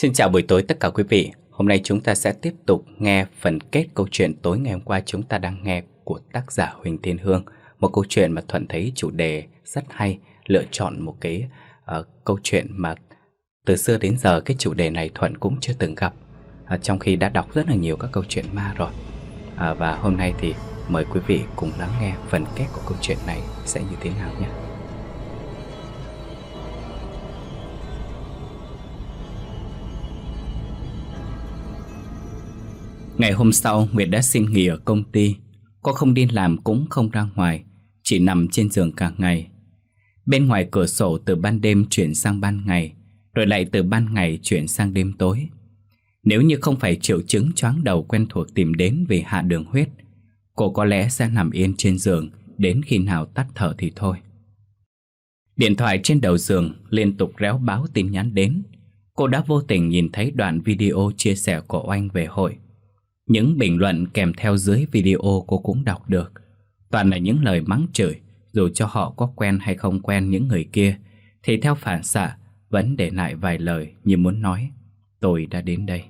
Xin chào buổi tối tất cả quý vị. Hôm nay chúng ta sẽ tiếp tục nghe phần kết câu chuyện tối ngày hôm qua chúng ta đang nghe của tác giả Huỳnh Thiên Hương. Một câu chuyện mà Thuận thấy chủ đề rất hay, lựa chọn một cái uh, câu chuyện mà từ xưa đến giờ cái chủ đề này Thuận cũng chưa từng gặp. Uh, trong khi đã đọc rất là nhiều các câu chuyện ma rồi. Uh, và hôm nay thì mời quý vị cùng lắng nghe phần kết của câu chuyện này sẽ như thế nào nhé. Ngày hôm sau, Nguyệt đã xin nghỉ ở công ty. Cô không đi làm cũng không ra ngoài, Chỉ nằm trên giường cả ngày. Bên ngoài cửa sổ từ ban đêm chuyển sang ban ngày, Rồi lại từ ban ngày chuyển sang đêm tối. Nếu như không phải triệu chứng choáng đầu quen thuộc tìm đến vì hạ đường huyết, Cô có lẽ sẽ nằm yên trên giường, Đến khi nào tắt thở thì thôi. Điện thoại trên đầu giường liên tục réo báo tin nhắn đến. Cô đã vô tình nhìn thấy đoạn video chia sẻ của Oanh về hội những bình luận kèm theo dưới video cô cũng đọc được. Toàn là những lời mắng chửi, Dù cho họ có quen hay không quen những người kia, Thì theo phản xạ, Vẫn để lại vài lời như muốn nói, Tôi đã đến đây.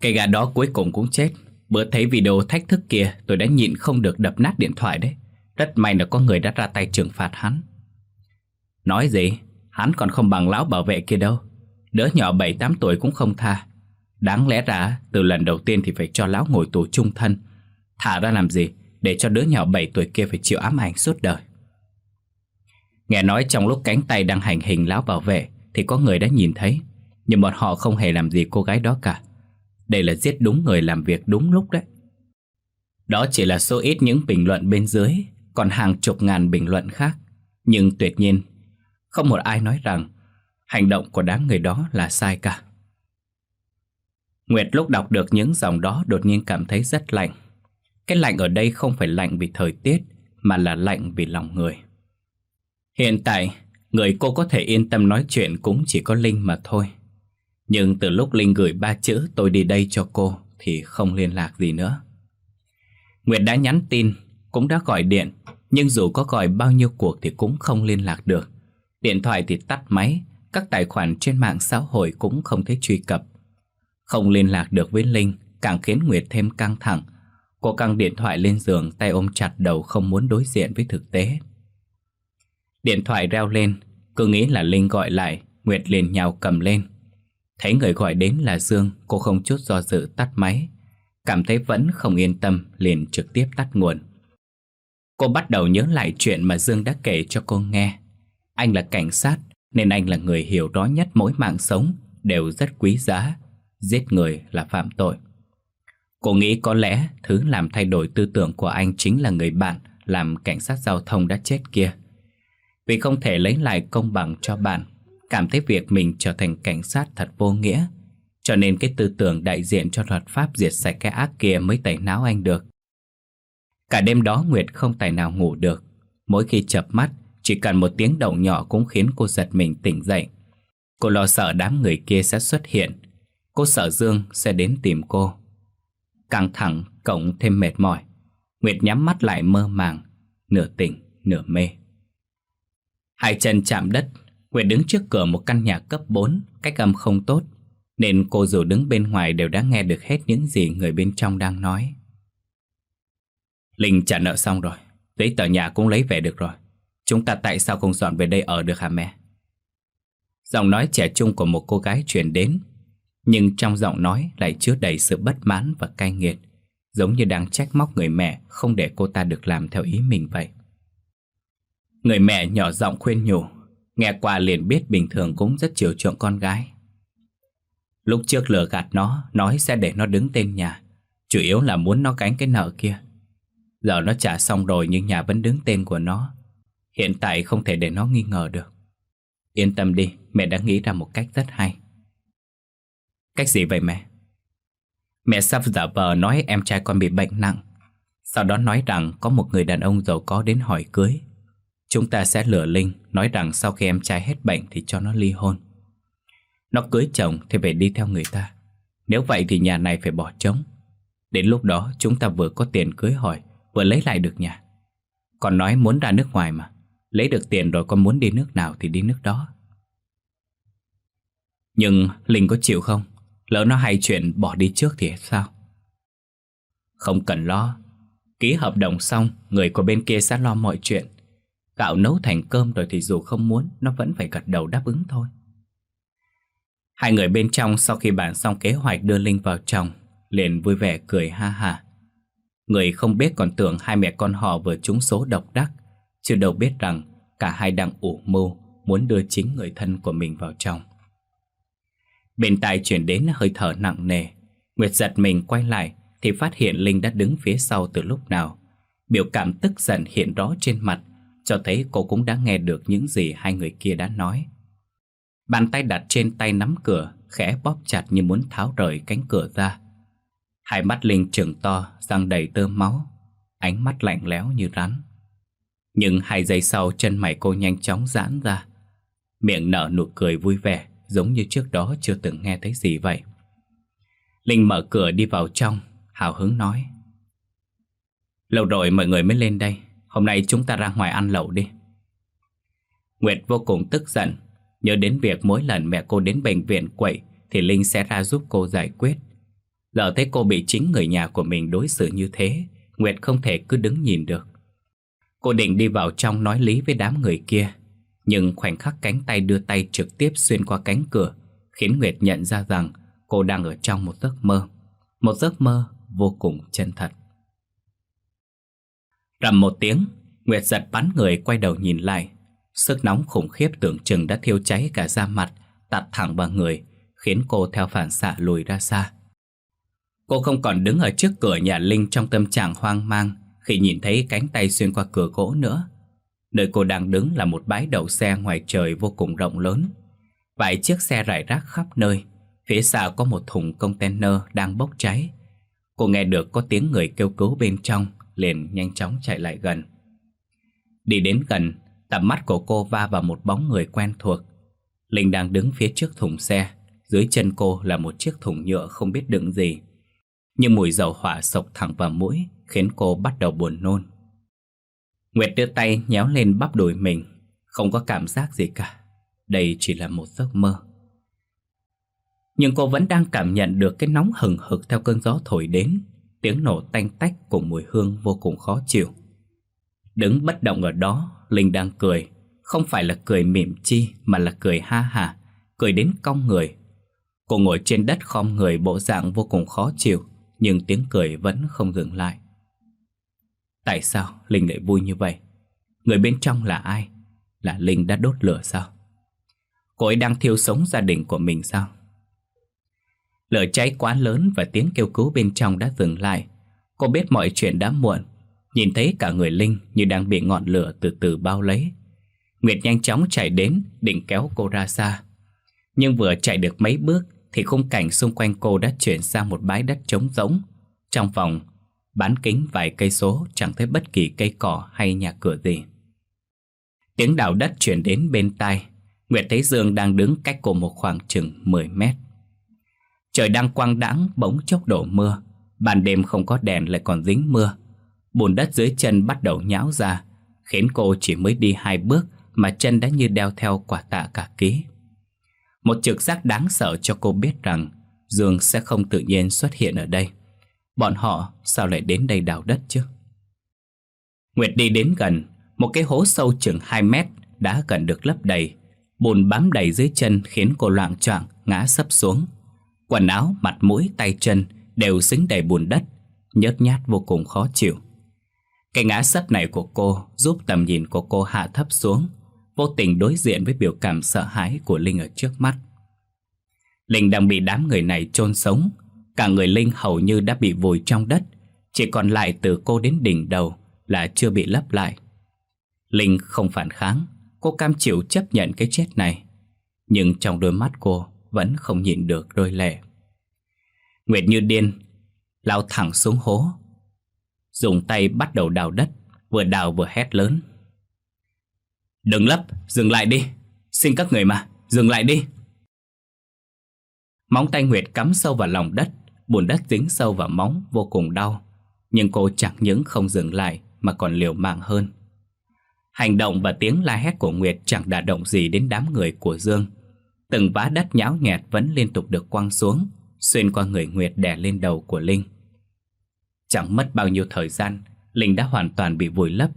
Cái gà đó cuối cùng cũng chết. Bữa thấy video thách thức kia, Tôi đã nhịn không được đập nát điện thoại đấy. Rất may là có người đã ra tay trừng phạt hắn. Nói gì? Hắn còn không bằng lão bảo vệ kia đâu. Đứa nhỏ 7-8 tuổi cũng không tha. Đáng lẽ ra, từ lần đầu tiên thì phải cho lão ngồi tù trung thân. Thả ra làm gì Để cho đứa nhỏ 7 tuổi kia phải chịu ám ảnh suốt đời? Nghe nói trong lúc cánh tay đang hành hình lão bảo vệ Thì có người đã nhìn thấy, Nhưng bọn họ không hề làm gì cô gái đó cả. Đây là giết đúng người làm việc đúng lúc đấy. Đó chỉ là số ít những bình luận bên dưới, Còn hàng chục ngàn bình luận khác. Nhưng tuyệt nhiên, Không một ai nói rằng Hành động của đám người đó là sai cả. Nguyệt lúc đọc được những dòng đó đột nhiên cảm thấy rất lạnh. Cái lạnh ở đây không phải lạnh vì thời tiết, mà là lạnh vì lòng người. Hiện tại, người cô có thể yên tâm nói chuyện cũng chỉ có Linh mà thôi. Nhưng từ lúc Linh gửi ba chữ tôi đi đây cho cô thì không liên lạc gì nữa. Nguyệt đã nhắn tin, cũng đã gọi điện, nhưng dù có gọi bao nhiêu cuộc thì cũng không liên lạc được. Điện thoại thì tắt máy, các tài khoản trên mạng xã hội cũng không thể truy cập. Không liên lạc được với Linh càng khiến Nguyệt thêm căng thẳng. Cô căng điện thoại lên giường tay ôm chặt đầu không muốn đối diện với thực tế. Điện thoại reo lên, cứ nghĩ là Linh gọi lại, Nguyệt liền nhào cầm lên. Thấy người gọi đến là Dương, cô không chút do dự tắt máy. Cảm thấy vẫn không yên tâm, liền trực tiếp tắt nguồn. Cô bắt đầu nhớ lại chuyện mà Dương đã kể cho cô nghe. Anh là cảnh sát, nên anh là người hiểu rõ nhất mỗi mạng sống, đều rất quý giá, giết người là phạm tội. Cô nghĩ có lẽ thứ làm thay đổi tư tưởng của anh chính là người bạn làm cảnh sát giao thông đã chết kia. Vì không thể lấy lại công bằng cho bạn, cảm thấy việc mình trở thành cảnh sát thật vô nghĩa, cho nên cái tư tưởng đại diện cho luật pháp diệt sạch cái ác kia mới tẩy não anh được. Cả đêm đó Nguyệt không tài nào ngủ được, mỗi khi chập mắt, chỉ cần một tiếng động nhỏ cũng khiến cô giật mình tỉnh dậy. Cô lo sợ đám người kia sẽ xuất hiện Cô sợ Dương sẽ đến tìm cô. Căng thẳng, cộng thêm mệt mỏi. Nguyệt nhắm mắt lại mơ màng, Nửa tỉnh, nửa mê. Hai chân chạm đất, Nguyệt đứng trước cửa một căn nhà cấp 4 Cách âm không tốt, Nên cô dù đứng bên ngoài đều đã nghe được hết những gì người bên trong đang nói. Linh trả nợ xong rồi, Giấy tờ nhà cũng lấy về được rồi. Chúng ta tại sao không dọn về đây ở được hả mẹ? Giọng nói trẻ trung của một cô gái truyền đến nhưng trong giọng nói lại chứa đầy sự bất mãn và cay nghiệt Giống như đang trách móc người mẹ Không để cô ta được làm theo ý mình vậy. Người mẹ nhỏ giọng khuyên nhủ Nghe qua liền biết bình thường cũng rất chiều chuộng con gái. Lúc trước lừa gạt nó Nói sẽ để nó đứng tên nhà Chủ yếu là muốn nó gánh cái nợ kia. Giờ nó trả xong rồi nhưng nhà vẫn đứng tên của nó Hiện tại không thể để nó nghi ngờ được. Yên tâm đi, mẹ đã nghĩ ra một cách rất hay. Cách gì vậy mẹ? Mẹ sắp giả vờ nói em trai con bị bệnh nặng. Sau đó nói rằng có một người đàn ông giàu có đến hỏi cưới. Chúng ta sẽ lừa Linh, Nói rằng sau khi em trai hết bệnh thì cho nó ly hôn. Nó cưới chồng thì phải đi theo người ta. Nếu vậy thì nhà này phải bỏ trống. Đến lúc đó chúng ta vừa có tiền cưới hỏi, Vừa lấy lại được nhà. Còn nói muốn ra nước ngoài mà. Lấy được tiền rồi con muốn đi nước nào thì đi nước đó. Nhưng Linh có chịu không? Lỡ nó hay chuyện bỏ đi trước thì sao? Không cần lo. Ký hợp đồng xong, Người của bên kia sẽ lo mọi chuyện. Gạo nấu thành cơm rồi thì dù không muốn, Nó vẫn phải gật đầu đáp ứng thôi. Hai người bên trong sau khi bàn xong kế hoạch đưa Linh vào trong liền vui vẻ cười ha ha. Người không biết còn tưởng hai mẹ con họ vừa trúng số độc đắc Chứ đâu biết rằng cả hai đang ủ mưu Muốn đưa chính người thân của mình vào trong Bên tai chuyển đến hơi thở nặng nề. Nguyệt giật mình quay lại Thì phát hiện Linh đã đứng phía sau từ lúc nào. Biểu cảm tức giận hiện rõ trên mặt, Cho thấy cô cũng đã nghe được những gì hai người kia đã nói. Bàn tay đặt trên tay nắm cửa, Khẽ bóp chặt như muốn tháo rời cánh cửa ra. Hai mắt Linh trừng to, Răng đầy tơ máu, Ánh mắt lạnh lẽo như rắn. Nhưng hai giây sau, chân mày cô nhanh chóng giãn ra. Miệng nở nụ cười vui vẻ. Giống như trước đó chưa từng nghe thấy gì vậy. Linh mở cửa đi vào trong, Hào hứng nói. Lâu rồi mọi người mới lên đây, Hôm nay chúng ta ra ngoài ăn lẩu đi. Nguyệt vô cùng tức giận, Nhớ đến việc mỗi lần mẹ cô đến bệnh viện quậy Thì Linh sẽ ra giúp cô giải quyết. Giờ thấy cô bị chính người nhà của mình đối xử như thế, Nguyệt không thể cứ đứng nhìn được. Cô định đi vào trong nói lý với đám người kia nhưng khoảnh khắc cánh tay đưa tay trực tiếp xuyên qua cánh cửa Khiến Nguyệt nhận ra rằng cô đang ở trong một giấc mơ. Một giấc mơ vô cùng chân thật. Rầm một tiếng, Nguyệt giật bắn người quay đầu nhìn lại. Sức nóng khủng khiếp tưởng chừng đã thiêu cháy cả da mặt, Tạt thẳng vào người, Khiến cô theo phản xạ lùi ra xa. Cô không còn đứng ở trước cửa nhà Linh trong tâm trạng hoang mang khi nhìn thấy cánh tay xuyên qua cửa gỗ nữa. Nơi cô đang đứng là một bãi đậu xe ngoài trời vô cùng rộng lớn. Vài chiếc xe rải rác khắp nơi. Phía sau có một thùng container đang bốc cháy. Cô nghe được có tiếng người kêu cứu bên trong, liền nhanh chóng chạy lại gần. Đi đến gần, tầm mắt của cô va vào một bóng người quen thuộc. Linh đang đứng phía trước thùng xe, dưới chân cô là một chiếc thùng nhựa không biết đựng gì. Nhưng mùi dầu hỏa sộc thẳng vào mũi Khiến cô bắt đầu buồn nôn Nguyệt đưa tay nhéo lên bắp đùi mình. Không có cảm giác gì cả. Đây chỉ là một giấc mơ. Nhưng cô vẫn đang cảm nhận được cái nóng hừng hực theo cơn gió thổi đến. Tiếng nổ tanh tách cùng mùi hương vô cùng khó chịu. Đứng bất động ở đó, Linh đang cười. Không phải là cười mỉm chi Mà là cười ha hà Cười đến cong người. Cô ngồi trên đất khom người bộ dạng vô cùng khó chịu nhưng tiếng cười vẫn không dừng lại. Tại sao Linh lại vui như vậy? Người bên trong là ai? Là Linh đã đốt lửa sao? Cô ấy đang thiêu sống gia đình của mình sao? Lửa cháy quá lớn và tiếng kêu cứu bên trong đã dừng lại. Cô biết mọi chuyện đã muộn. Nhìn thấy cả người Linh như đang bị ngọn lửa từ từ bao lấy. Nguyệt nhanh chóng chạy đến định kéo cô ra xa. Nhưng vừa chạy được mấy bước thì khung cảnh xung quanh cô đã chuyển sang một bãi đất trống rỗng. Trong phòng, bán kính vài cây số chẳng thấy bất kỳ cây cỏ hay nhà cửa gì. Tiếng đào đất chuyển đến bên tai, Nguyệt thấy Dương đang đứng cách cô một khoảng chừng 10 mét. Trời đang quang đãng bỗng chốc đổ mưa, ban đêm không có đèn lại còn dính mưa. Bùn đất dưới chân bắt đầu nhão ra, khiến cô chỉ mới đi hai bước mà chân đã như đeo theo quả tạ cả ký. Một trực giác đáng sợ cho cô biết rằng Dương sẽ không tự nhiên xuất hiện ở đây Bọn họ sao lại đến đây đào đất chứ? Nguyệt đi đến gần Một cái hố sâu chừng 2 mét Đã gần được lấp đầy. Bùn bám đầy dưới chân khiến cô loạn choạng Ngã sấp xuống. Quần áo, mặt mũi, tay chân Đều dính đầy bùn đất Nhớt nhát vô cùng khó chịu. Cái ngã sấp này của cô Giúp tầm nhìn của cô hạ thấp xuống vô tình đối diện với biểu cảm sợ hãi của Linh ở trước mắt. Linh đang bị đám người này chôn sống, cả người Linh hầu như đã bị vùi trong đất, chỉ còn lại từ cô đến đỉnh đầu là chưa bị lấp lại. Linh không phản kháng, cô cam chịu chấp nhận cái chết này, nhưng trong đôi mắt cô vẫn không nhịn được đôi lệ. Nguyệt như điên, lao thẳng xuống hố, dùng tay bắt đầu đào đất, vừa đào vừa hét lớn. Đừng lấp, dừng lại đi Xin các người mà, dừng lại đi Móng tay Nguyệt cắm sâu vào lòng đất Bùn đất dính sâu vào móng, vô cùng đau. Nhưng cô chẳng những không dừng lại, Mà còn liều mạng hơn. Hành động và tiếng la hét của Nguyệt Chẳng đả động gì đến đám người của Dương. Từng vá đất nhão nhẹt vẫn liên tục được quăng xuống, Xuyên qua người Nguyệt đè lên đầu của Linh. Chẳng mất bao nhiêu thời gian, Linh đã hoàn toàn bị vùi lấp.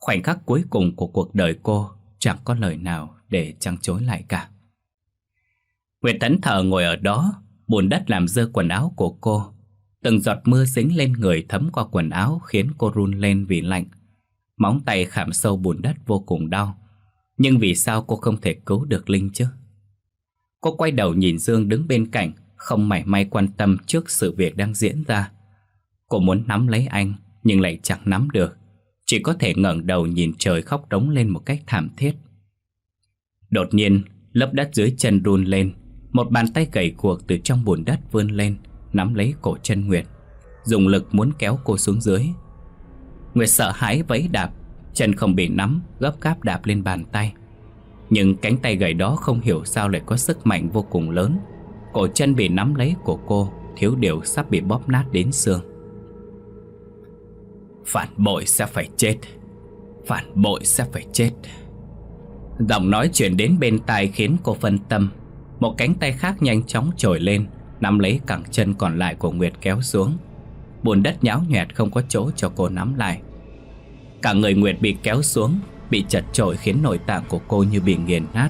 Khoảnh khắc cuối cùng của cuộc đời cô Chẳng có lời nào để trăng chối lại cả. Nguyệt thẫn thờ ngồi ở đó Bùn đất làm dơ quần áo của cô. Từng giọt mưa dính lên người thấm qua quần áo Khiến cô run lên vì lạnh. Móng tay khảm sâu bùn đất vô cùng đau. Nhưng vì sao cô không thể cứu được Linh chứ? Cô quay đầu nhìn Dương đứng bên cạnh, Không mảy may quan tâm trước sự việc đang diễn ra. Cô muốn nắm lấy anh, Nhưng lại chẳng nắm được. Chỉ có thể ngẩng đầu nhìn trời khóc đống lên một cách thảm thiết. Đột nhiên, lớp đất dưới chân run lên. Một bàn tay gầy cuộc từ trong bùn đất vươn lên, Nắm lấy cổ chân Nguyệt, Dùng lực muốn kéo cô xuống dưới. Nguyệt sợ hãi vẫy đạp, Chân không bị nắm, Gấp gáp đạp lên bàn tay. Nhưng cánh tay gầy đó không hiểu sao lại có sức mạnh vô cùng lớn. Cổ chân bị nắm lấy của cô, Thiếu điều sắp bị bóp nát đến xương. Phản bội sẽ phải chết, Phản bội sẽ phải chết. Giọng nói chuyển đến bên tai khiến cô phân tâm. Một cánh tay khác nhanh chóng trồi lên, Nắm lấy cẳng chân còn lại của Nguyệt kéo xuống. Bùn đất nhão nhẹt không có chỗ cho cô nắm lại. Cả người Nguyệt bị kéo xuống, Bị chật trội khiến nội tạng của cô như bị nghiền nát.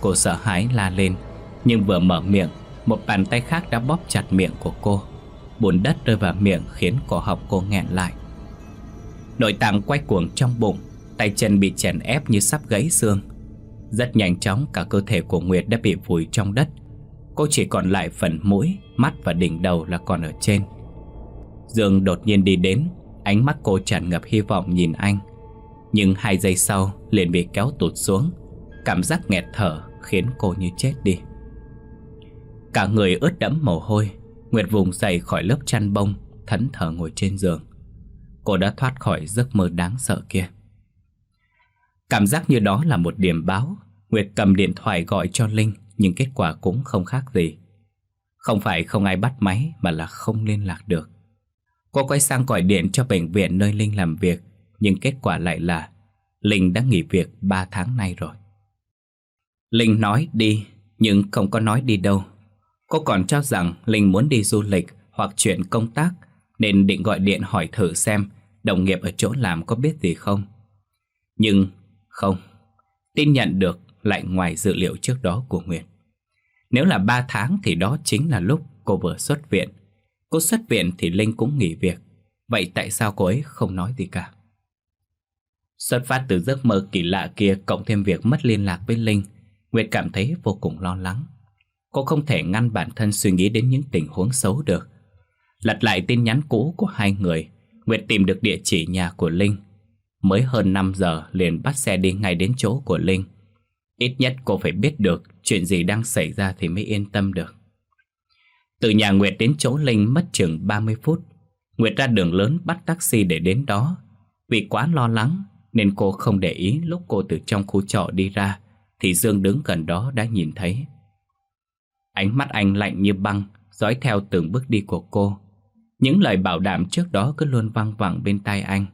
Cô sợ hãi la lên, Nhưng vừa mở miệng, Một bàn tay khác đã bóp chặt miệng của cô. Bùn đất rơi vào miệng khiến cổ họng cô nghẹn lại. Nội tạng quay cuồng trong bụng, Tay chân bị chèn ép như sắp gãy xương. Rất nhanh chóng cả cơ thể của Nguyệt đã bị vùi trong đất. Cô chỉ còn lại phần mũi, mắt và đỉnh đầu là còn ở trên. Dương đột nhiên đi đến Ánh mắt cô tràn ngập hy vọng nhìn anh. Nhưng hai giây sau liền bị kéo tụt xuống. Cảm giác nghẹt thở khiến cô như chết đi. Cả người ướt đẫm mồ hôi Nguyệt vùng dậy khỏi lớp chăn bông Thẫn thờ ngồi trên giường. Cô đã thoát khỏi giấc mơ đáng sợ kia. Cảm giác như đó là một điểm báo. Nguyệt cầm điện thoại gọi cho Linh, Nhưng kết quả cũng không khác gì. Không phải không ai bắt máy, Mà là không liên lạc được. Cô quay sang gọi điện cho bệnh viện nơi Linh làm việc, Nhưng kết quả lại là Linh đã nghỉ việc 3 tháng nay rồi. Linh nói, đi, Nhưng không có nói đi đâu. Cô còn cho rằng Linh muốn đi du lịch Hoặc chuyện công tác, Nên định gọi điện hỏi thử xem Đồng nghiệp ở chỗ làm có biết gì không. Nhưng không, Tin nhận được lại ngoài dự liệu trước đó của Nguyệt Nếu là 3 tháng thì đó chính là lúc cô vừa xuất viện. Cô xuất viện thì Linh cũng nghỉ việc. Vậy tại sao cô ấy không nói gì cả? Xuất phát từ giấc mơ kỳ lạ kia Cộng thêm việc mất liên lạc với Linh, Nguyệt cảm thấy vô cùng lo lắng. Cô không thể ngăn bản thân suy nghĩ đến những tình huống xấu được. Lật lại tin nhắn cũ của hai người, Nguyệt tìm được địa chỉ nhà của Linh. Mới hơn 5 giờ liền bắt xe đi ngay đến chỗ của Linh. Ít nhất cô phải biết được chuyện gì đang xảy ra thì mới yên tâm được. Từ nhà Nguyệt đến chỗ Linh mất chừng 30 phút. Nguyệt ra đường lớn bắt taxi để đến đó. Vì quá lo lắng Nên cô không để ý lúc cô từ trong khu trọ đi ra Thì Dương đứng gần đó đã nhìn thấy. Ánh mắt anh lạnh như băng, Dõi theo từng bước đi của cô. Những lời bảo đảm trước đó cứ luôn văng vẳng bên tai anh.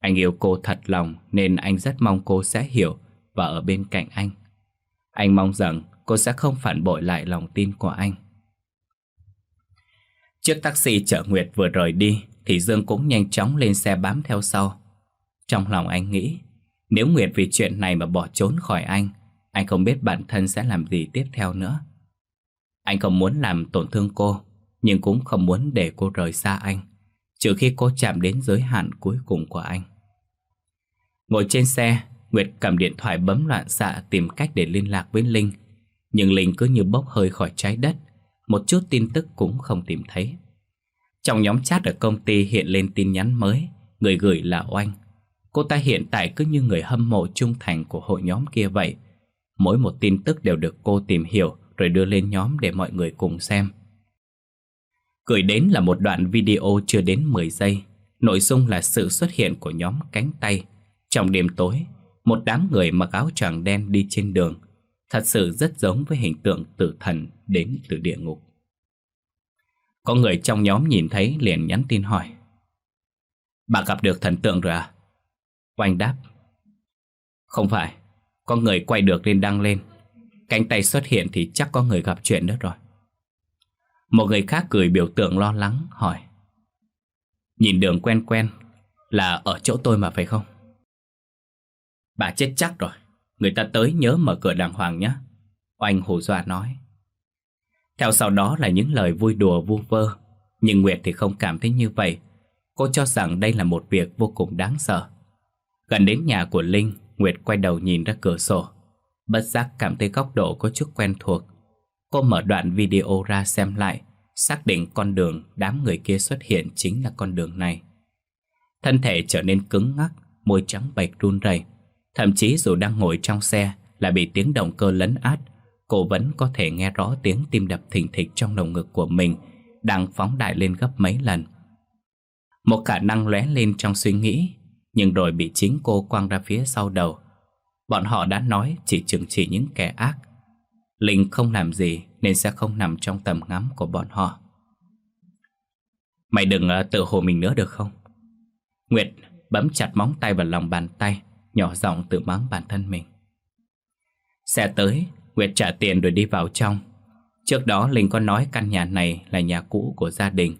Anh yêu cô thật lòng Nên anh rất mong cô sẽ hiểu Và ở bên cạnh anh. Anh mong rằng cô sẽ không phản bội lại lòng tin của anh. Chiếc taxi chở Nguyệt vừa rời đi Thì Dương cũng nhanh chóng lên xe bám theo sau. Trong lòng anh nghĩ, Nếu Nguyệt vì chuyện này mà bỏ trốn khỏi anh Anh không biết bản thân sẽ làm gì tiếp theo nữa. Anh không muốn làm tổn thương cô, Nhưng cũng không muốn để cô rời xa anh. Trừ khi cô chạm đến giới hạn cuối cùng của anh Ngồi trên xe Nguyệt cầm điện thoại bấm loạn xạ Tìm cách để liên lạc với Linh Nhưng Linh cứ như bốc hơi khỏi trái đất một chút tin tức cũng không tìm thấy. Trong nhóm chat ở công ty hiện lên tin nhắn mới, người gửi là Oanh. Cô ta hiện tại cứ như người hâm mộ trung thành của hội nhóm kia vậy. Mỗi một tin tức đều được cô tìm hiểu rồi đưa lên nhóm để mọi người cùng xem. Gửi đến là một đoạn video chưa đến 10 giây. Nội dung là sự xuất hiện của nhóm cánh tay. Trong đêm tối, một đám người mặc áo choàng đen đi trên đường Thật sự rất giống với hình tượng tử thần đến từ địa ngục Có người trong nhóm nhìn thấy liền nhắn tin hỏi Bà gặp được thần tượng rồi à? Oanh đáp Không phải Có người quay được nên đăng lên Cánh tay xuất hiện thì chắc có người gặp chuyện nữa rồi một người khác cười biểu tượng lo lắng, hỏi. Nhìn đường quen quen Là ở chỗ tôi mà phải không? Bà chết chắc rồi. Người ta tới nhớ mở cửa đàng hoàng nhé Oanh hù dọa nói. Theo sau đó là những lời vui đùa vu vơ. Nhưng Nguyệt thì không cảm thấy như vậy. Cô cho rằng đây là một việc vô cùng đáng sợ. Gần đến nhà của Linh, Nguyệt quay đầu nhìn ra cửa sổ. Bất giác cảm thấy góc độ có chút quen thuộc. Cô mở đoạn video ra xem lại, Xác định con đường đám người kia xuất hiện chính là con đường này. Thân thể trở nên cứng ngắc, Môi trắng bệch run rẩy. Thậm chí dù đang ngồi trong xe Là bị tiếng động cơ lấn át, Cô vẫn có thể nghe rõ tiếng tim đập thình thịch trong lồng ngực của mình Đang phóng đại lên gấp mấy lần. Một khả năng lóe lên trong suy nghĩ, Nhưng rồi bị chính cô quăng ra phía sau đầu. Bọn họ đã nói chỉ trừng trị những kẻ ác Linh không làm gì Nên sẽ không nằm trong tầm ngắm của bọn họ. Mày đừng ờ, tự hồ mình nữa được không? Nguyệt bấm chặt móng tay vào lòng bàn tay, Nhỏ giọng tự mắng bản thân mình. Xe tới, Nguyệt trả tiền rồi đi vào trong. Trước đó Linh có nói căn nhà này là nhà cũ của gia đình.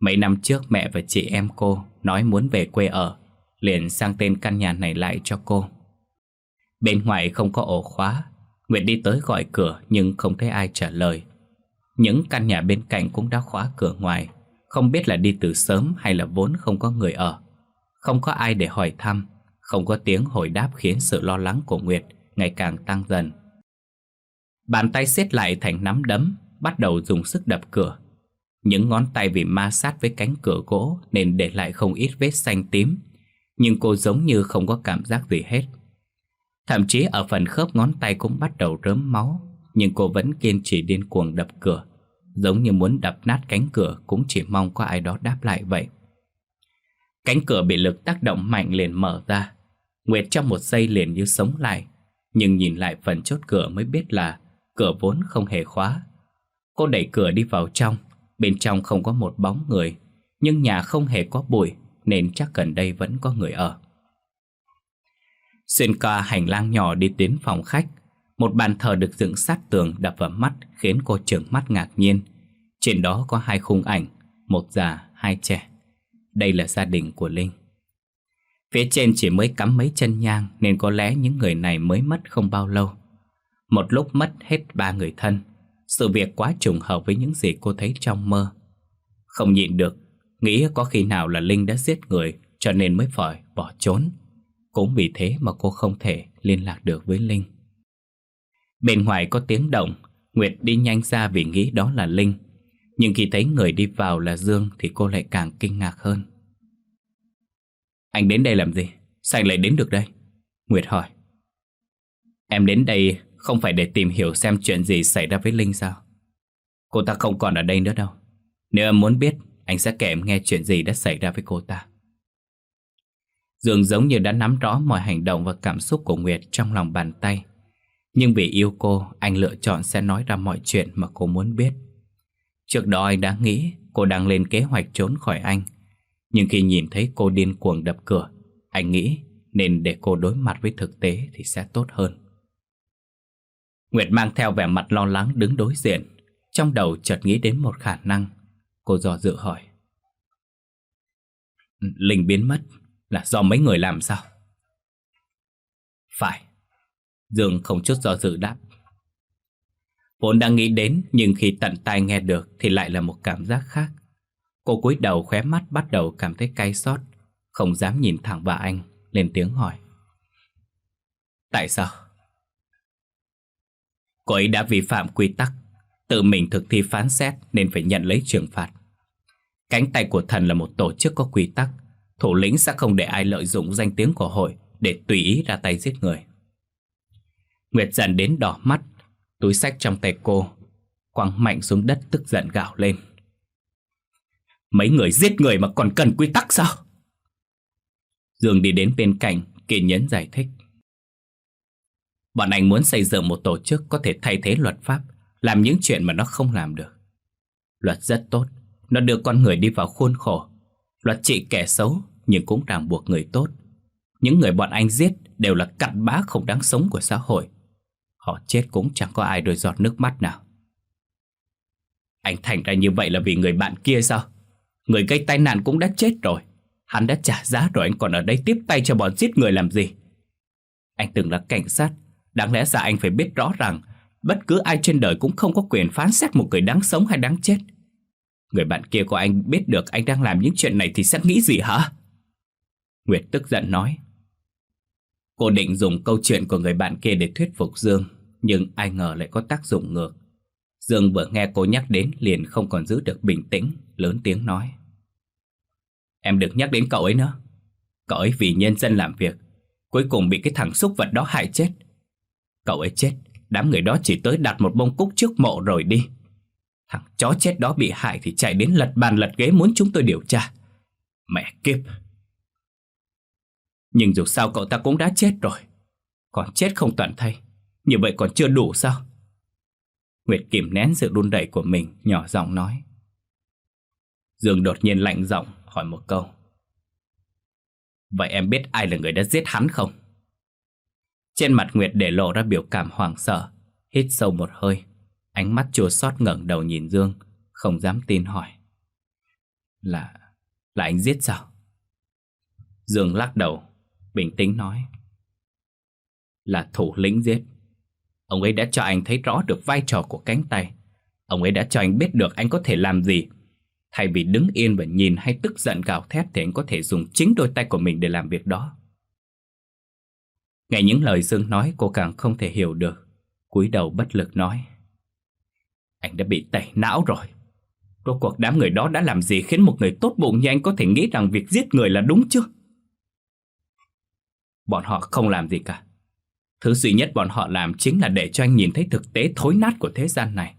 Mấy năm trước mẹ và chị em cô nói muốn về quê ở, Liền sang tên căn nhà này lại cho cô. Bên ngoài không có ổ khóa Nguyệt đi tới gọi cửa nhưng không thấy ai trả lời. Những căn nhà bên cạnh cũng đã khóa cửa ngoài. Không biết là đi từ sớm hay là vốn không có người ở. Không có ai để hỏi thăm. Không có tiếng hồi đáp khiến sự lo lắng của Nguyệt ngày càng tăng dần. Bàn tay siết lại thành nắm đấm, Bắt đầu dùng sức đập cửa. Những ngón tay vì ma sát với cánh cửa gỗ Nên để lại không ít vết xanh tím. Nhưng cô giống như không có cảm giác gì hết. Thậm chí ở phần khớp ngón tay cũng bắt đầu rớm máu, Nhưng cô vẫn kiên trì điên cuồng đập cửa, Giống như muốn đập nát cánh cửa Cũng chỉ mong có ai đó đáp lại vậy. Cánh cửa bị lực tác động mạnh liền mở ra. Nguyệt trong một giây liền như sống lại, Nhưng nhìn lại phần chốt cửa mới biết là Cửa vốn không hề khóa. Cô đẩy cửa đi vào trong, Bên trong không có một bóng người, Nhưng nhà không hề có bụi, Nên chắc gần đây vẫn có người ở. Xuyên qua hành lang nhỏ đi đến phòng khách Một bàn thờ được dựng sát tường đập vào mắt Khiến cô trợn mắt ngạc nhiên. Trên đó có hai khung ảnh Một già, hai trẻ. Đây là gia đình của Linh. Phía trên chỉ mới cắm mấy chân nhang Nên có lẽ những người này mới mất không bao lâu. Một lúc mất hết ba người thân Sự việc quá trùng hợp với những gì cô thấy trong mơ. Không nhịn được Nghĩ có khi nào là Linh đã giết người Cho nên mới phải bỏ trốn cũng vì thế mà cô không thể liên lạc được với Linh Bên ngoài có tiếng động, Nguyệt đi nhanh ra vì nghĩ đó là Linh Nhưng khi thấy người đi vào là Dương Thì cô lại càng kinh ngạc hơn Anh đến đây làm gì? Sao anh lại đến được đây? Nguyệt hỏi Em đến đây không phải để tìm hiểu xem chuyện gì xảy ra với Linh sao? Cô ta không còn ở đây nữa đâu Nếu em muốn biết, Anh sẽ kể em nghe chuyện gì đã xảy ra với cô ta dường giống như đã nắm rõ mọi hành động và cảm xúc của Nguyệt trong lòng bàn tay. Nhưng vì yêu cô, anh lựa chọn sẽ nói ra mọi chuyện mà cô muốn biết. Trước đó anh đã nghĩ cô đang lên kế hoạch trốn khỏi anh. Nhưng khi nhìn thấy cô điên cuồng đập cửa, anh nghĩ nên để cô đối mặt với thực tế thì sẽ tốt hơn. Nguyệt mang theo vẻ mặt lo lắng đứng đối diện, trong đầu chợt nghĩ đến một khả năng. Cô dò dự hỏi. Linh biến mất, là do mấy người làm sao? Phải. Dương không chút do dự đáp. Vốn đang nghĩ đến nhưng khi tận tai nghe được thì lại là một cảm giác khác. Cô cúi đầu khóe mắt bắt đầu cảm thấy cay xót, không dám nhìn thẳng vào anh, lên tiếng hỏi. Tại sao? Cô ấy đã vi phạm quy tắc, tự mình thực thi phán xét nên phải nhận lấy trừng phạt. Cánh tay của thần là một tổ chức có quy tắc, thủ lĩnh sẽ không để ai lợi dụng danh tiếng của hội để tùy ý ra tay giết người. Nguyệt giận đến đỏ mắt, túi sách trong tay cô, quăng mạnh xuống đất tức giận gào lên. Mấy người giết người mà còn cần quy tắc sao? Dương đi đến bên cạnh, kiên nhẫn giải thích. Bọn anh muốn xây dựng một tổ chức có thể thay thế luật pháp, làm những chuyện mà nó không làm được. Luật rất tốt, nó đưa con người đi vào khuôn khổ. Luật trị kẻ xấu, nhưng cũng ràng buộc người tốt. Những người bọn anh giết đều là cặn bã không đáng sống của xã hội. Họ chết cũng chẳng có ai đôi giọt nước mắt nào. Anh thành ra như vậy là vì người bạn kia sao? Người gây tai nạn cũng đã chết rồi. Hắn đã trả giá rồi anh còn ở đây tiếp tay cho bọn giết người làm gì? Anh từng là cảnh sát Đáng lẽ ra anh phải biết rõ rằng Bất cứ ai trên đời cũng không có quyền phán xét một người đáng sống hay đáng chết. Người bạn kia của anh biết được anh đang làm những chuyện này thì sẽ nghĩ gì hả? Nguyệt tức giận nói. Cô định dùng câu chuyện của người bạn kia để thuyết phục Dương, Nhưng ai ngờ lại có tác dụng ngược. Dương vừa nghe cô nhắc đến liền không còn giữ được bình tĩnh, Lớn tiếng nói. Em đừng nhắc đến cậu ấy nữa. Cậu ấy vì nhân dân làm việc, Cuối cùng bị cái thằng xúc vật đó hại chết. Cậu ấy chết, Đám người đó chỉ tới đặt một bông cúc trước mộ rồi đi. Thằng chó chết đó bị hại thì chạy đến lật bàn lật ghế muốn chúng tôi điều tra. Mẹ kiếp. Nhưng dù sao cậu ta cũng đã chết rồi. Còn chết không toàn thay Như vậy còn chưa đủ sao? Nguyệt kìm nén sự đun đẩy của mình, Nhỏ giọng nói. Dương đột nhiên lạnh giọng hỏi một câu. Vậy em biết ai là người đã giết hắn không? Trên mặt Nguyệt để lộ ra biểu cảm hoảng sợ, Hít sâu một hơi. Ánh mắt chua xót ngẩng đầu nhìn Dương, Không dám tin hỏi. Là... là anh giết sao? Dương lắc đầu, Bình tĩnh nói. Là thủ lĩnh giết. Ông ấy đã cho anh thấy rõ được vai trò của cánh tay. Ông ấy đã cho anh biết được anh có thể làm gì. Thay vì đứng yên và nhìn hay tức giận gào thét Thì anh có thể dùng chính đôi tay của mình để làm việc đó. Nghe những lời Dương nói, cô càng không thể hiểu được. Cúi đầu bất lực nói. Anh đã bị tẩy não rồi Rốt cuộc đám người đó đã làm gì khiến một người tốt bụng như anh có thể nghĩ rằng việc giết người là đúng chứ? Bọn họ không làm gì cả. Thứ duy nhất bọn họ làm chính là để cho anh nhìn thấy thực tế thối nát của thế gian này.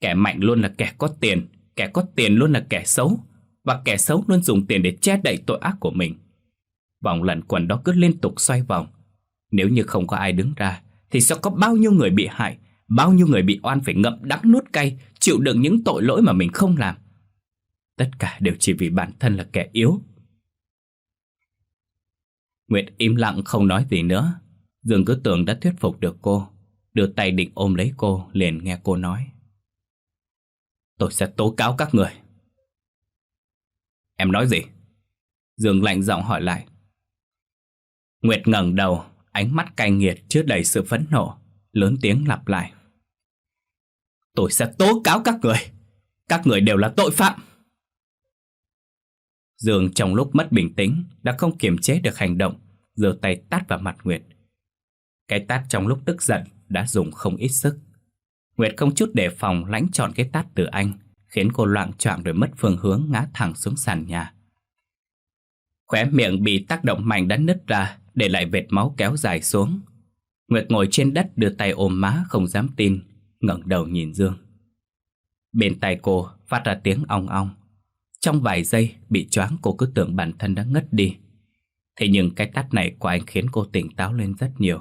Kẻ mạnh luôn là kẻ có tiền, kẻ có tiền luôn là kẻ xấu, và kẻ xấu luôn dùng tiền để che đậy tội ác của mình. Vòng lẩn quẩn đó cứ liên tục xoay vòng. Nếu như không có ai đứng ra, thì sẽ có bao nhiêu người bị hại, bao nhiêu người bị oan phải ngậm đắng nuốt cay, chịu đựng những tội lỗi mà mình không làm. Tất cả đều chỉ vì bản thân là kẻ yếu. Nguyệt im lặng không nói gì nữa. Dương cứ tưởng đã thuyết phục được cô. Đưa tay định ôm lấy cô, liền nghe cô nói. Tôi sẽ tố cáo các người. Em nói gì? Dương lạnh giọng hỏi lại. Nguyệt ngẩng đầu, ánh mắt cay nghiệt chứa đầy sự phẫn nộ, lớn tiếng lặp lại. Tôi sẽ tố cáo các người. Các người đều là tội phạm. Dương trong lúc mất bình tĩnh đã không kiềm chế được hành động, giơ tay tát vào mặt Nguyệt. Cái tát trong lúc tức giận đã dùng không ít sức. Nguyệt không chút đề phòng lãnh chọn cái tát từ anh, khiến cô loạn choạng rồi mất phương hướng ngã thẳng xuống sàn nhà. Khóe miệng bị tác động mạnh đã nứt ra, để lại vệt máu kéo dài xuống. Nguyệt ngồi trên đất đưa tay ôm má không dám tin, ngẩng đầu nhìn Dương. Bên tai cô phát ra tiếng ong ong. Trong vài giây bị choáng cô cứ tưởng bản thân đã ngất đi. Thế nhưng cái tắt này của anh khiến cô tỉnh táo lên rất nhiều.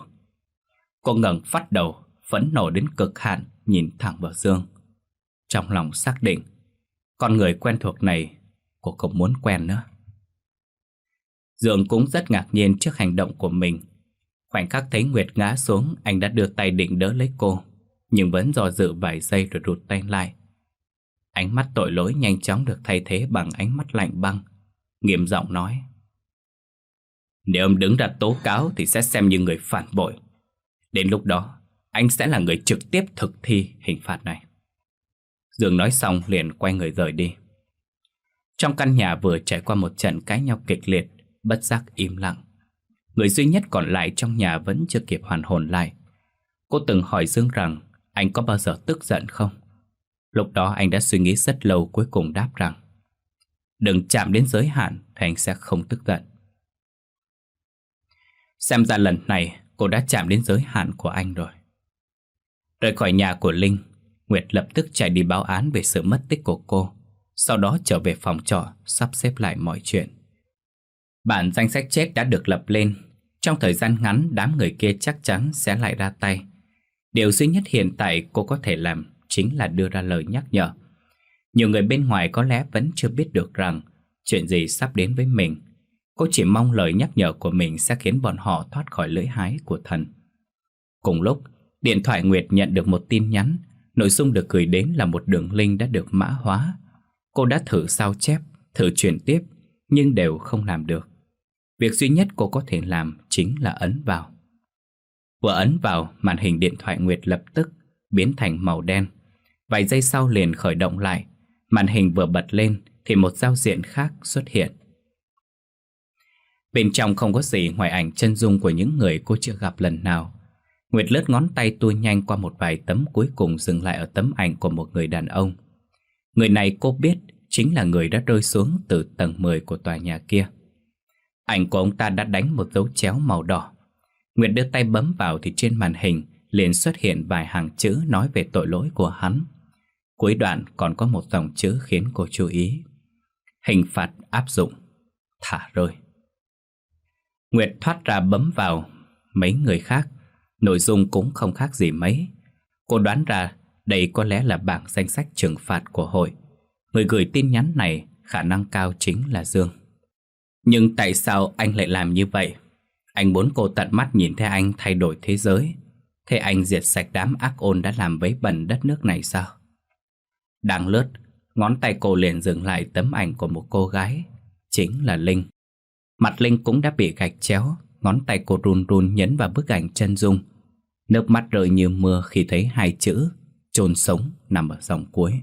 Cô ngẩng phát đầu, phẫn nộ đến cực hạn, nhìn thẳng vào Dương. Trong lòng xác định, con người quen thuộc này cô không muốn quen nữa. Dương cũng rất ngạc nhiên trước hành động của mình. Khoảnh khắc thấy Nguyệt ngã xuống, anh đã đưa tay định đỡ lấy cô, nhưng vẫn do dự vài giây rồi rụt tay lại. Ánh mắt tội lỗi nhanh chóng được thay thế bằng ánh mắt lạnh băng, nghiêm giọng nói. Nếu ông đứng ra tố cáo thì sẽ xem như người phản bội. Đến lúc đó, anh sẽ là người trực tiếp thực thi hình phạt này. Dương nói xong liền quay người rời đi. Trong căn nhà vừa trải qua một trận cãi nhau kịch liệt, bất giác im lặng. Người duy nhất còn lại trong nhà vẫn chưa kịp hoàn hồn lại. Cô từng hỏi Dương rằng anh có bao giờ tức giận không? Lúc đó anh đã suy nghĩ rất lâu cuối cùng đáp rằng Đừng chạm đến giới hạn thì anh sẽ không tức giận. Xem ra lần này cô đã chạm đến giới hạn của anh rồi. Rời khỏi nhà của Linh, Nguyệt lập tức chạy đi báo án về sự mất tích của cô. Sau đó trở về phòng trọ sắp xếp lại mọi chuyện. Bản danh sách chết đã được lập lên. Trong thời gian ngắn, đám người kia chắc chắn sẽ lại ra tay. Điều duy nhất hiện tại cô có thể làm chính là đưa ra lời nhắc nhở. Nhiều người bên ngoài có lẽ vẫn chưa biết được rằng chuyện gì sắp đến với mình. Cô chỉ mong lời nhắc nhở của mình sẽ khiến bọn họ thoát khỏi lưỡi hái của thần. Cùng lúc, Điện thoại Nguyệt nhận được một tin nhắn Nội dung được gửi đến là một đường link đã được mã hóa Cô đã thử sao chép, thử chuyển tiếp Nhưng đều không làm được Việc duy nhất cô có thể làm chính là ấn vào Vừa ấn vào, màn hình điện thoại Nguyệt lập tức biến thành màu đen Vài giây sau liền khởi động lại Màn hình vừa bật lên thì một giao diện khác xuất hiện Bên trong không có gì ngoài ảnh chân dung của những người cô chưa gặp lần nào Nguyệt lướt ngón tay tua nhanh qua một vài tấm cuối cùng dừng lại ở tấm ảnh của một người đàn ông. Người này cô biết chính là người đã rơi xuống từ tầng 10 của tòa nhà kia. Ảnh của ông ta đã đánh một dấu chéo màu đỏ. Nguyệt đưa tay bấm vào thì trên màn hình liền xuất hiện vài hàng chữ nói về tội lỗi của hắn. Cuối đoạn còn có một dòng chữ khiến cô chú ý. Hình phạt áp dụng. Thả rơi. Nguyệt thoát ra bấm vào mấy người khác, Nội dung cũng không khác gì mấy Cô đoán ra đây có lẽ là bảng danh sách trừng phạt của hội Người gửi tin nhắn này khả năng cao chính là Dương Nhưng tại sao anh lại làm như vậy? Anh muốn cô tận mắt nhìn thấy anh thay đổi thế giới. Thế anh diệt sạch đám ác ôn đã làm vấy bẩn đất nước này sao? Đang lướt, ngón tay cô liền dừng lại tấm ảnh của một cô gái Chính là Linh. Mặt Linh cũng đã bị gạch chéo Ngón tay cô run run nhấn vào bức ảnh chân dung. Nước mắt rơi như mưa khi thấy hai chữ chôn sống nằm ở dòng cuối.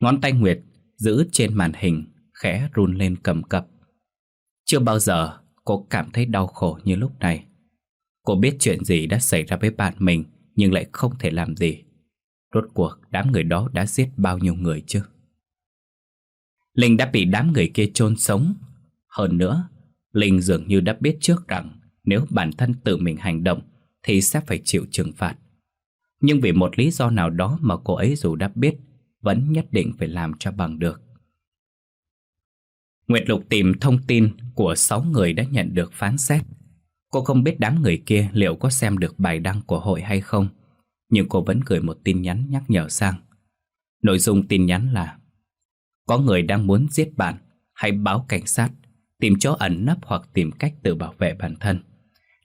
Ngón tay Nguyệt giữ trên màn hình khẽ run lên cầm cập. Chưa bao giờ cô cảm thấy đau khổ như lúc này Cô biết chuyện gì đã xảy ra với bạn mình, Nhưng lại không thể làm gì Rốt cuộc, đám người đó đã giết bao nhiêu người chứ Linh đã bị đám người kia chôn sống Hơn nữa, Linh dường như đã biết trước rằng nếu bản thân tự mình hành động, thì sẽ phải chịu trừng phạt. Nhưng vì một lý do nào đó mà cô ấy dù đã biết, vẫn nhất định phải làm cho bằng được. Nguyệt Lục tìm thông tin của 6 người đã nhận được phán xét. Cô không biết đám người kia liệu có xem được bài đăng của hội hay không, nhưng cô vẫn gửi một tin nhắn nhắc nhở sang. Nội dung tin nhắn là Có người đang muốn giết bạn, hãy báo cảnh sát tìm chỗ ẩn nấp hoặc tìm cách tự bảo vệ bản thân.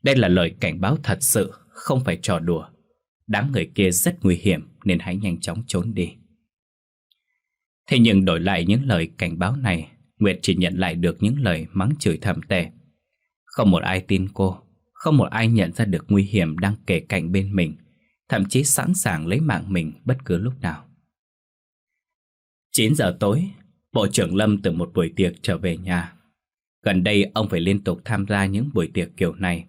Đây là lời cảnh báo thật sự, không phải trò đùa. Đám người kia rất nguy hiểm nên hãy nhanh chóng trốn đi. Thế nhưng đổi lại những lời cảnh báo này, Nguyệt chỉ nhận lại được những lời mắng chửi thầm tệ. Không một ai tin cô, không một ai nhận ra được nguy hiểm đang kề cạnh bên mình, thậm chí sẵn sàng lấy mạng mình bất cứ lúc nào. 9 giờ tối, Bộ trưởng Lâm từ một buổi tiệc trở về nhà Gần đây ông phải liên tục tham gia những buổi tiệc kiểu này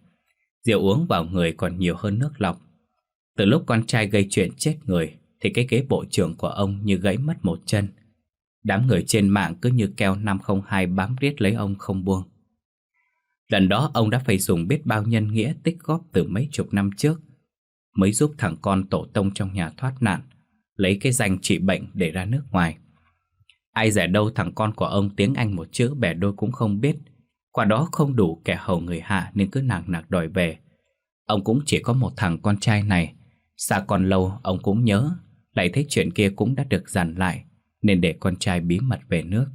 Rượu uống vào người còn nhiều hơn nước lọc Từ lúc con trai gây chuyện chết người Thì cái ghế bộ trưởng của ông như gãy mất một chân Đám người trên mạng cứ như keo 502 bám riết lấy ông không buông. Lần đó ông đã phải dùng biết bao nhân nghĩa tích góp từ mấy chục năm trước, Mới giúp thằng con tổ tông trong nhà thoát nạn, Lấy cái danh trị bệnh để ra nước ngoài. Ai rẻ đâu thằng con của ông tiếng Anh một chữ bẻ đôi cũng không biết. Quả đó không đủ kẻ hầu người hạ nên cứ nặng nặc đòi về. Ông cũng chỉ có một thằng con trai này. Xa còn lâu, ông cũng nhớ, Lại thấy chuyện kia cũng đã được dàn lại. Nên để con trai bí mật về nước.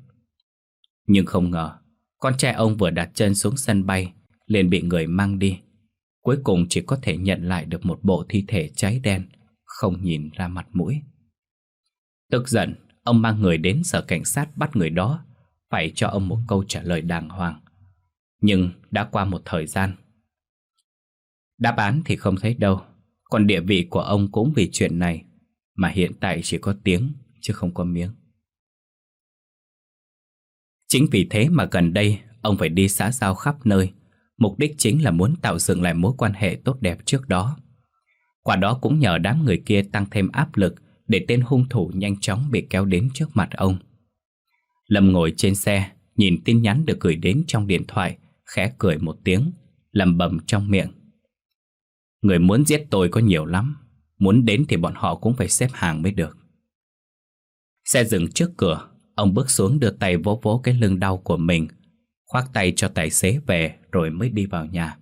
Nhưng không ngờ, Con trai ông vừa đặt chân xuống sân bay, liền bị người mang đi. Cuối cùng chỉ có thể nhận lại được một bộ thi thể cháy đen, Không nhìn ra mặt mũi. Tức giận, Ông mang người đến sở cảnh sát bắt người đó, Phải cho ông một câu trả lời đàng hoàng. Nhưng đã qua một thời gian. Đáp án thì không thấy đâu, Còn địa vị của ông cũng vì chuyện này, Mà hiện tại chỉ có tiếng chứ không có miếng Chính vì thế mà gần đây Ông phải đi xã giao khắp nơi Mục đích chính là muốn tạo dựng lại mối quan hệ tốt đẹp trước đó Quả đó cũng nhờ đám người kia tăng thêm áp lực để tên hung thủ nhanh chóng bị kéo đến trước mặt ông. Lâm ngồi trên xe, nhìn tin nhắn được gửi đến trong điện thoại, khẽ cười một tiếng, lầm bầm trong miệng. Người muốn giết tôi có nhiều lắm, muốn đến thì bọn họ cũng phải xếp hàng mới được. Xe dừng trước cửa, ông bước xuống đưa tay vỗ vỗ cái lưng đau của mình, khoác tay cho tài xế về rồi mới đi vào nhà.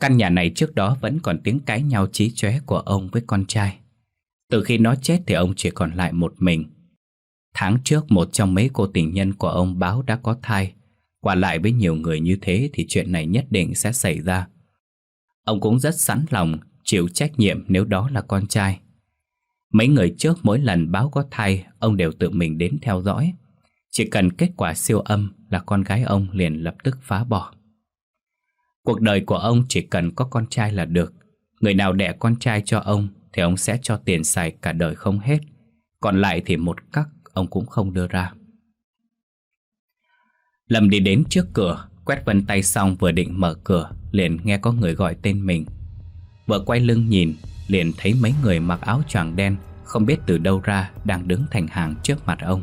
Căn nhà này trước đó vẫn còn tiếng cãi nhau chí chóe của ông với con trai. Từ khi nó chết thì ông chỉ còn lại một mình Tháng trước một trong mấy cô tình nhân của ông báo đã có thai Qua lại với nhiều người như thế thì chuyện này nhất định sẽ xảy ra Ông cũng rất sẵn lòng chịu trách nhiệm nếu đó là con trai. Mấy người trước mỗi lần báo có thai, ông đều tự mình đến theo dõi. Chỉ cần kết quả siêu âm là con gái ông liền lập tức phá bỏ. Cuộc đời của ông chỉ cần có con trai là được. Người nào đẻ con trai cho ông thì ông sẽ cho tiền xài cả đời không hết. Còn lại thì một cắc ông cũng không đưa ra. Lâm đi đến trước cửa, quét vân tay xong vừa định mở cửa, liền nghe có người gọi tên mình. Vợ quay lưng nhìn, liền thấy mấy người mặc áo choàng đen, không biết từ đâu ra đang đứng thành hàng trước mặt ông.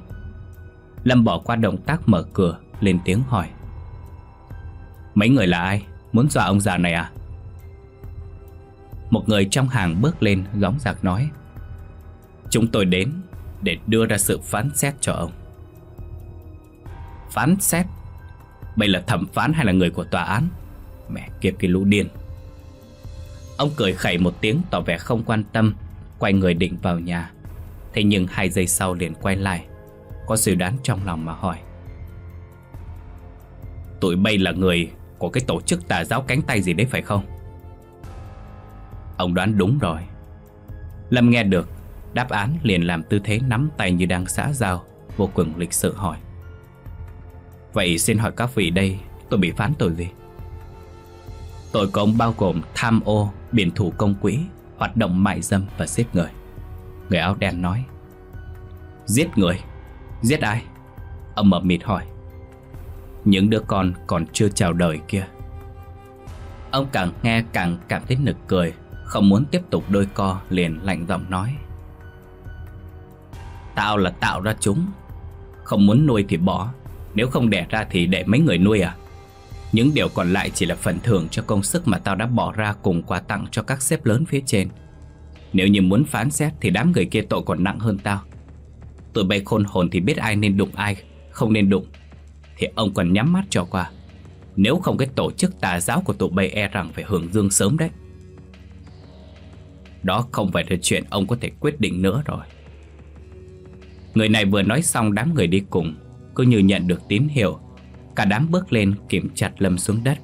Lâm bỏ qua động tác mở cửa, lên tiếng hỏi. Mấy người là ai? Muốn dọa ông già này à? Một người trong hàng bước lên gióng giạc nói Chúng tôi đến để đưa ra sự phán xét cho ông Phán xét? Bây là thẩm phán hay là người của tòa án? Mẹ kiếp cái lũ điên Ông cười khẩy một tiếng tỏ vẻ không quan tâm, Quay người định vào nhà. Thế nhưng hai giây sau liền quay lại, Có dự đoán trong lòng mà hỏi. Tụi bay là người của cái tổ chức tà giáo cánh tay gì đấy phải không? Ông đoán đúng rồi. Lâm nghe được, Đáp án liền làm tư thế nắm tay như đang xã giao, Vô cùng lịch sự hỏi. Vậy xin hỏi các vị đây, Tôi bị phán tội gì? Tội của ông bao gồm tham ô, Biển thủ công quỹ, Hoạt động mại dâm và giết người. Người áo đen nói, Giết người? Giết ai? Ông mập mịt hỏi, Những đứa con còn chưa chào đời kia. Ông càng nghe càng cảm thấy nực cười, Không muốn tiếp tục đôi co liền lạnh giọng nói, Tao là tạo ra chúng, Không muốn nuôi thì bỏ, Nếu không đẻ ra thì để mấy người nuôi à? Những điều còn lại chỉ là phần thưởng cho công sức mà tao đã bỏ ra cùng quà tặng cho các sếp lớn phía trên. Nếu như muốn phán xét thì đám người kia tội còn nặng hơn tao. Tụi bay khôn hồn thì biết ai nên đụng ai, Không nên đụng. Thì ông còn nhắm mắt cho qua. Nếu không cái tổ chức tà giáo của tụi bay e rằng phải hưởng dương sớm đấy. Đó không phải là chuyện ông có thể quyết định nữa rồi. Người này vừa nói xong đám người đi cùng, Cứ như nhận được tín hiệu. Cả đám bước lên kiểm chặt Lâm xuống đất.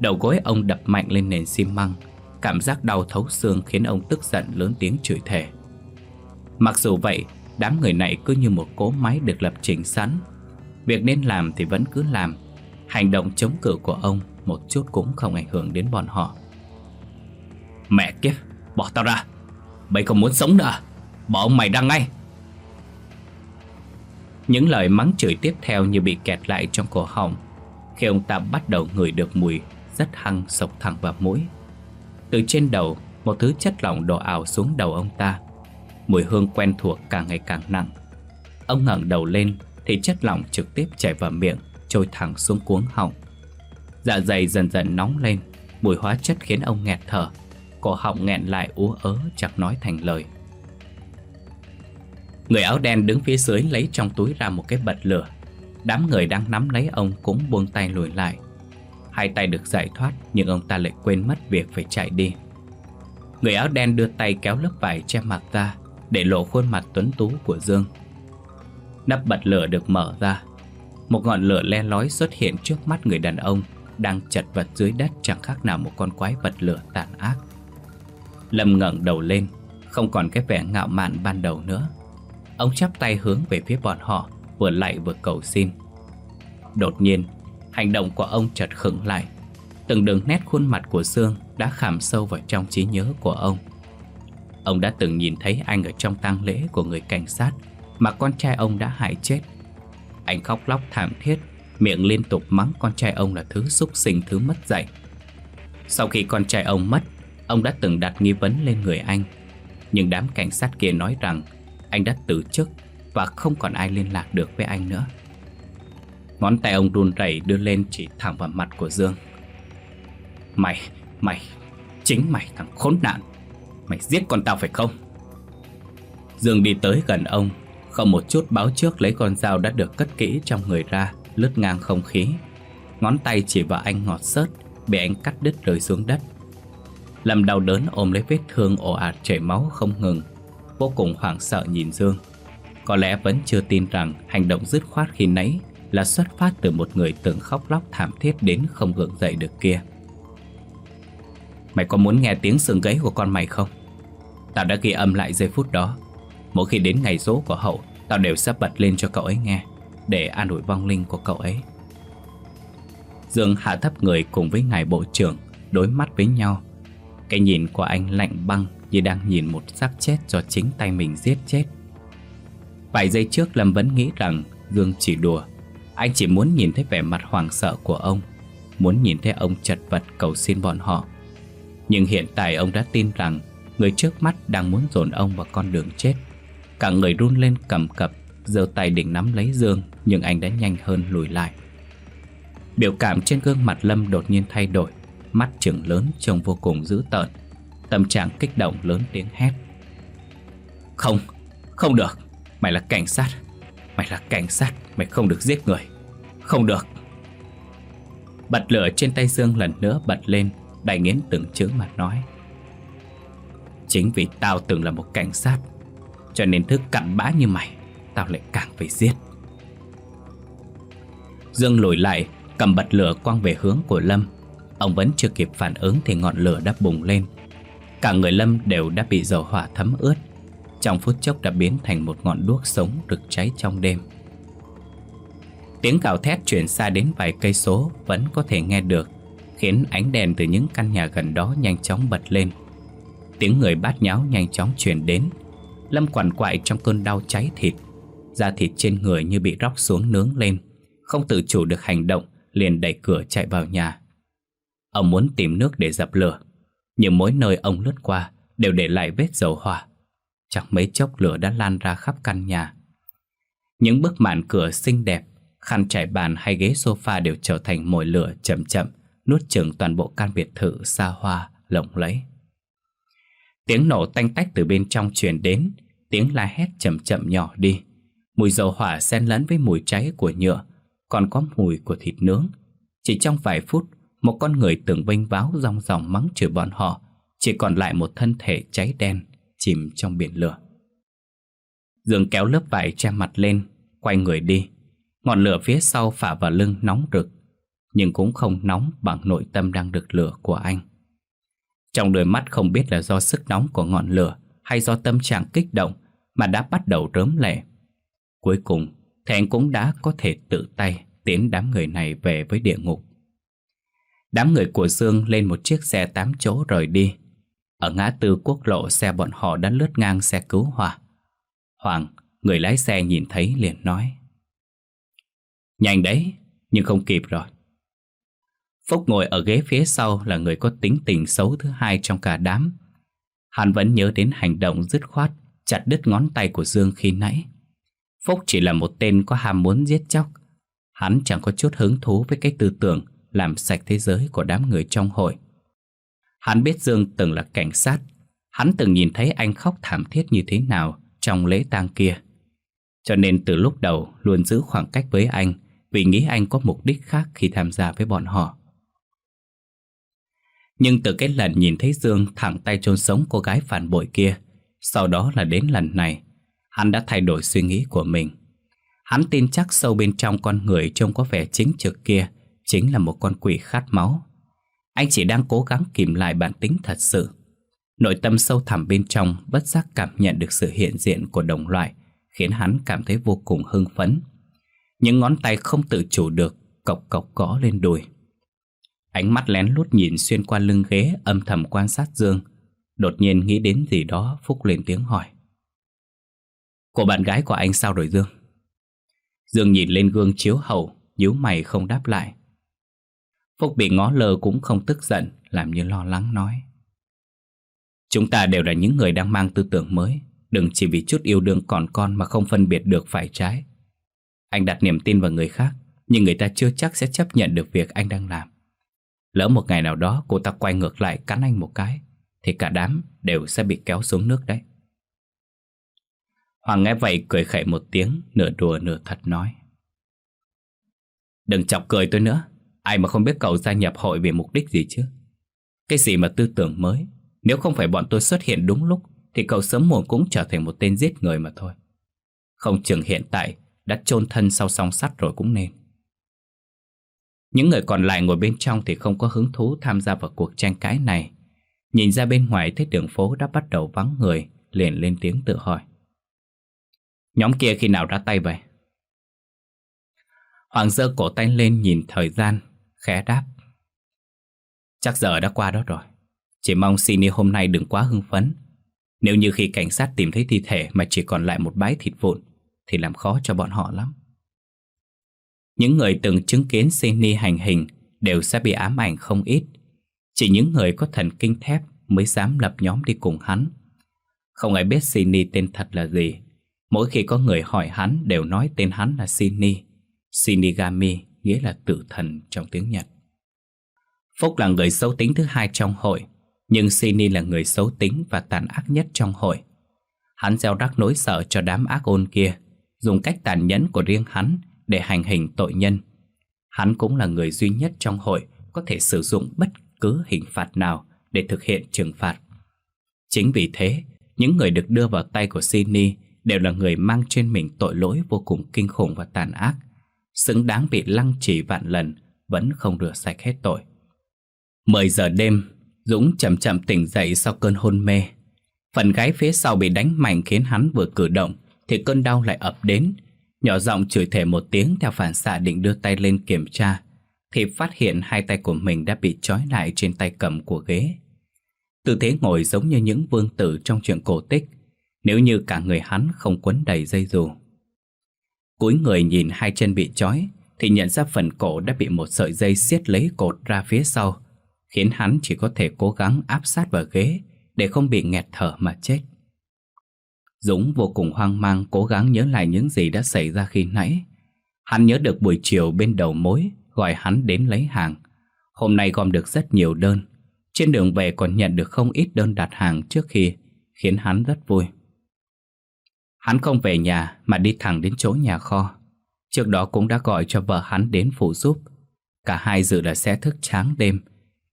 Đầu gối ông đập mạnh lên nền xi măng. Cảm giác đau thấu xương khiến ông tức giận lớn tiếng chửi thề. Mặc dù vậy, Đám người này cứ như một cỗ máy được lập trình sẵn. Việc nên làm thì vẫn cứ làm. Hành động chống cự của ông Một chút cũng không ảnh hưởng đến bọn họ. Mẹ kiếp, Bỏ tao ra. Mày không muốn sống nữa à? Bỏ ông mày ra ngay những lời mắng chửi tiếp theo như bị kẹt lại trong cổ họng. Khi ông ta bắt đầu ngửi được mùi, Rất hăng, sộc thẳng vào mũi. Từ trên đầu, Một thứ chất lỏng đổ ảo xuống đầu ông ta. Mùi hương quen thuộc càng ngày càng nặng. Ông ngẩng đầu lên, Thì chất lỏng trực tiếp chảy vào miệng, Trôi thẳng xuống cuống họng. Dạ dày dần dần nóng lên, Mùi hóa chất khiến ông nghẹt thở. Cổ họng nghẹn lại ú ớ, chẳng nói thành lời. Người áo đen đứng phía dưới lấy trong túi ra một cái bật lửa. Đám người đang nắm lấy ông cũng buông tay lùi lại. Hai tay được giải thoát, nhưng ông ta lại quên mất việc phải chạy đi. Người áo đen đưa tay kéo lớp vải che mặt ra, Để lộ khuôn mặt tuấn tú của Dương. Nắp bật lửa được mở ra. Một ngọn lửa le lói xuất hiện trước mắt người đàn ông Đang chật vật dưới đất, chẳng khác nào một con quái vật lửa tàn ác. Lâm ngẩng đầu lên, Không còn cái vẻ ngạo mạn ban đầu nữa. Ông chắp tay hướng về phía bọn họ, Vừa lạy vừa cầu xin. Đột nhiên, Hành động của ông chợt khựng lại. Từng đường nét khuôn mặt của Dương Đã khảm sâu vào trong trí nhớ của ông. Ông đã từng nhìn thấy anh Ở trong tang lễ của người cảnh sát Mà con trai ông đã hại chết. Anh khóc lóc thảm thiết, Miệng liên tục mắng con trai ông là thứ xúc sinh, thứ mất dạy. Sau khi con trai ông mất, Ông đã từng đặt nghi vấn lên người anh. Nhưng đám cảnh sát kia nói rằng anh đã từ chức và không còn ai liên lạc được với anh nữa. Ngón tay ông run rẩy đưa lên chỉ thẳng vào mặt của Dương. Mày, mày, chính mày thằng khốn nạn. Mày giết con tao phải không? Dương đi tới gần ông, không một chút báo trước lấy con dao đã được cất kỹ trong người ra, lướt ngang không khí. Ngón tay chỉ vào anh ngọt sớt, bị anh cắt đứt rơi xuống đất. Lâm đau đớn ôm lấy vết thương ồ ạt chảy máu không ngừng vô cùng hoảng sợ nhìn Dương. Có lẽ vẫn chưa tin rằng hành động dứt khoát khi nãy là xuất phát từ một người từng khóc lóc thảm thiết đến không gượng dậy được kia. Mày có muốn nghe tiếng xương gáy của con mày không Tao đã ghi âm lại giây phút đó Mỗi khi đến ngày rỗ của hậu, Tao đều sẽ bật lên cho cậu ấy nghe, Để an ủi vong linh của cậu ấy Dương hạ thấp người cùng với ngài bộ trưởng, Đối mắt với nhau Cái nhìn của anh lạnh băng như đang nhìn một xác chết do chính tay mình giết chết. Vài giây trước Lâm vẫn nghĩ rằng Dương chỉ đùa. Anh chỉ muốn nhìn thấy vẻ mặt hoảng sợ của ông, Muốn nhìn thấy ông chật vật cầu xin bọn họ. Nhưng hiện tại ông đã tin rằng Người trước mắt đang muốn dồn ông vào con đường chết. Cả người run lên cầm cập, giơ tay định nắm lấy Dương, Nhưng anh đã nhanh hơn lùi lại. Biểu cảm trên gương mặt Lâm đột nhiên thay đổi, Mắt trừng lớn, trông vô cùng dữ tợn. Tâm trạng kích động lớn tiếng hét. Không, không được. Mày là cảnh sát. Mày là cảnh sát Mày không được giết người. Không được. Bật lửa trên tay Dương lần nữa bật lên Đại nghiến từng chữ mà nói. Chính vì tao từng là một cảnh sát Cho nên thức cặn bã như mày Tao lại càng phải giết. Dương lùi lại Cầm bật lửa quăng về hướng của Lâm. Ông vẫn chưa kịp phản ứng Thì ngọn lửa đã bùng lên. Cả người Lâm đều đã bị dầu hỏa thấm ướt. Trong phút chốc đã biến thành một ngọn đuốc sống rực cháy trong đêm. Tiếng cào thét chuyển xa đến vài cây số Vẫn có thể nghe được, Khiến ánh đèn từ những căn nhà gần đó nhanh chóng bật lên. Tiếng người bát nháo nhanh chóng truyền đến. Lâm quằn quại trong cơn đau cháy thịt, Da thịt trên người như bị róc xuống nướng lên, Không tự chủ được hành động, Liền đẩy cửa chạy vào nhà. Ông muốn tìm nước để dập lửa. Nhưng mỗi nơi ông lướt qua Đều để lại vết dầu hỏa. Chẳng mấy chốc lửa đã lan ra khắp căn nhà. Những bức màn cửa xinh đẹp Khăn trải bàn hay ghế sofa đều trở thành mồi lửa chậm chậm Nuốt chửng toàn bộ căn biệt thự xa hoa, lộng lẫy. Tiếng nổ tanh tách từ bên trong truyền đến Tiếng la hét chậm chậm nhỏ đi. Mùi dầu hỏa xen lẫn với mùi cháy của nhựa Còn có mùi của thịt nướng. Chỉ trong vài phút một con người từng vênh váo rong ròng mắng chửi bọn họ, Chỉ còn lại một thân thể cháy đen, Chìm trong biển lửa. Dương kéo lớp vải che mặt lên, Quay người đi. Ngọn lửa phía sau phả vào lưng nóng rực, Nhưng cũng không nóng bằng nội tâm đang được lửa của anh. Trong đôi mắt không biết là do sức nóng của ngọn lửa Hay do tâm trạng kích động Mà đã bắt đầu rớm lệ. Cuối cùng, thì anh cũng đã có thể tự tay Tiến đám người này về với địa ngục. Đám người của Dương lên một chiếc xe 8 chỗ rời đi Ở ngã tư quốc lộ xe bọn họ đã lướt ngang xe cứu hỏa Hoàng, người lái xe nhìn thấy liền nói Nhanh đấy, nhưng không kịp rồi. Phúc ngồi ở ghế phía sau là người có tính tình xấu thứ hai trong cả đám. Hắn vẫn nhớ đến hành động dứt khoát, chặt đứt ngón tay của Dương khi nãy. Phúc chỉ là một tên có ham muốn giết chóc. Hắn chẳng có chút hứng thú với cái tư tưởng làm sạch thế giới của đám người trong hội. Hắn biết Dương từng là cảnh sát. Hắn từng nhìn thấy anh khóc thảm thiết như thế nào trong lễ tang kia. Cho nên từ lúc đầu luôn giữ khoảng cách với anh vì nghĩ anh có mục đích khác khi tham gia với bọn họ. Nhưng từ cái lần nhìn thấy Dương thẳng tay chôn sống cô gái phản bội kia, sau đó là đến lần này, hắn đã thay đổi suy nghĩ của mình. Hắn tin chắc sâu bên trong con người trông có vẻ chính trực kia chính là một con quỷ khát máu. Anh chỉ đang cố gắng kìm lại bản tính thật sự. Nội tâm sâu thẳm bên trong bất giác cảm nhận được sự hiện diện của đồng loại, khiến hắn cảm thấy vô cùng hưng phấn. Những ngón tay không tự chủ được Cộc cộc gõ lên đùi Ánh mắt lén lút nhìn xuyên qua lưng ghế Âm thầm quan sát Dương Đột nhiên nghĩ đến gì đó Phúc lên tiếng hỏi Cô bạn gái của anh sao rồi Dương Dương nhìn lên gương chiếu hậu nhíu mày không đáp lại Phúc bị ngó lơ cũng không tức giận, Làm như lo lắng nói. Chúng ta đều là những người đang mang tư tưởng mới, Đừng chỉ vì chút yêu đương còn con Mà không phân biệt được phải trái. Anh đặt niềm tin vào người khác, Nhưng người ta chưa chắc sẽ chấp nhận được việc anh đang làm. Lỡ một ngày nào đó cô ta quay ngược lại cắn anh một cái, Thì cả đám đều sẽ bị kéo xuống nước đấy. Hoàng nghe vậy cười khẩy một tiếng, Nửa đùa nửa thật nói. Đừng chọc cười tôi nữa Ai mà không biết cậu gia nhập hội vì mục đích gì chứ Cái gì mà tư tưởng mới Nếu không phải bọn tôi xuất hiện đúng lúc, Thì cậu sớm muộn cũng trở thành một tên giết người mà thôi Không chừng hiện tại đã chôn thân sau song sắt rồi cũng nên. Những người còn lại ngồi bên trong thì không có hứng thú tham gia vào cuộc tranh cãi này. Nhìn ra bên ngoài thấy đường phố đã bắt đầu vắng người, Liền lên tiếng tự hỏi Nhóm kia khi nào ra tay vậy? Hoàng dơ cổ tay lên nhìn thời gian Khẽ đáp. Chắc giờ đã qua đó rồi. Chỉ mong Sini hôm nay đừng quá hưng phấn. Nếu như khi cảnh sát tìm thấy thi thể Mà chỉ còn lại một bãi thịt vụn, Thì làm khó cho bọn họ lắm. Những người từng chứng kiến Sini hành hình Đều sẽ bị ám ảnh không ít. Chỉ những người có thần kinh thép Mới dám lập nhóm đi cùng hắn. Không ai biết Sini tên thật là gì. Mỗi khi có người hỏi hắn Đều nói tên hắn là Sini. Shinigami nghĩa là tử thần trong tiếng Nhật. Phúc là người xấu tính thứ hai trong hội Nhưng Sini là người xấu tính và tàn ác nhất trong hội. Hắn gieo rắc nỗi sợ cho đám ác ôn kia Dùng cách tàn nhẫn của riêng hắn để hành hình tội nhân. Hắn cũng là người duy nhất trong hội có thể sử dụng bất cứ hình phạt nào để thực hiện trừng phạt. Chính vì thế, những người được đưa vào tay của Sini đều là người mang trên mình tội lỗi vô cùng kinh khủng và tàn ác, xứng đáng bị lăng trì vạn lần, vẫn không rửa sạch hết tội. 10 giờ đêm, Dũng chậm chậm tỉnh dậy sau cơn hôn mê. Phần gái phía sau bị đánh mạnh khiến hắn vừa cử động thì cơn đau lại ập đến. Nhỏ giọng chửi thề một tiếng theo phản xạ định đưa tay lên kiểm tra thì phát hiện hai tay của mình đã bị trói lại trên tay cầm của ghế. Tư thế ngồi giống như những vương tử trong chuyện cổ tích nếu như cả người hắn không quấn đầy dây dù. Cúi người nhìn hai chân bị trói thì nhận ra phần cổ đã bị một sợi dây siết lấy cột ra phía sau khiến hắn chỉ có thể cố gắng áp sát vào ghế để không bị nghẹt thở mà chết. Dũng vô cùng hoang mang cố gắng nhớ lại những gì đã xảy ra khi nãy. Hắn nhớ được buổi chiều bên đầu mối gọi hắn đến lấy hàng. Hôm nay gom được rất nhiều đơn. Trên đường về còn nhận được không ít đơn đặt hàng trước khi, khiến hắn rất vui. Hắn không về nhà mà đi thẳng đến chỗ nhà kho. Trước đó cũng đã gọi cho vợ hắn đến phụ giúp. Cả hai dự là sẽ thức tráng đêm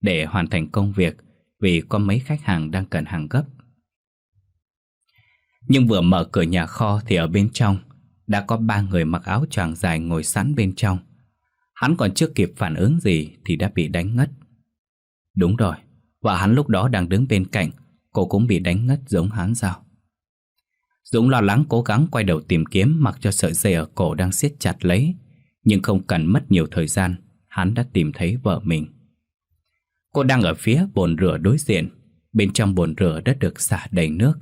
để hoàn thành công việc vì có mấy khách hàng đang cần hàng gấp. Nhưng vừa mở cửa nhà kho thì ở bên trong đã có ba người mặc áo choàng dài ngồi sẵn bên trong. Hắn còn chưa kịp phản ứng gì thì đã bị đánh ngất. Đúng rồi, và hắn lúc đó đang đứng bên cạnh, cô cũng bị đánh ngất giống hắn sao? Dũng lo lắng cố gắng quay đầu tìm kiếm mặc cho sợi dây ở cổ đang siết chặt lấy. Nhưng không cần mất nhiều thời gian, hắn đã tìm thấy vợ mình. Cô đang ở phía bồn rửa đối diện, bên trong bồn rửa đã được xả đầy nước.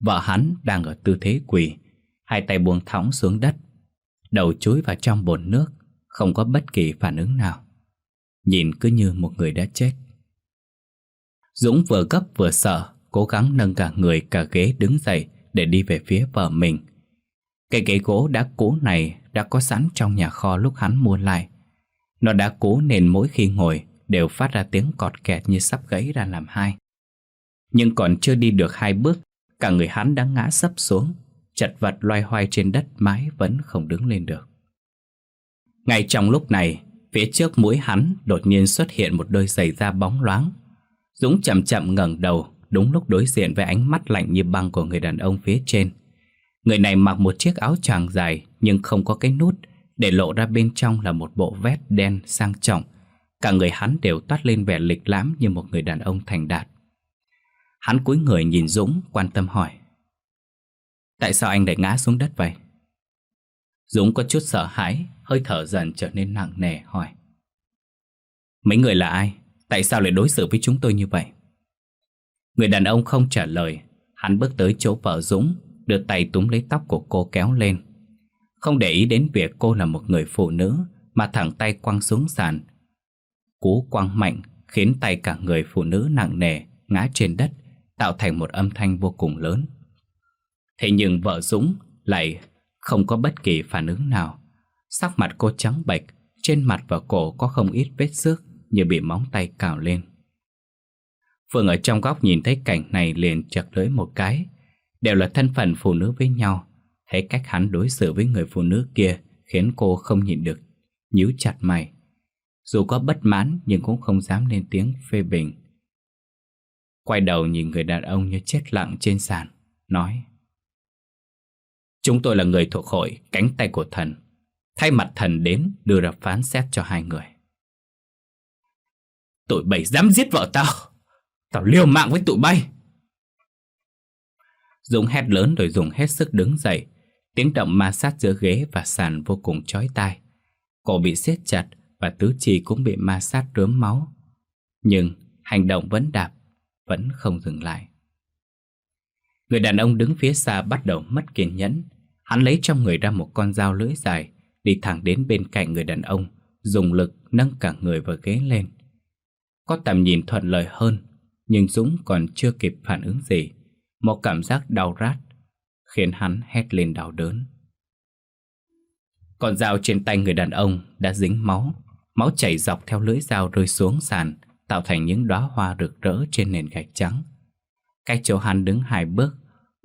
Vợ hắn đang ở tư thế quỳ, hai tay buông thõng xuống đất, đầu chúi vào trong bồn nước, không có bất kỳ phản ứng nào. Nhìn cứ như một người đã chết. Dũng vừa gấp vừa sợ, cố gắng nâng cả người cả ghế đứng dậy để đi về phía vợ mình. Cây ghế gỗ đã cũ này đã có sẵn trong nhà kho lúc hắn mua lại. Nó đã cũ nên mỗi khi ngồi đều phát ra tiếng cọt kẹt như sắp gãy ra làm hai. Nhưng còn chưa đi được hai bước, cả người hắn đã ngã sấp xuống, chật vật loay hoay trên đất mãi vẫn không đứng lên được. Ngay trong lúc này, phía trước mũi hắn đột nhiên xuất hiện một đôi giày da bóng loáng. Dũng chậm chậm ngẩng đầu, đúng lúc đối diện với ánh mắt lạnh như băng của người đàn ông phía trên. Người này mặc một chiếc áo choàng dài nhưng không có cái nút, để lộ ra bên trong là một bộ vest đen sang trọng. Cả người hắn đều toát lên vẻ lịch lãm như một người đàn ông thành đạt. Hắn cúi người nhìn Dũng, quan tâm hỏi. Tại sao anh lại ngã xuống đất vậy? Dũng có chút sợ hãi, hơi thở dần trở nên nặng nề hỏi. Mấy người là ai? Tại sao lại đối xử với chúng tôi như vậy? Người đàn ông không trả lời. Hắn bước tới chỗ vợ Dũng, Đưa tay túm lấy tóc của cô kéo lên. Không để ý đến việc cô là một người phụ nữ, Mà thẳng tay quăng xuống sàn. Cú quăng mạnh Khiến tay cả người phụ nữ nặng nề Ngã trên đất, Tạo thành một âm thanh vô cùng lớn. Thế nhưng vợ Dũng lại không có bất kỳ phản ứng nào. Sắc mặt cô trắng bệch, Trên mặt và cổ có không ít vết xước Như bị móng tay cào lên. Phương ở trong góc nhìn thấy cảnh này liền chật lưỡi một cái. Đều là thân phận phụ nữ với nhau. Thấy cách hắn đối xử với người phụ nữ kia Khiến cô không nhịn được, nhíu chặt mày. Dù có bất mãn nhưng cũng không dám lên tiếng phê bình. Quay đầu nhìn người đàn ông như chết lặng trên sàn, Nói, Chúng tôi là người thuộc hội, cánh tay của thần. Thay mặt thần đến, đưa ra phán xét cho hai người. Tụi bày dám giết vợ tao! Tao liều mạng với tụi bay. Dũng hét lớn rồi dùng hết sức đứng dậy. Tiếng động ma sát giữa ghế và sàn vô cùng chói tai. Cổ bị siết chặt Và tứ chi cũng bị ma sát rớm máu. Nhưng hành động vẫn đạp, Vẫn không dừng lại. Người đàn ông đứng phía xa bắt đầu mất kiên nhẫn. Hắn lấy trong người ra một con dao lưỡi dài, Đi thẳng đến bên cạnh người đàn ông, Dùng lực nâng cả người và ghế lên. Có tầm nhìn thuận lợi hơn nhưng Dũng còn chưa kịp phản ứng gì, Một cảm giác đau rát Khiến hắn hét lên đau đớn. Con dao trên tay người đàn ông đã dính máu Máu chảy dọc theo lưỡi dao rơi xuống sàn, Tạo thành những đóa hoa rực rỡ trên nền gạch trắng. Cách chỗ hắn đứng hai bước,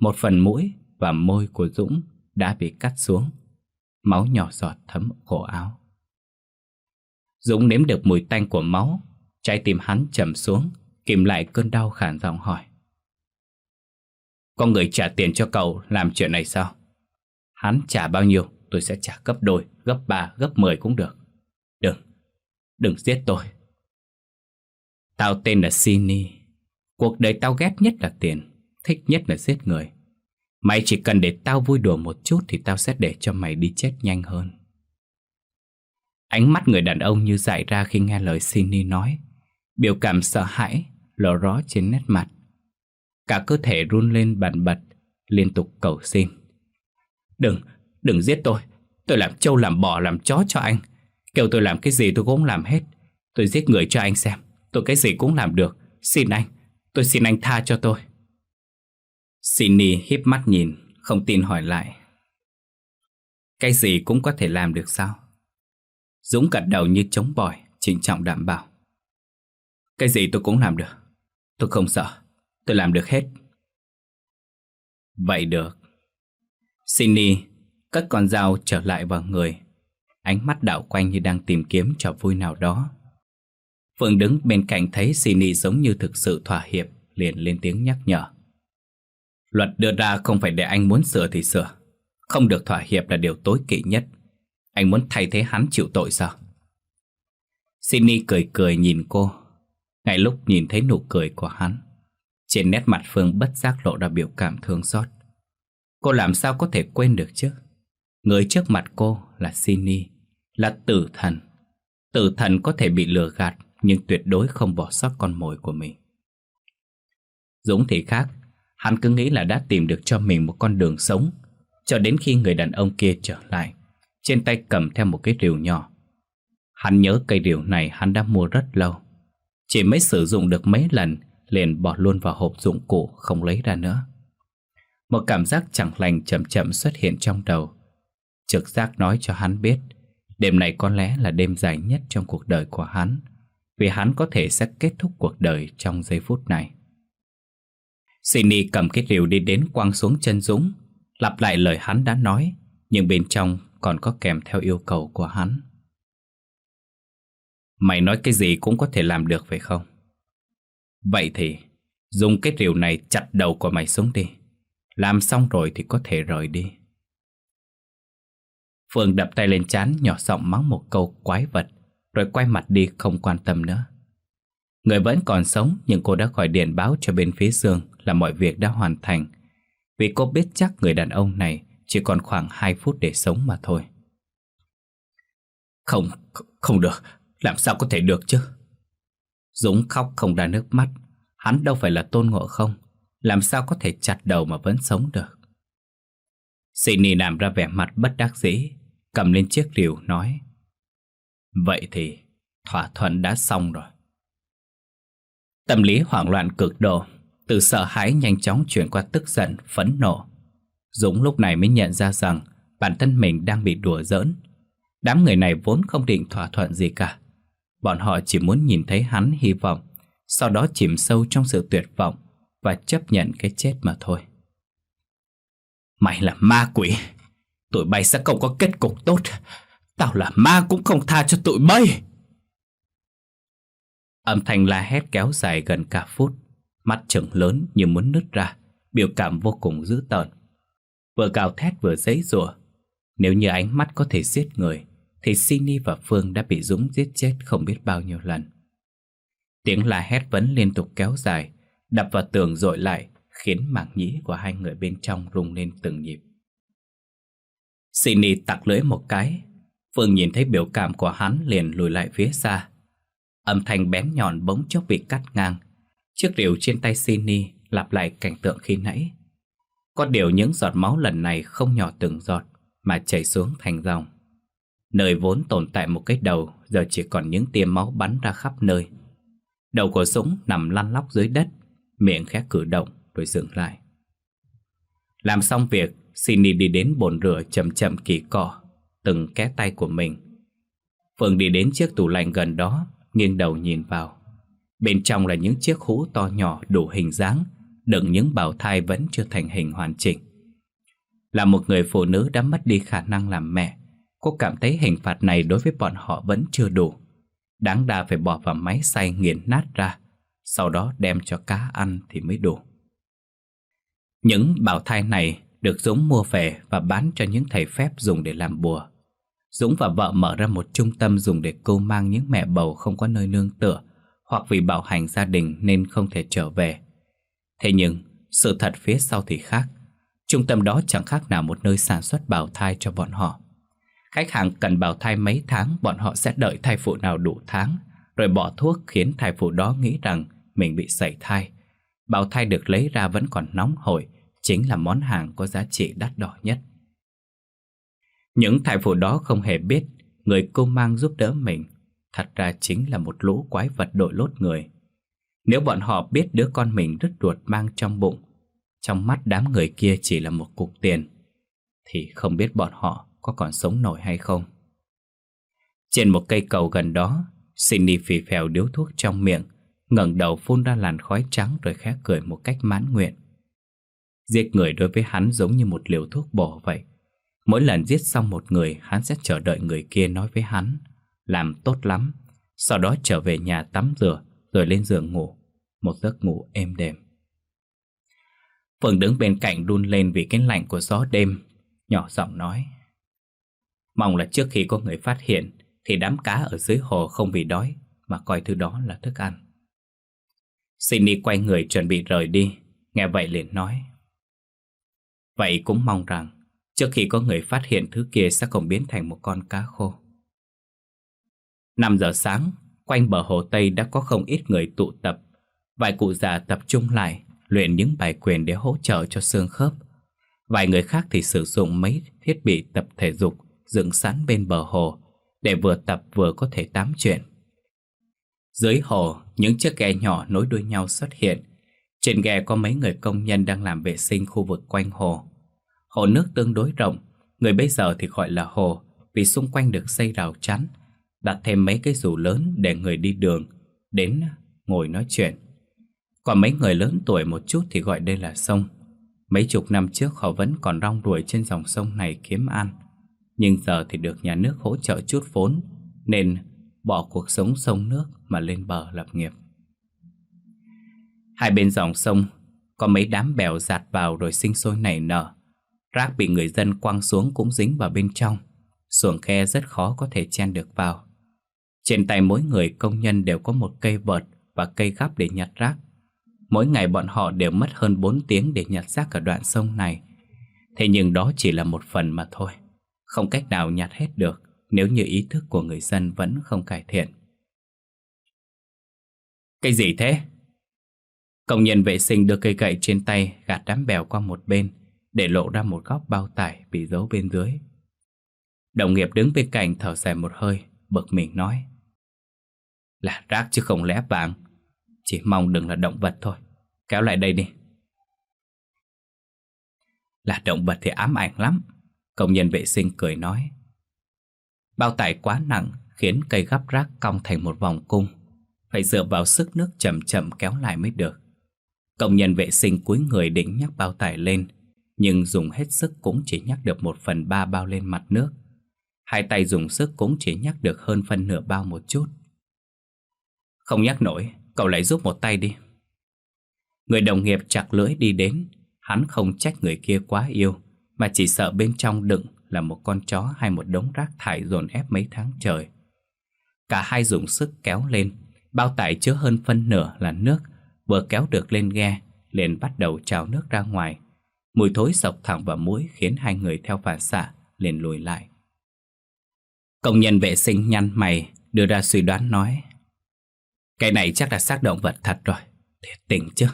Một phần mũi và môi của Dũng đã bị cắt xuống, Máu nhỏ giọt thấm cổ áo. Dũng nếm được mùi tanh của máu, Trái tim hắn chầm xuống Kìm lại cơn đau khản giọng hỏi. Có người trả tiền cho cậu làm chuyện này sao? Hắn trả bao nhiêu tôi sẽ trả gấp đôi, gấp ba, gấp mười cũng được. Đừng, đừng giết tôi. Tao tên là Sini. Cuộc đời tao ghét nhất là tiền Thích nhất là giết người. Mày chỉ cần để tao vui đùa một chút Thì tao sẽ để cho mày đi chết nhanh hơn. Ánh mắt người đàn ông như dại ra khi nghe lời Sini nói Biểu cảm sợ hãi lộ rõ trên nét mặt. Cả cơ thể run lên bần bật Liên tục cầu xin. Đừng, đừng giết tôi. Tôi làm trâu làm bò làm chó cho anh. Kêu tôi làm cái gì tôi cũng làm hết. Tôi giết người cho anh xem. Tôi cái gì cũng làm được. Xin anh, tôi xin anh tha cho tôi. Sini híp mắt nhìn Không tin hỏi lại. Cái gì cũng có thể làm được sao? Dũng gật đầu như chống bỏi Trịnh trọng đảm bảo. Cái gì tôi cũng làm được. Tôi không sợ. Tôi làm được hết. Vậy được. Cindy, cất con dao trở lại vào người. Ánh mắt đảo quanh như đang tìm kiếm trò vui nào đó. Phương đứng bên cạnh thấy Cindy giống như thực sự thỏa hiệp Liền lên tiếng nhắc nhở. Luật đưa ra không phải để anh muốn sửa thì sửa. Không được thỏa hiệp là điều tối kỵ nhất. Anh muốn thay thế hắn chịu tội sao? Sydney cười cười nhìn cô. Ngay lúc nhìn thấy nụ cười của hắn, Trên nét mặt Phương bất giác lộ ra biểu cảm thương xót. Cô làm sao có thể quên được chứ? Người trước mặt cô là Sini, Là tử thần. Tử thần có thể bị lừa gạt, Nhưng tuyệt đối không bỏ sót con mồi của mình. Dũng thì khác, Hắn cứ nghĩ là đã tìm được cho mình một con đường sống, Cho đến khi người đàn ông kia trở lại, Trên tay cầm theo một cái rìu nhỏ. Hắn nhớ cây rìu này hắn đã mua rất lâu chỉ mới sử dụng được mấy lần, Liền bỏ luôn vào hộp dụng cụ Không lấy ra nữa. Một cảm giác chẳng lành chậm chậm xuất hiện trong đầu. Trực giác nói cho hắn biết, Đêm này có lẽ là đêm dài nhất trong cuộc đời của hắn, Vì hắn có thể sẽ kết thúc cuộc đời trong giây phút này. Sini cầm cái rìu đi đến quăng xuống chân Dũng, Lặp lại lời hắn đã nói, Nhưng bên trong còn có kèm theo yêu cầu của hắn. Mày nói cái gì cũng có thể làm được phải không? Vậy thì Dùng cái rìu này chặt đầu của mày xuống đi Làm xong rồi thì có thể rời đi Phương đập tay lên chán nhỏ giọng mắng một câu quái vật Rồi quay mặt đi không quan tâm nữa Người vẫn còn sống nhưng cô đã gọi điện báo cho bên phía Dương là mọi việc đã hoàn thành. Vì cô biết chắc người đàn ông này chỉ còn khoảng 2 phút để sống mà thôi. Không, không được, làm sao có thể được chứ? Dũng khóc không ra nước mắt, hắn đâu phải là tôn ngộ không, làm sao có thể chặt đầu mà vẫn sống được. Sydney làm ra vẻ mặt bất đắc dĩ, cầm lên chiếc rìu nói Vậy thì thỏa thuận đã xong rồi. Tâm lý hoảng loạn cực độ Từ sợ hãi nhanh chóng chuyển qua tức giận, phẫn nộ Dũng lúc này mới nhận ra rằng Bản thân mình đang bị đùa giỡn Đám người này vốn không định thỏa thuận gì cả Bọn họ chỉ muốn nhìn thấy hắn hy vọng, Sau đó chìm sâu trong sự tuyệt vọng Và chấp nhận cái chết mà thôi. Mày là ma quỷ, Tụi bay sẽ không có kết cục tốt. Tao là ma cũng không tha cho tụi bay. Âm thanh la hét kéo dài gần cả phút, Mắt trừng lớn như muốn nứt ra, Biểu cảm vô cùng dữ tợn. Vừa gào thét vừa giấy rủa, Nếu như ánh mắt có thể giết người thì Sini và Phương đã bị Dũng giết chết không biết bao nhiêu lần Tiếng la hét vẫn liên tục kéo dài đập vào tường dội lại, khiến mảng nhĩ của hai người bên trong rung lên từng nhịp. Sini tặc lưỡi một cái, Phương nhìn thấy biểu cảm của hắn liền lùi lại phía xa. Âm thanh bén nhọn bỗng chốc bị cắt ngang. Chiếc rìu trên tay Sini lặp lại cảnh tượng khi nãy. Có điều những giọt máu lần này không nhỏ từng giọt mà chảy xuống thành dòng. Nơi vốn tồn tại một cái đầu giờ chỉ còn những tia máu bắn ra khắp nơi. Đầu của Dũng nằm lăn lóc dưới đất, miệng khẽ cử động rồi dừng lại. Làm xong việc, Sydney đi đến bồn rửa chậm chậm kỳ cọ, từng cái tay của mình. Phương đi đến chiếc tủ lạnh gần đó, nghiêng đầu nhìn vào. Bên trong là những chiếc hũ to nhỏ đủ hình dáng, đựng những bào thai vẫn chưa thành hình hoàn chỉnh. Là một người phụ nữ đã mất đi khả năng làm mẹ, cô cảm thấy hình phạt này đối với bọn họ vẫn chưa đủ. Đáng đa phải bỏ vào máy xay nghiền nát ra, sau đó đem cho cá ăn thì mới đủ. Những bào thai này được Dũng mua về và bán cho những thầy phép dùng để làm bùa. Dũng và vợ mở ra một trung tâm dùng để câu mang những mẹ bầu không có nơi nương tựa hoặc vì bạo hành gia đình nên không thể trở về. Thế nhưng, sự thật phía sau thì khác. Trung tâm đó chẳng khác nào một nơi sản xuất bào thai cho bọn họ. Khách hàng cần bào thai mấy tháng, bọn họ sẽ đợi thai phụ nào đủ tháng, rồi bỏ thuốc khiến thai phụ đó nghĩ rằng mình bị sẩy thai. Bào thai được lấy ra vẫn còn nóng hổi, chính là món hàng có giá trị đắt đỏ nhất. Những thai phụ đó không hề biết người cô mang giúp đỡ mình thật ra chính là một lũ quái vật đội lốt người. Nếu bọn họ biết đứa con mình rất ruột mang trong bụng, trong mắt đám người kia chỉ là một cục tiền, thì không biết bọn họ có còn sống nổi hay không. Trên một cây cầu gần đó, Cindy phì phèo điếu thuốc trong miệng, ngẩng đầu phun ra làn khói trắng rồi khẽ cười một cách mãn nguyện. Giết người đối với hắn giống như một liều thuốc bổ vậy. Mỗi lần giết xong một người, hắn sẽ chờ đợi người kia nói với hắn, làm tốt lắm, sau đó trở về nhà tắm rửa, rồi lên giường ngủ, một giấc ngủ êm đềm. Phương đứng bên cạnh đun lên vì cái lạnh của gió đêm, nhỏ giọng nói. Mong là trước khi có người phát hiện, thì đám cá ở dưới hồ không bị đói, mà coi thứ đó là thức ăn. Sydney quay người chuẩn bị rời đi, nghe vậy liền nói. Vậy cũng mong rằng Trước khi có người phát hiện thứ kia sẽ không biến thành một con cá khô 5 giờ sáng Quanh bờ hồ Tây đã có không ít người tụ tập Vài cụ già tập trung lại Luyện những bài quyền để hỗ trợ cho xương khớp Vài người khác thì sử dụng mấy thiết bị tập thể dục Dựng sẵn bên bờ hồ Để vừa tập vừa có thể tám chuyện Dưới hồ Những chiếc ghe nhỏ nối đuôi nhau xuất hiện Trên ghe có mấy người công nhân đang làm vệ sinh khu vực quanh hồ Hồ nước tương đối rộng, người bây giờ thì gọi là hồ vì xung quanh được xây rào chắn, đặt thêm mấy cái dù lớn để người đi đường đến ngồi nói chuyện. Còn mấy người lớn tuổi một chút thì gọi đây là sông. Mấy chục năm trước họ vẫn còn rong ruổi trên dòng sông này kiếm ăn. Nhưng giờ thì được nhà nước hỗ trợ chút vốn, nên bỏ cuộc sống sông nước mà lên bờ lập nghiệp. Hai bên dòng sông, có mấy đám bèo giạt vào rồi sinh sôi nảy nở. Rác bị người dân quăng xuống cũng dính vào bên trong, Xuồng khe rất khó có thể chen được vào Trên tay mỗi người công nhân đều có một cây vợt và cây gắp để nhặt rác Mỗi ngày bọn họ đều mất hơn 4 tiếng để nhặt rác ở đoạn sông này Thế nhưng đó chỉ là một phần mà thôi không cách nào nhặt hết được Nếu như ý thức của người dân vẫn không cải thiện Cái gì thế? Công nhân vệ sinh đưa cây gậy trên tay gạt đám bèo qua một bên để lộ ra một góc bao tải bị giấu bên dưới. Đồng nghiệp đứng bên cạnh thở dài một hơi, bực mình nói. Là rác chứ không lẽ vàng, chỉ mong đừng là động vật thôi, kéo lại đây đi. Là động vật thì ám ảnh lắm, công nhân vệ sinh cười nói. Bao tải quá nặng khiến cây gắp rác cong thành một vòng cung, phải dựa vào sức nước chậm chậm kéo lại mới được. Công nhân vệ sinh cúi người định nhắc bao tải lên nhưng dùng hết sức cũng chỉ nhắc được một phần ba bao lên mặt nước. Hai tay dùng sức cũng chỉ nhắc được hơn phân nửa bao một chút. Không nhắc nổi, cậu lại giúp một tay đi. Người đồng nghiệp chặt lưỡi đi đến, hắn không trách người kia quá yêu, mà chỉ sợ bên trong đựng là một con chó hay một đống rác thải dồn ép mấy tháng trời. Cả hai dùng sức kéo lên, bao tải chứa hơn phân nửa là nước, Vừa kéo được lên ghe liền bắt đầu trào nước ra ngoài. Mùi thối sộc thẳng vào mũi Khiến hai người theo phản xạ liền lùi lại. Công nhân vệ sinh nhăn mày Đưa ra suy đoán nói Cái này chắc là xác động vật thật rồi Thiệt tình chứ.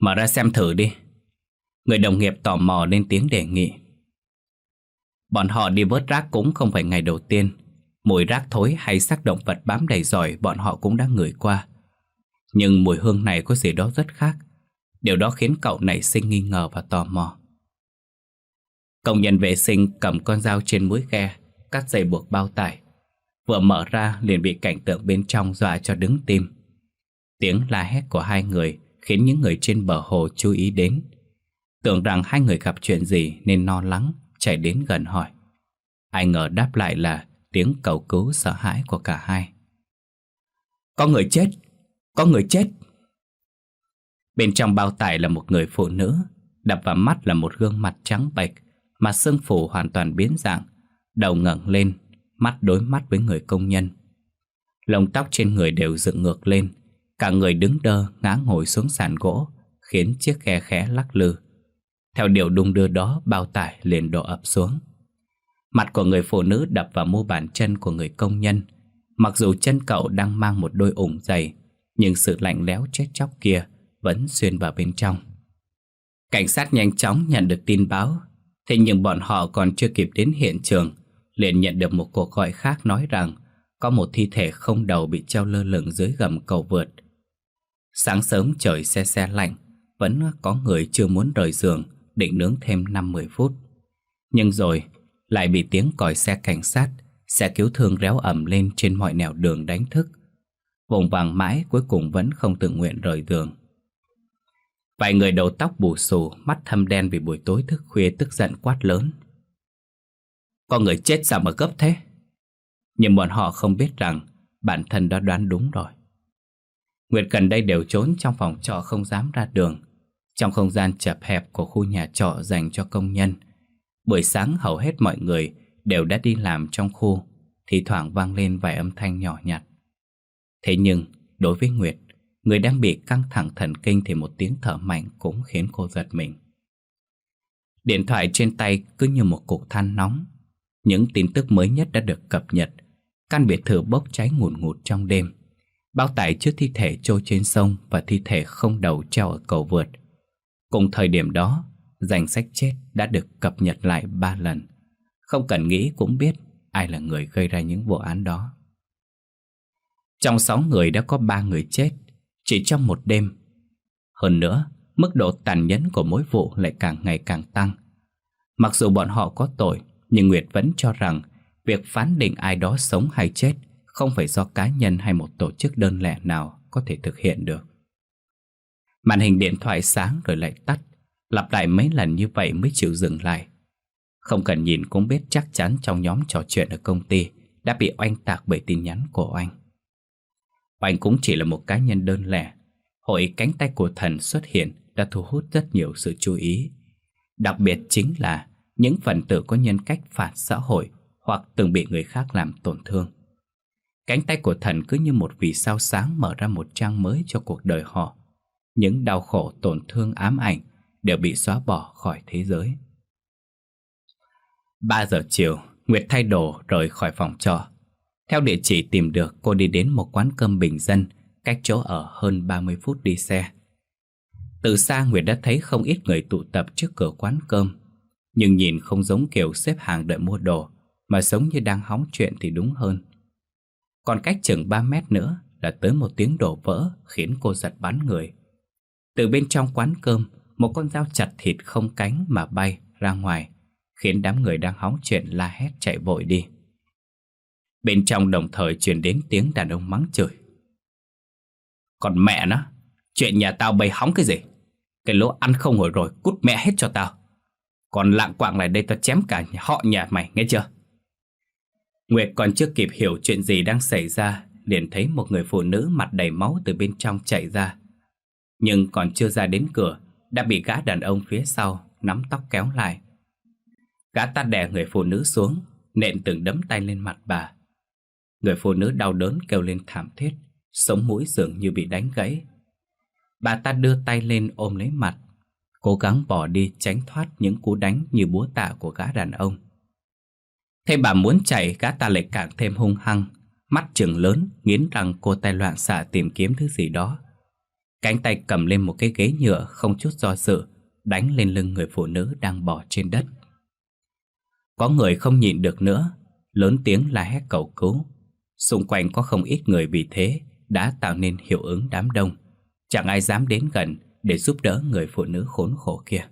Mở ra xem thử đi. Người đồng nghiệp tò mò lên tiếng đề nghị. Bọn họ đi vớt rác cũng không phải ngày đầu tiên. Mùi rác thối hay xác động vật bám đầy giỏi bọn họ cũng đã ngửi qua. Nhưng mùi hương này có gì đó rất khác. Điều đó khiến cậu nảy sinh nghi ngờ và tò mò. Công nhân vệ sinh cầm con dao trên mũi ghe, Cắt dây buộc bao tải. Vừa mở ra liền bị cảnh tượng bên trong dọa cho đứng tim. Tiếng la hét của hai người Khiến những người trên bờ hồ chú ý đến. Tưởng rằng hai người gặp chuyện gì Nên no lắng, Chạy đến gần hỏi. Ai ngờ đáp lại là Tiếng cầu cứu sợ hãi của cả hai. Có người chết! Có người chết! Bên trong bao tải là một người phụ nữ, Đập vào mắt là một gương mặt trắng bệch, Mặt sưng phủ hoàn toàn biến dạng, Đầu ngẩng lên, Mắt đối mắt với người công nhân. Lông tóc trên người đều dựng ngược lên, Cả người đứng đơ ngã ngồi xuống sàn gỗ, Khiến chiếc ghe khẽ lắc lư. Theo điều đung đưa đó, Bao tải liền đổ ập xuống. Mặt của người phụ nữ đập vào mu bàn chân của người công nhân. Mặc dù chân cậu đang mang một đôi ủng dày, Nhưng sự lạnh lẽo chết chóc kia Vẫn xuyên vào bên trong. Cảnh sát nhanh chóng nhận được tin báo. Thế nhưng bọn họ còn chưa kịp đến hiện trường, liền nhận được một cuộc gọi khác nói rằng Có một thi thể không đầu bị treo lơ lửng dưới gầm cầu vượt. Sáng sớm trời xe xe lạnh, Vẫn có người chưa muốn rời giường Định nướng thêm 5-10 phút. Nhưng rồi, lại bị tiếng còi xe cảnh sát, Xe cứu thương réo ẩm lên trên mọi nẻo đường đánh thức. Vùng vàng mãi cuối cùng vẫn không tự nguyện rời giường. Vài người đầu tóc bù xù, Mắt thâm đen vì buổi tối thức khuya tức giận quát lớn. Có người chết sao mà gấp thế? Nhưng bọn họ không biết rằng Bản thân đã đoán đúng rồi. Nguyệt gần đây đều trốn trong phòng trọ không dám ra đường. Trong không gian chật hẹp của khu nhà trọ dành cho công nhân. Buổi sáng hầu hết mọi người đều đã đi làm trong khu, Thì thoảng vang lên vài âm thanh nhỏ nhặt. Thế nhưng, đối với Nguyệt, Người đang bị căng thẳng thần kinh thì một tiếng thở mạnh cũng khiến cô giật mình. Điện thoại trên tay cứ như một cục than nóng. Những tin tức mới nhất đã được cập nhật. Căn biệt thự bốc cháy ngùn ngụt trong đêm. Bao tải chứa thi thể trôi trên sông Và thi thể không đầu treo ở cầu vượt. Cùng thời điểm đó, Danh sách chết đã được cập nhật lại ba lần. Không cần nghĩ cũng biết Ai là người gây ra những vụ án đó. Trong sáu người đã có ba người chết Chỉ trong một đêm. Hơn nữa, Mức độ tàn nhẫn của mỗi vụ lại càng ngày càng tăng. Mặc dù bọn họ có tội, Nhưng Nguyệt vẫn cho rằng Việc phán định ai đó sống hay chết Không phải do cá nhân hay một tổ chức đơn lẻ nào Có thể thực hiện được. Màn hình điện thoại sáng rồi lại tắt. Lặp lại mấy lần như vậy mới chịu dừng lại. Không cần nhìn cũng biết chắc chắn trong nhóm trò chuyện ở công ty Đã bị oanh tạc bởi tin nhắn của anh. Oanh cũng chỉ là một cá nhân đơn lẻ. Hội cánh tay của thần xuất hiện đã thu hút rất nhiều sự chú ý. Đặc biệt chính là những phần tử có nhân cách phản xã hội hoặc từng bị người khác làm tổn thương. Cánh tay của thần cứ như một vì sao sáng mở ra một trang mới cho cuộc đời họ. Những đau khổ tổn thương ám ảnh đều bị xóa bỏ khỏi thế giới. 3 giờ chiều, Nguyệt thay đồ rời khỏi phòng trọ. Theo địa chỉ tìm được, cô đi đến một quán cơm bình dân, cách chỗ ở hơn 30 phút đi xe. Từ xa Nguyệt đã thấy không ít người tụ tập trước cửa quán cơm, nhưng nhìn không giống kiểu xếp hàng đợi mua đồ, mà giống như đang hóng chuyện thì đúng hơn. Còn cách chừng 3 mét nữa là tới một tiếng đổ vỡ khiến cô giật bắn người. Từ bên trong quán cơm, một con dao chặt thịt không cánh mà bay ra ngoài, khiến đám người đang hóng chuyện la hét chạy vội đi. Bên trong đồng thời truyền đến tiếng đàn ông mắng chửi. Còn mẹ nó, chuyện nhà tao bày hóng cái gì? Cái lỗ ăn không hồi rồi, cút mẹ hết cho tao. Còn lạng quạng lại đây tao chém cả họ nhà mày, nghe chưa? Nguyệt còn chưa kịp hiểu chuyện gì đang xảy ra, liền thấy một người phụ nữ mặt đầy máu từ bên trong chạy ra. Nhưng còn chưa ra đến cửa, đã bị gã đàn ông phía sau nắm tóc kéo lại. Gã ta đè người phụ nữ xuống, nện từng đấm tay lên mặt bà. Người phụ nữ đau đớn kêu lên thảm thiết, sống mũi dường như bị đánh gãy. Bà ta đưa tay lên ôm lấy mặt Cố gắng bỏ đi tránh thoát những cú đánh như búa tạ của gã đàn ông Thế bà muốn chạy gã ta lại càng thêm hung hăng Mắt trừng lớn nghiến răng cô tay loạn xạ tìm kiếm thứ gì đó Cánh tay cầm lên một cái ghế nhựa không chút do dự, Đánh lên lưng người phụ nữ đang bò trên đất. Có người không nhịn được nữa, Lớn tiếng la hét cầu cứu. Xung quanh có không ít người vì thế Đã tạo nên hiệu ứng đám đông. Chẳng ai dám đến gần Để giúp đỡ người phụ nữ khốn khổ kia.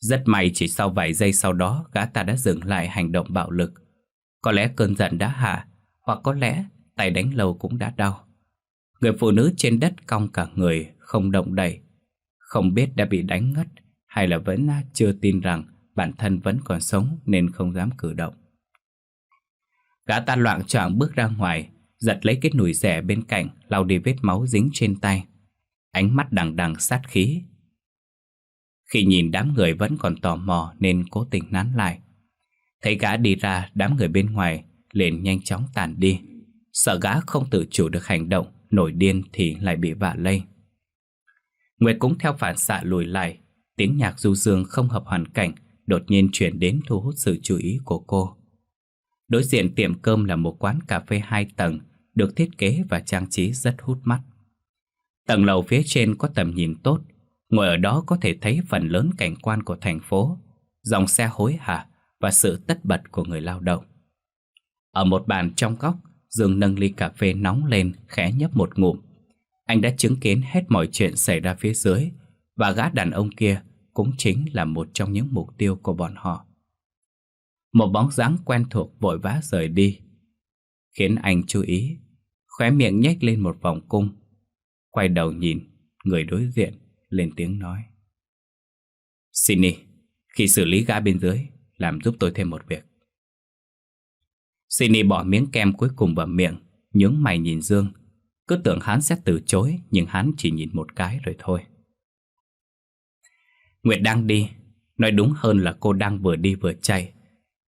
Rất may chỉ sau vài giây sau đó, Gã ta đã dừng lại hành động bạo lực. Có lẽ cơn giận đã hạ, Hoặc có lẽ tay đánh lâu cũng đã đau. Người phụ nữ trên đất cong cả người, Không động đậy. Không biết đã bị đánh ngất Hay là vẫn chưa tin rằng Bản thân vẫn còn sống Nên không dám cử động. Gã ta loạn choạng bước ra ngoài, Giật lấy cái nùi rẻ bên cạnh, lau đi vết máu dính trên tay. Ánh mắt đằng đằng sát khí. Khi nhìn đám người vẫn còn tò mò Nên cố tình nán lại. Thấy gã đi ra, đám người bên ngoài liền nhanh chóng tàn đi. Sợ gã không tự chủ được hành động Nổi điên thì lại bị vạ lây. Nguyệt cũng theo phản xạ lùi lại, Tiếng nhạc du dương không hợp hoàn cảnh Đột nhiên chuyển đến thu hút sự chú ý của cô. Đối diện tiệm cơm là một quán cà phê hai tầng, Được thiết kế và trang trí rất hút mắt. Tầng lầu phía trên có tầm nhìn tốt, Ngồi ở đó có thể thấy phần lớn cảnh quan của thành phố, Dòng xe hối hả Và sự tất bật của người lao động. Ở một bàn trong góc Dương nâng ly cà phê nóng lên, Khẽ nhấp một ngụm. Anh đã chứng kiến hết mọi chuyện xảy ra phía dưới. Và gã đàn ông kia Cũng chính là một trong những mục tiêu của bọn họ. Một bóng dáng quen thuộc vội vã rời đi, Khiến anh chú ý, Khóe miệng nhếch lên một vòng cung. Quay đầu nhìn, Người đối diện lên tiếng nói. Sydney, Khi xử lý gã bên dưới, Làm giúp tôi thêm một việc. Cindy bỏ miếng kem cuối cùng vào miệng, Nhướng mày nhìn Dương. Cứ tưởng hắn sẽ từ chối, Nhưng hắn chỉ nhìn một cái rồi thôi. Nguyệt đang đi. Nói đúng hơn là cô đang vừa đi vừa chạy.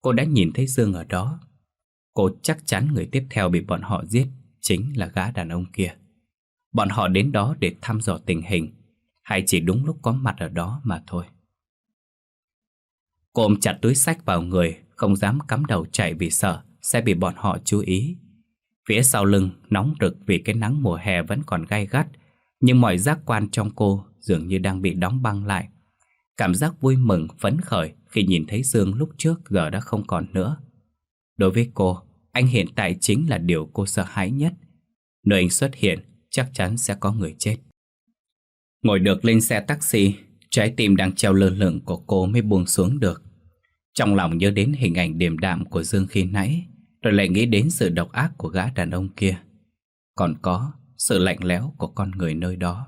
Cô đã nhìn thấy Dương ở đó. Cô chắc chắn người tiếp theo bị bọn họ giết Chính là gã đàn ông kia. Bọn họ đến đó để thăm dò tình hình, Hay chỉ đúng lúc có mặt ở đó mà thôi. Cô ôm chặt túi sách vào người, Không dám cắm đầu chạy vì sợ. Sẽ bị bọn họ chú ý Phía sau lưng nóng rực vì cái nắng mùa hè vẫn còn gai gắt Nhưng mọi giác quan trong cô dường như đang bị đóng băng lại Cảm giác vui mừng, phấn khởi khi nhìn thấy Dương lúc trước giờ đã không còn nữa Đối với cô, anh hiện tại chính là điều cô sợ hãi nhất Nơi anh xuất hiện chắc chắn sẽ có người chết. Ngồi được lên xe taxi, trái tim đang treo lơ lửng của cô mới buông xuống được. Trong lòng nhớ đến hình ảnh điềm đạm của Dương khi nãy, rồi lại nghĩ đến sự độc ác của gã đàn ông kia. Còn có sự lạnh lẽo của con người nơi đó.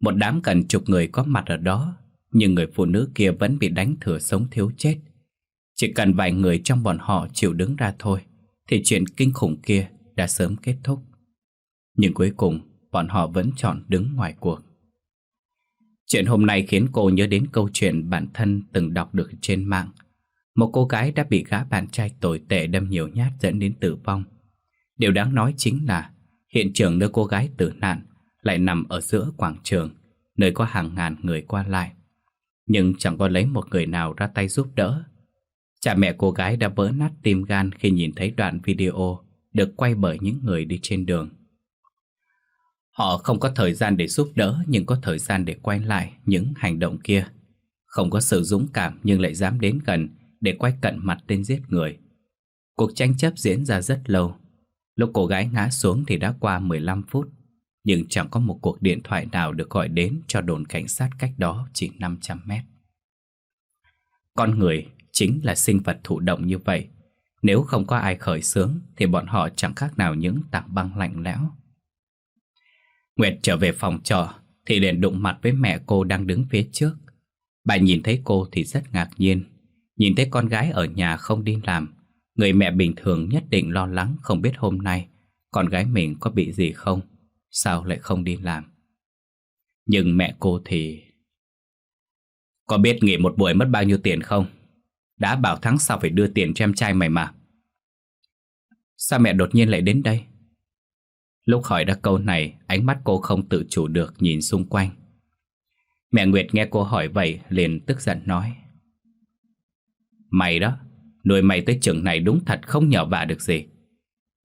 Một đám cần chục người có mặt ở đó, nhưng người phụ nữ kia vẫn bị đánh thừa sống thiếu chết. Chỉ cần vài người trong bọn họ chịu đứng ra thôi, thì chuyện kinh khủng kia đã sớm kết thúc. Nhưng cuối cùng bọn họ vẫn chọn đứng ngoài cuộc Chuyện hôm nay khiến cô nhớ đến câu chuyện bản thân từng đọc được trên mạng một cô gái đã bị gã bạn trai tồi tệ đâm nhiều nhát dẫn đến tử vong Điều đáng nói chính là, Hiện trường nơi cô gái tử nạn Lại nằm ở giữa quảng trường, Nơi có hàng ngàn người qua lại Nhưng chẳng có lấy một người nào ra tay giúp đỡ Cha mẹ cô gái đã vỡ nát tim gan khi nhìn thấy đoạn video được quay bởi những người đi trên đường. Họ không có thời gian để giúp đỡ nhưng có thời gian để quay lại những hành động kia. Không có sự dũng cảm nhưng lại dám đến gần để quay cận mặt tên giết người. Cuộc tranh chấp diễn ra rất lâu. Lúc cô gái ngã xuống thì đã qua 15 phút, nhưng chẳng có một cuộc điện thoại nào được gọi đến cho đồn cảnh sát cách đó chỉ 500 mét. Con người chính là sinh vật thụ động như vậy. Nếu không có ai khởi xướng thì bọn họ chẳng khác nào những tảng băng lạnh lẽo. Nguyệt trở về phòng trọ thì liền đụng mặt với mẹ cô đang đứng phía trước. Bà nhìn thấy cô thì rất ngạc nhiên. Nhìn thấy con gái ở nhà không đi làm, người mẹ bình thường nhất định lo lắng không biết hôm nay con gái mình có bị gì không, sao lại không đi làm. Nhưng mẹ cô thì... Có biết nghỉ một buổi mất bao nhiêu tiền không? Đã bảo tháng sau phải đưa tiền cho em trai mày mà. Sao mẹ đột nhiên lại đến đây? Lúc hỏi ra câu này, ánh mắt cô không tự chủ được nhìn xung quanh. Mẹ Nguyệt nghe cô hỏi vậy liền tức giận nói. Mày đó, nuôi mày tới chừng này đúng thật không nhờ vả được gì.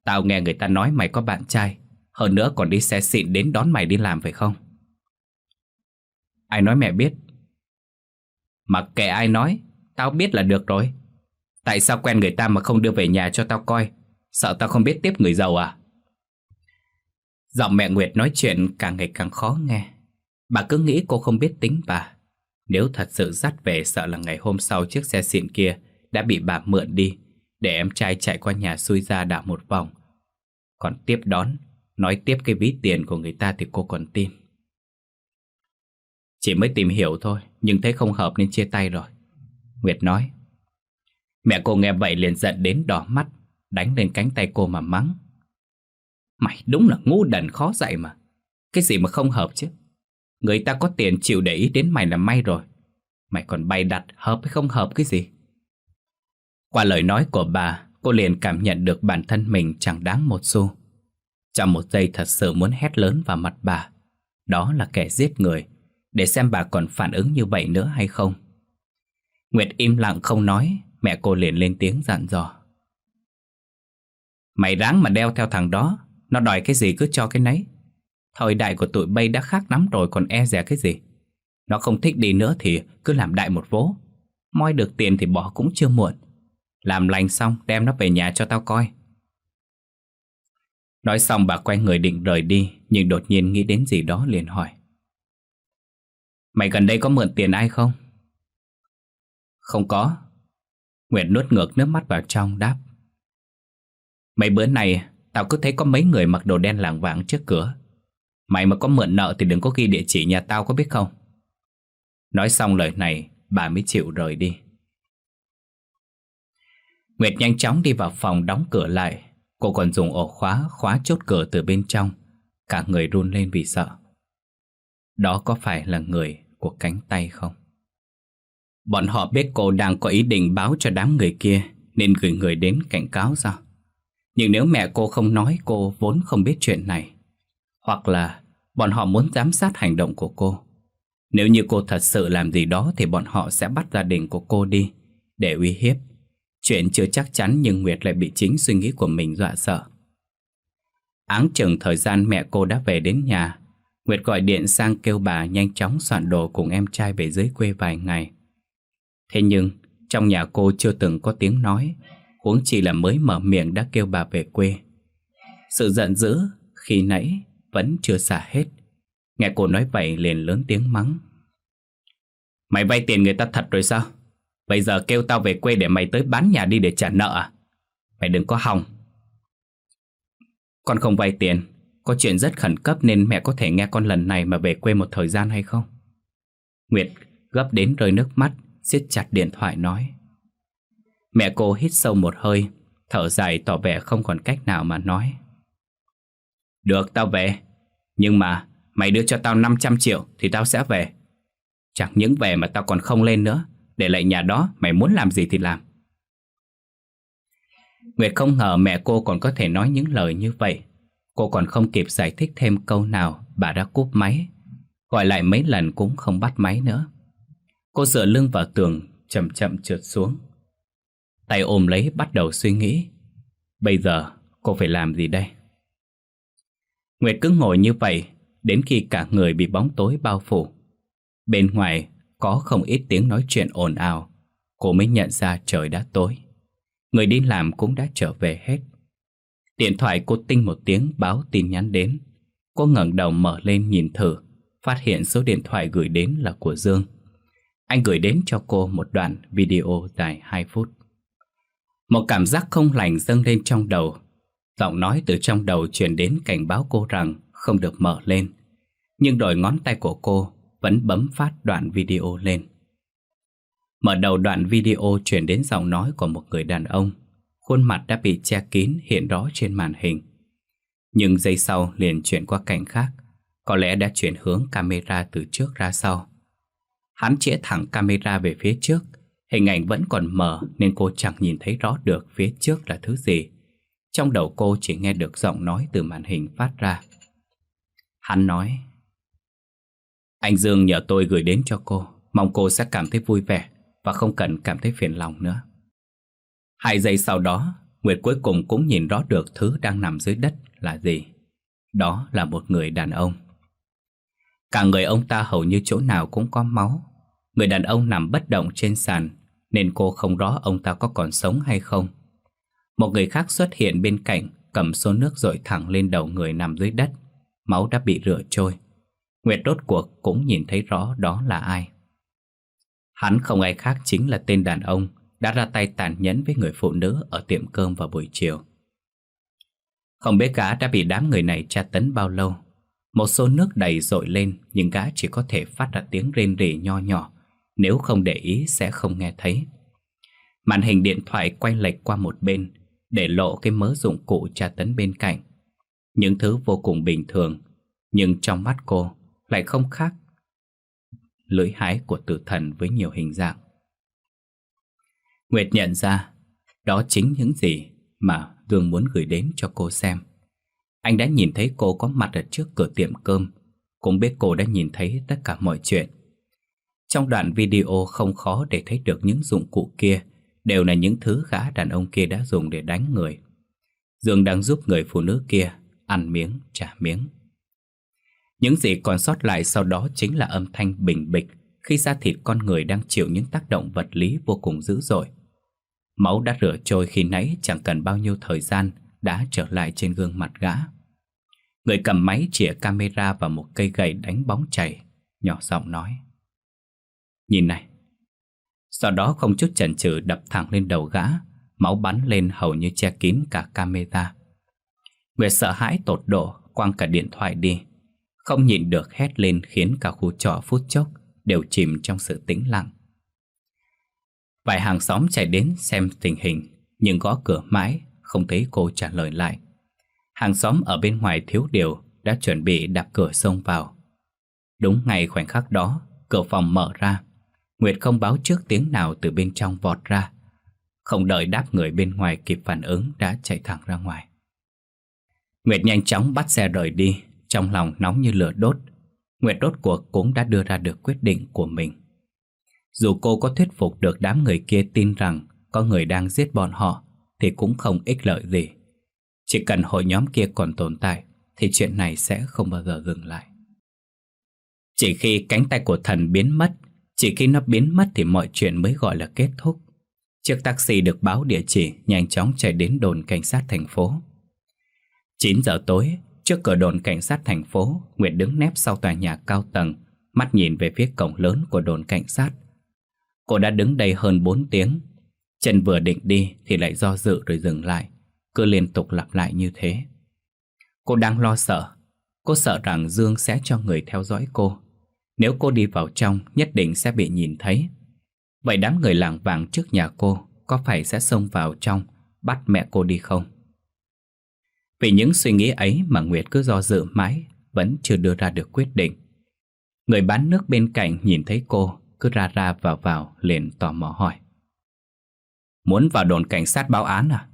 Tao nghe người ta nói mày có bạn trai, hơn nữa còn đi xe xịn đến đón mày đi làm phải không? Ai nói mẹ biết? Mặc kệ ai nói, tao biết là được rồi. Tại sao quen người ta mà không đưa về nhà cho tao coi? Sợ tao không biết tiếp người giàu à? Giọng mẹ Nguyệt nói chuyện càng ngày càng khó nghe. Bà cứ nghĩ cô không biết tính bà. Nếu thật sự dắt về sợ là ngày hôm sau chiếc xe xịn kia đã bị bà mượn đi để em trai chạy qua nhà xui ra đảo một vòng. Còn tiếp đón, nói tiếp cái ví tiền của người ta thì cô còn tin. Chỉ mới tìm hiểu thôi, nhưng thấy không hợp nên chia tay rồi. Nguyệt nói. Mẹ cô nghe vậy liền giận đến đỏ mắt, đánh lên cánh tay cô mà mắng. Mày đúng là ngu đần khó dạy mà. Cái gì mà không hợp chứ? Người ta có tiền chịu để ý đến mày là may rồi. Mày còn bày đặt hợp hay không hợp cái gì? Qua lời nói của bà, cô liền cảm nhận được bản thân mình chẳng đáng một xu. Trong một giây thật sự muốn hét lớn vào mặt bà. Đó là kẻ giết người, để xem bà còn phản ứng như vậy nữa hay không. Nguyệt im lặng không nói, mẹ cô liền lên tiếng dặn dò. Mày ráng mà đeo theo thằng đó, nó đòi cái gì cứ cho cái nấy. Thời đại của tụi bay đã khác lắm rồi còn e dè cái gì. Nó không thích đi nữa thì cứ làm đại một vố. Moi được tiền thì bỏ cũng chưa muộn. Làm lành xong, đem nó về nhà cho tao coi. Nói xong, bà quay người định rời đi, Nhưng đột nhiên nghĩ đến gì đó liền hỏi Mày gần đây có mượn tiền ai không? Không có Nguyệt nuốt ngược nước mắt vào trong, đáp Mấy bữa này Tao cứ thấy có mấy người mặc đồ đen làng vàng trước cửa Mày mà có mượn nợ thì đừng có ghi địa chỉ nhà tao có biết không? Nói xong lời này, Bà mới chịu rời đi. Nguyệt nhanh chóng đi vào phòng đóng cửa lại. Cô còn dùng ổ khóa khóa chốt cửa từ bên trong. Cả người run lên vì sợ. Đó có phải là người của cánh tay không? Bọn họ biết cô đang có ý định báo cho đám người kia, Nên gửi người đến cảnh cáo sao? Nhưng nếu mẹ cô không nói, cô vốn không biết chuyện này. Hoặc là bọn họ muốn giám sát hành động của cô. Nếu như cô thật sự làm gì đó Thì bọn họ sẽ bắt gia đình của cô đi, Để uy hiếp. Chuyện chưa chắc chắn nhưng Nguyệt lại bị chính suy nghĩ của mình dọa sợ. Áng chừng thời gian mẹ cô đã về đến nhà, Nguyệt gọi điện sang kêu bà nhanh chóng soạn đồ cùng em trai về dưới quê vài ngày. Thế nhưng, trong nhà cô chưa từng có tiếng nói, Huống chỉ là mới mở miệng đã kêu bà về quê. Sự giận dữ, khi nãy vẫn chưa xả hết Nghe cô nói vậy liền lớn tiếng mắng Mày vay tiền người ta thật rồi sao? Bây giờ kêu tao về quê để mày tới bán nhà đi để trả nợ à? Mày đừng có hòng Con không vay tiền, Có chuyện rất khẩn cấp nên mẹ có thể nghe con lần này mà về quê một thời gian hay không? Nguyệt gấp đến rơi nước mắt, siết chặt điện thoại nói Mẹ cô hít sâu một hơi, Thở dài tỏ vẻ không còn cách nào mà nói được, tao về. Nhưng mà mày đưa cho tao 500 triệu Thì tao sẽ về. Chẳng những về mà tao còn không lên nữa. Để lại nhà đó, mày muốn làm gì thì làm. Nguyệt không ngờ mẹ cô còn có thể nói những lời như vậy. Cô còn không kịp giải thích thêm câu nào, Bà đã cúp máy. Gọi lại mấy lần cũng không bắt máy nữa. Cô dựa lưng vào tường, Chậm chậm trượt xuống. Tay ôm lấy, bắt đầu suy nghĩ. Bây giờ cô phải làm gì đây? Nguyệt cứ ngồi như vậy, Đến khi cả người bị bóng tối bao phủ. Bên ngoài, có không ít tiếng nói chuyện ồn ào. Cô mới nhận ra trời đã tối. Người đi làm cũng đã trở về hết. Điện thoại cô tinh một tiếng báo tin nhắn đến. Cô ngẩng đầu mở lên nhìn thử, Phát hiện số điện thoại gửi đến là của Dương. Anh gửi đến cho cô một đoạn video dài 2 phút. Một cảm giác không lành dâng lên trong đầu. Giọng nói từ trong đầu truyền đến cảnh báo cô rằng không được mở lên Nhưng đôi ngón tay của cô vẫn bấm phát đoạn video lên. Mở đầu đoạn video truyền đến giọng nói của một người đàn ông. Khuôn mặt đã bị che kín, hiện rõ trên màn hình. Nhưng giây sau liền chuyển qua cảnh khác. Có lẽ đã chuyển hướng camera từ trước ra sau. Hắn chĩa thẳng camera về phía trước. Hình ảnh vẫn còn mờ nên cô chẳng nhìn thấy rõ được phía trước là thứ gì. Trong đầu cô chỉ nghe được giọng nói từ màn hình phát ra. Hắn nói, Anh Dương nhờ tôi gửi đến cho cô, Mong cô sẽ cảm thấy vui vẻ Và không cần cảm thấy phiền lòng nữa. Hai giây sau đó, Nguyệt cuối cùng cũng nhìn rõ được thứ đang nằm dưới đất là gì. Đó là một người đàn ông. Cả người ông ta hầu như chỗ nào cũng có máu. Người đàn ông nằm bất động trên sàn, Nên cô không rõ ông ta có còn sống hay không. Một người khác xuất hiện bên cạnh, Cầm xô nước rồi thẳng lên đầu người nằm dưới đất. Máu đã bị rửa trôi. Nguyệt đốt cuộc cũng nhìn thấy rõ đó là ai. Hắn không ai khác chính là tên đàn ông Đã ra tay tàn nhẫn với người phụ nữ Ở tiệm cơm vào buổi chiều. Không biết gã đã bị đám người này tra tấn bao lâu. Một xô nước đầy dội lên, Nhưng gã chỉ có thể phát ra tiếng rên rỉ nho nhỏ. Nếu không để ý sẽ không nghe thấy. Màn hình điện thoại quay lệch qua một bên để lộ cái mớ dụng cụ tra tấn bên cạnh Những thứ vô cùng bình thường Nhưng trong mắt cô lại không khác lưỡi hái của tử thần với nhiều hình dạng. Nguyệt nhận ra đó chính những gì mà Dương muốn gửi đến cho cô xem. Anh đã nhìn thấy cô có mặt ở trước cửa tiệm cơm, cũng biết cô đã nhìn thấy tất cả mọi chuyện. Trong đoạn video không khó để thấy được những dụng cụ kia đều là những thứ gã đàn ông kia đã dùng để đánh người. Dương đang giúp người phụ nữ kia ăn miếng trả miếng. Những gì còn sót lại sau đó chính là âm thanh bình bịch khi da thịt con người đang chịu những tác động vật lý vô cùng dữ dội. Máu đã rửa trôi khi nãy chẳng cần bao nhiêu thời gian đã trở lại trên gương mặt gã. Người cầm máy chĩa camera vào một cây gậy đánh bóng chảy, nhỏ giọng nói. Nhìn này. Sau đó không chút chần chừ đập thẳng lên đầu gã, máu bắn lên hầu như che kín cả camera. Nguyệt sợ hãi tột độ, quăng cả điện thoại đi. Không nhịn được hét lên khiến cả khu trọ phút chốc đều chìm trong sự tĩnh lặng. Vài hàng xóm chạy đến xem tình hình, nhưng gõ cửa mãi, không thấy cô trả lời lại. Hàng xóm ở bên ngoài thiếu điều đã chuẩn bị đạp cửa xông vào. Đúng ngày khoảnh khắc đó, cửa phòng mở ra. Nguyệt không báo trước tiếng nào từ bên trong vọt ra. Không đợi đáp người bên ngoài kịp phản ứng đã chạy thẳng ra ngoài. Nguyệt nhanh chóng bắt xe rời đi, trong lòng nóng như lửa đốt Nguyệt đốt cuộc cũng đã đưa ra được quyết định của mình Dù cô có thuyết phục được đám người kia tin rằng Có người đang giết bọn họ Thì cũng không ích lợi gì Chỉ cần hội nhóm kia còn tồn tại Thì chuyện này sẽ không bao giờ dừng lại Chỉ khi cánh tay của thần biến mất chỉ khi nó biến mất thì mọi chuyện mới gọi là kết thúc Chiếc taxi được báo địa chỉ nhanh chóng chạy đến đồn cảnh sát thành phố 9 giờ tối, Trước cửa đồn cảnh sát thành phố, Nguyệt đứng nép sau tòa nhà cao tầng, mắt nhìn về phía cổng lớn của đồn cảnh sát. Cô đã đứng đây hơn 4 tiếng. Chân vừa định đi thì lại do dự rồi dừng lại, cứ liên tục lặp lại như thế. Cô đang lo sợ. Cô sợ rằng Dương sẽ cho người theo dõi cô. Nếu cô đi vào trong, nhất định sẽ bị nhìn thấy. Vậy đám người làng vàng trước nhà cô có phải sẽ xông vào trong, bắt mẹ cô đi không? Vì những suy nghĩ ấy mà Nguyệt cứ do dự mãi Vẫn chưa đưa ra được quyết định Người bán nước bên cạnh nhìn thấy cô Cứ ra ra vào vào liền tò mò hỏi Muốn vào đồn cảnh sát báo án à?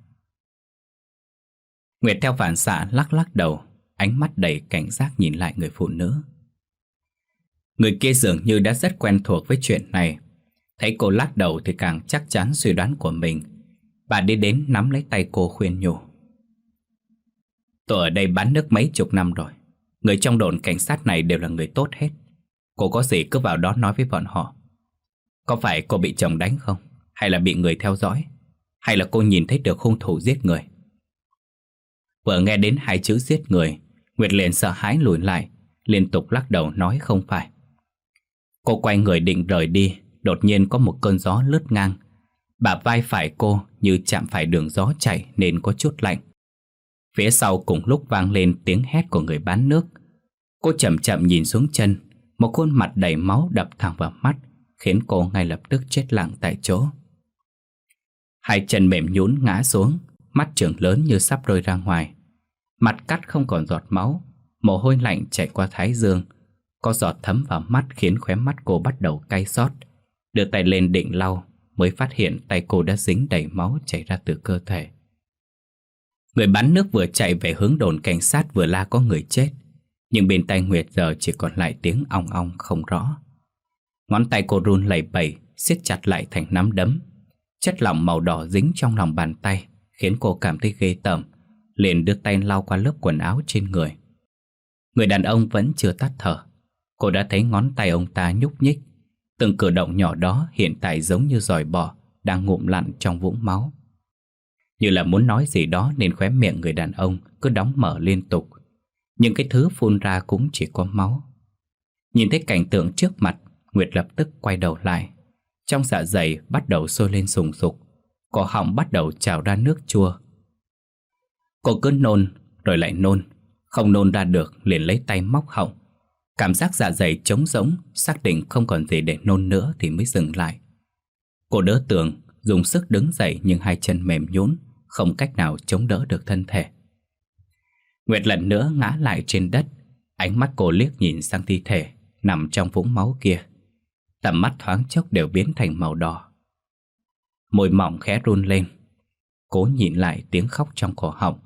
Nguyệt theo phản xạ lắc lắc đầu Ánh mắt đầy cảnh giác nhìn lại người phụ nữ Người kia dường như đã rất quen thuộc với chuyện này. Thấy cô lắc đầu thì càng chắc chắn suy đoán của mình. Bà đi đến nắm lấy tay cô khuyên nhủ. Tôi ở đây bán nước mấy chục năm rồi. Người trong đồn cảnh sát này đều là người tốt hết. Cô có gì cứ vào đó nói với bọn họ. Có phải cô bị chồng đánh không? Hay là bị người theo dõi? Hay là cô nhìn thấy được hung thủ giết người? Vừa nghe đến hai chữ giết người, Nguyệt liền sợ hãi lùi lại, Liên tục lắc đầu nói không phải. Cô quay người định rời đi, Đột nhiên có một cơn gió lướt ngang. Bà vai phải cô như chạm phải đường gió chảy Nên có chút lạnh. Phía sau cùng lúc vang lên tiếng hét của người bán nước. Cô chậm chậm nhìn xuống chân, Một khuôn mặt đầy máu đập thẳng vào mắt, Khiến cô ngay lập tức chết lặng tại chỗ. Hai chân mềm nhún ngã xuống, Mắt trường lớn như sắp rơi ra ngoài. Mặt cắt không còn giọt máu, Mồ hôi lạnh chạy qua thái dương. Có giọt thấm vào mắt khiến khóe mắt cô bắt đầu cay xót. Đưa tay lên định lau, Mới phát hiện tay cô đã dính đầy máu chảy ra từ cơ thể. Người bắn nước vừa chạy về hướng đồn cảnh sát vừa la có người chết. Nhưng bên tay Nguyệt giờ chỉ còn lại tiếng ong ong không rõ. Ngón tay cô run lẩy bẩy, siết chặt lại thành nắm đấm. Chất lỏng màu đỏ dính trong lòng bàn tay, Khiến cô cảm thấy ghê tởm, Liền đưa tay lau qua lớp quần áo trên người. Người đàn ông vẫn chưa tắt thở. Cô đã thấy ngón tay ông ta nhúc nhích. Từng cử động nhỏ đó hiện tại giống như giỏi bò Đang ngụm lặn trong vũng máu. Như là muốn nói gì đó Nên khóe miệng người đàn ông cứ đóng mở liên tục. Nhưng cái thứ phun ra cũng chỉ có máu. Nhìn thấy cảnh tượng trước mặt, Nguyệt lập tức quay đầu lại. Trong dạ dày bắt đầu sôi lên sùng sục. Cổ họng bắt đầu trào ra nước chua. Cô cứ nôn, rồi lại nôn. Không nôn ra được, liền lấy tay móc họng. Cảm giác dạ dày trống rỗng, Xác định không còn gì để nôn nữa Thì mới dừng lại. Cô đỡ tường, Dùng sức đứng dậy nhưng hai chân mềm nhũn, Không cách nào chống đỡ được thân thể. Nguyệt lần nữa ngã lại trên đất, Ánh mắt cô liếc nhìn sang thi thể, Nằm trong vũng máu kia. Tầm mắt thoáng chốc đều biến thành màu đỏ. Môi mỏng khẽ run lên. Cố nhìn lại tiếng khóc trong cổ họng.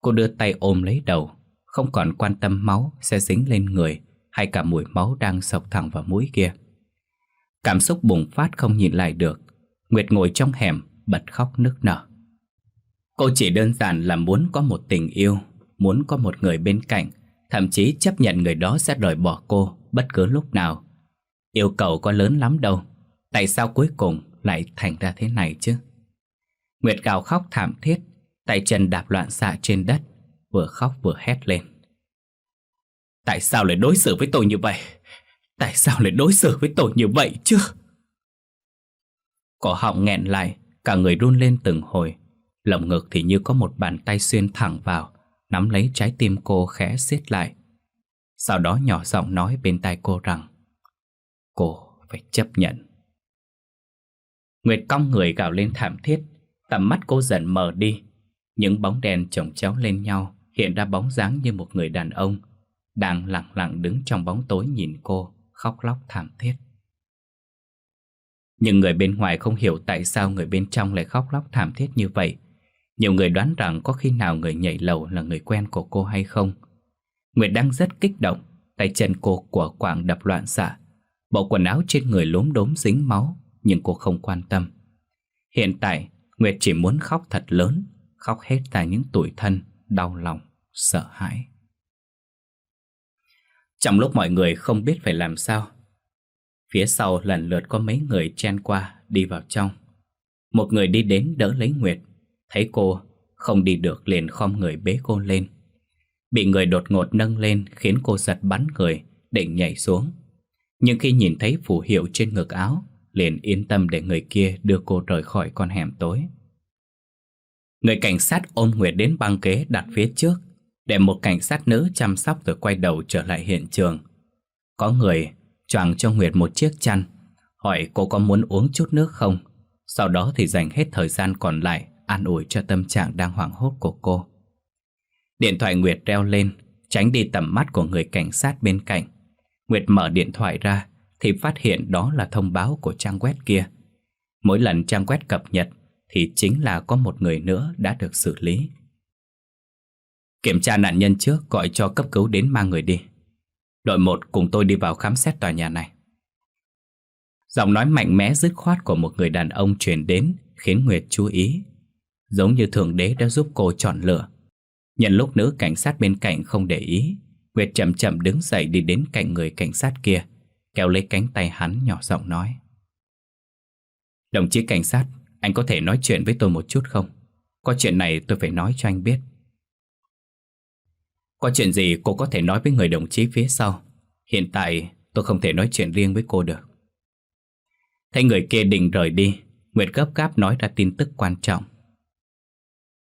Cô đưa tay ôm lấy đầu, Không còn quan tâm máu sẽ dính lên người hay cả mùi máu đang sộc thẳng vào mũi kia. Cảm xúc bùng phát không nhìn lại được. Nguyệt ngồi trong hẻm, Bật khóc nức nở. Cô chỉ đơn giản là muốn có một tình yêu, Muốn có một người bên cạnh, Thậm chí chấp nhận người đó sẽ rời bỏ cô Bất cứ lúc nào. Yêu cầu có lớn lắm đâu, Tại sao cuối cùng lại thành ra thế này chứ? Nguyệt gào khóc thảm thiết, Tay chân đạp loạn xạ trên đất, Vừa khóc vừa hét lên. Tại sao lại đối xử với tôi như vậy? Tại sao lại đối xử với tôi như vậy chứ? Cổ họng nghẹn lại, Cả người run lên từng hồi. Lồng ngực thì như có một bàn tay xuyên thẳng vào, Nắm lấy trái tim cô khẽ siết lại. Sau đó nhỏ giọng nói bên tai cô rằng, Cô phải chấp nhận. Nguyệt cong người gào lên thảm thiết, Tầm mắt cô dần mờ đi. Những bóng đèn chồng chéo lên nhau, Hiện ra bóng dáng như một người đàn ông. Đang lặng lặng đứng trong bóng tối nhìn cô Khóc lóc thảm thiết. Nhưng người bên ngoài không hiểu tại sao người bên trong lại khóc lóc thảm thiết như vậy. Nhiều người đoán rằng có khi nào người nhảy lầu là người quen của cô hay không. Nguyệt đang rất kích động Tay chân cô của quảng đập loạn xạ. Bộ quần áo trên người lốm đốm dính máu Nhưng cô không quan tâm. Hiện tại Nguyệt chỉ muốn khóc thật lớn Khóc hết ra những tuổi thân Đau lòng, sợ hãi. Trong lúc mọi người không biết phải làm sao Phía sau lần lượt có mấy người chen qua Đi vào trong. Một người đi đến đỡ lấy Nguyệt Thấy cô không đi được liền khom người bế cô lên. Bị người đột ngột nâng lên Khiến cô giật bắn người Định nhảy xuống. Nhưng khi nhìn thấy phù hiệu trên ngực áo liền yên tâm để người kia đưa cô rời khỏi con hẻm tối. Người cảnh sát ôm Nguyệt đến băng ghế đặt phía trước, để một cảnh sát nữ chăm sóc rồi quay đầu trở lại hiện trường. Có người choàng cho Nguyệt một chiếc chăn, hỏi cô có muốn uống chút nước không, sau đó thì dành hết thời gian còn lại an ủi cho tâm trạng đang hoảng hốt của cô. Điện thoại Nguyệt reo lên, tránh đi tầm mắt của người cảnh sát bên cạnh. Nguyệt mở điện thoại ra, thì phát hiện đó là thông báo của trang web kia. Mỗi lần trang web cập nhật thì chính là có một người nữa đã được xử lý. Kiểm tra nạn nhân trước gọi cho cấp cứu đến mang người đi. Đội 1 cùng tôi đi vào khám xét tòa nhà này. Giọng nói mạnh mẽ dứt khoát của một người đàn ông truyền đến khiến Nguyệt chú ý. Giống như Thượng Đế đã giúp cô chọn lựa. Nhận lúc nữ cảnh sát bên cạnh không để ý, Nguyệt chậm chậm đứng dậy đi đến cạnh người cảnh sát kia kéo lấy cánh tay hắn nhỏ giọng nói. Đồng chí cảnh sát, anh có thể nói chuyện với tôi một chút không? Có chuyện này tôi phải nói cho anh biết. Có chuyện gì cô có thể nói với người đồng chí phía sau. Hiện tại tôi không thể nói chuyện riêng với cô được. Thấy người kia định rời đi, Nguyệt gấp gáp nói ra tin tức quan trọng.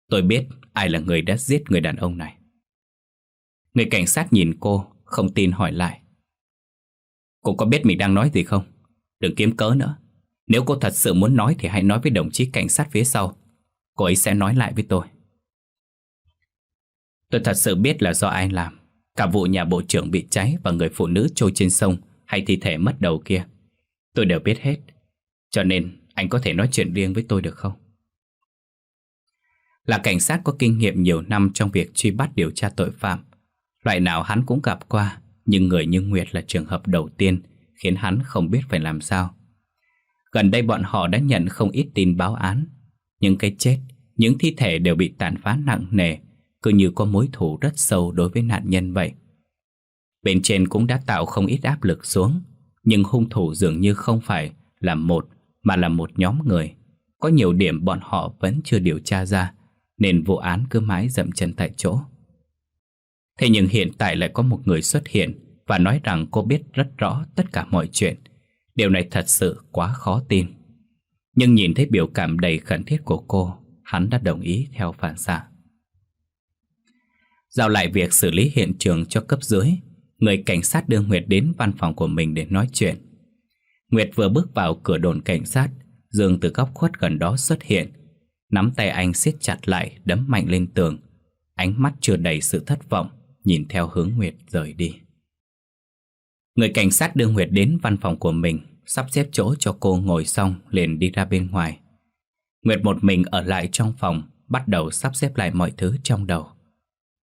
Tôi biết ai là người đã giết người đàn ông này. Người cảnh sát nhìn cô, không tin hỏi lại. Cô có biết mình đang nói gì không? Đừng kiếm cớ nữa Nếu cô thật sự muốn nói thì hãy nói với đồng chí cảnh sát phía sau Cô ấy sẽ nói lại với tôi Tôi thật sự biết là do ai làm. Cả vụ nhà bộ trưởng bị cháy Và người phụ nữ trôi trên sông Hay thi thể mất đầu kia. Tôi đều biết hết. Cho nên, anh có thể nói chuyện riêng với tôi được không? Là cảnh sát có kinh nghiệm nhiều năm trong việc truy bắt điều tra tội phạm, Loại nào hắn cũng gặp qua, Nhưng người như Nguyệt là trường hợp đầu tiên Khiến hắn không biết phải làm sao. Gần đây bọn họ đã nhận không ít tin báo án Những cái chết, Những thi thể đều bị tàn phá nặng nề cứ như có mối thù rất sâu đối với nạn nhân vậy. Bên trên cũng đã tạo không ít áp lực xuống, Nhưng hung thủ dường như không phải là một, Mà là một nhóm người. Có nhiều điểm bọn họ vẫn chưa điều tra ra, Nên vụ án cứ mãi dậm chân tại chỗ. Thế nhưng hiện tại lại có một người xuất hiện Và nói rằng cô biết rất rõ tất cả mọi chuyện. Điều này thật sự quá khó tin. Nhưng nhìn thấy biểu cảm đầy khẩn thiết của cô, Hắn đã đồng ý theo phản xạ. Giao lại việc xử lý hiện trường cho cấp dưới. Người cảnh sát đưa Nguyệt đến văn phòng của mình để nói chuyện. Nguyệt vừa bước vào cửa đồn cảnh sát. Dương từ góc khuất gần đó xuất hiện. Nắm tay anh siết chặt lại, Đấm mạnh lên tường. Ánh mắt chưa đầy sự thất vọng, Nhìn theo hướng Nguyệt rời đi. Người cảnh sát đưa Nguyệt đến văn phòng của mình, Sắp xếp chỗ cho cô ngồi xong, liền đi ra bên ngoài. Nguyệt một mình ở lại trong phòng, Bắt đầu sắp xếp lại mọi thứ trong đầu.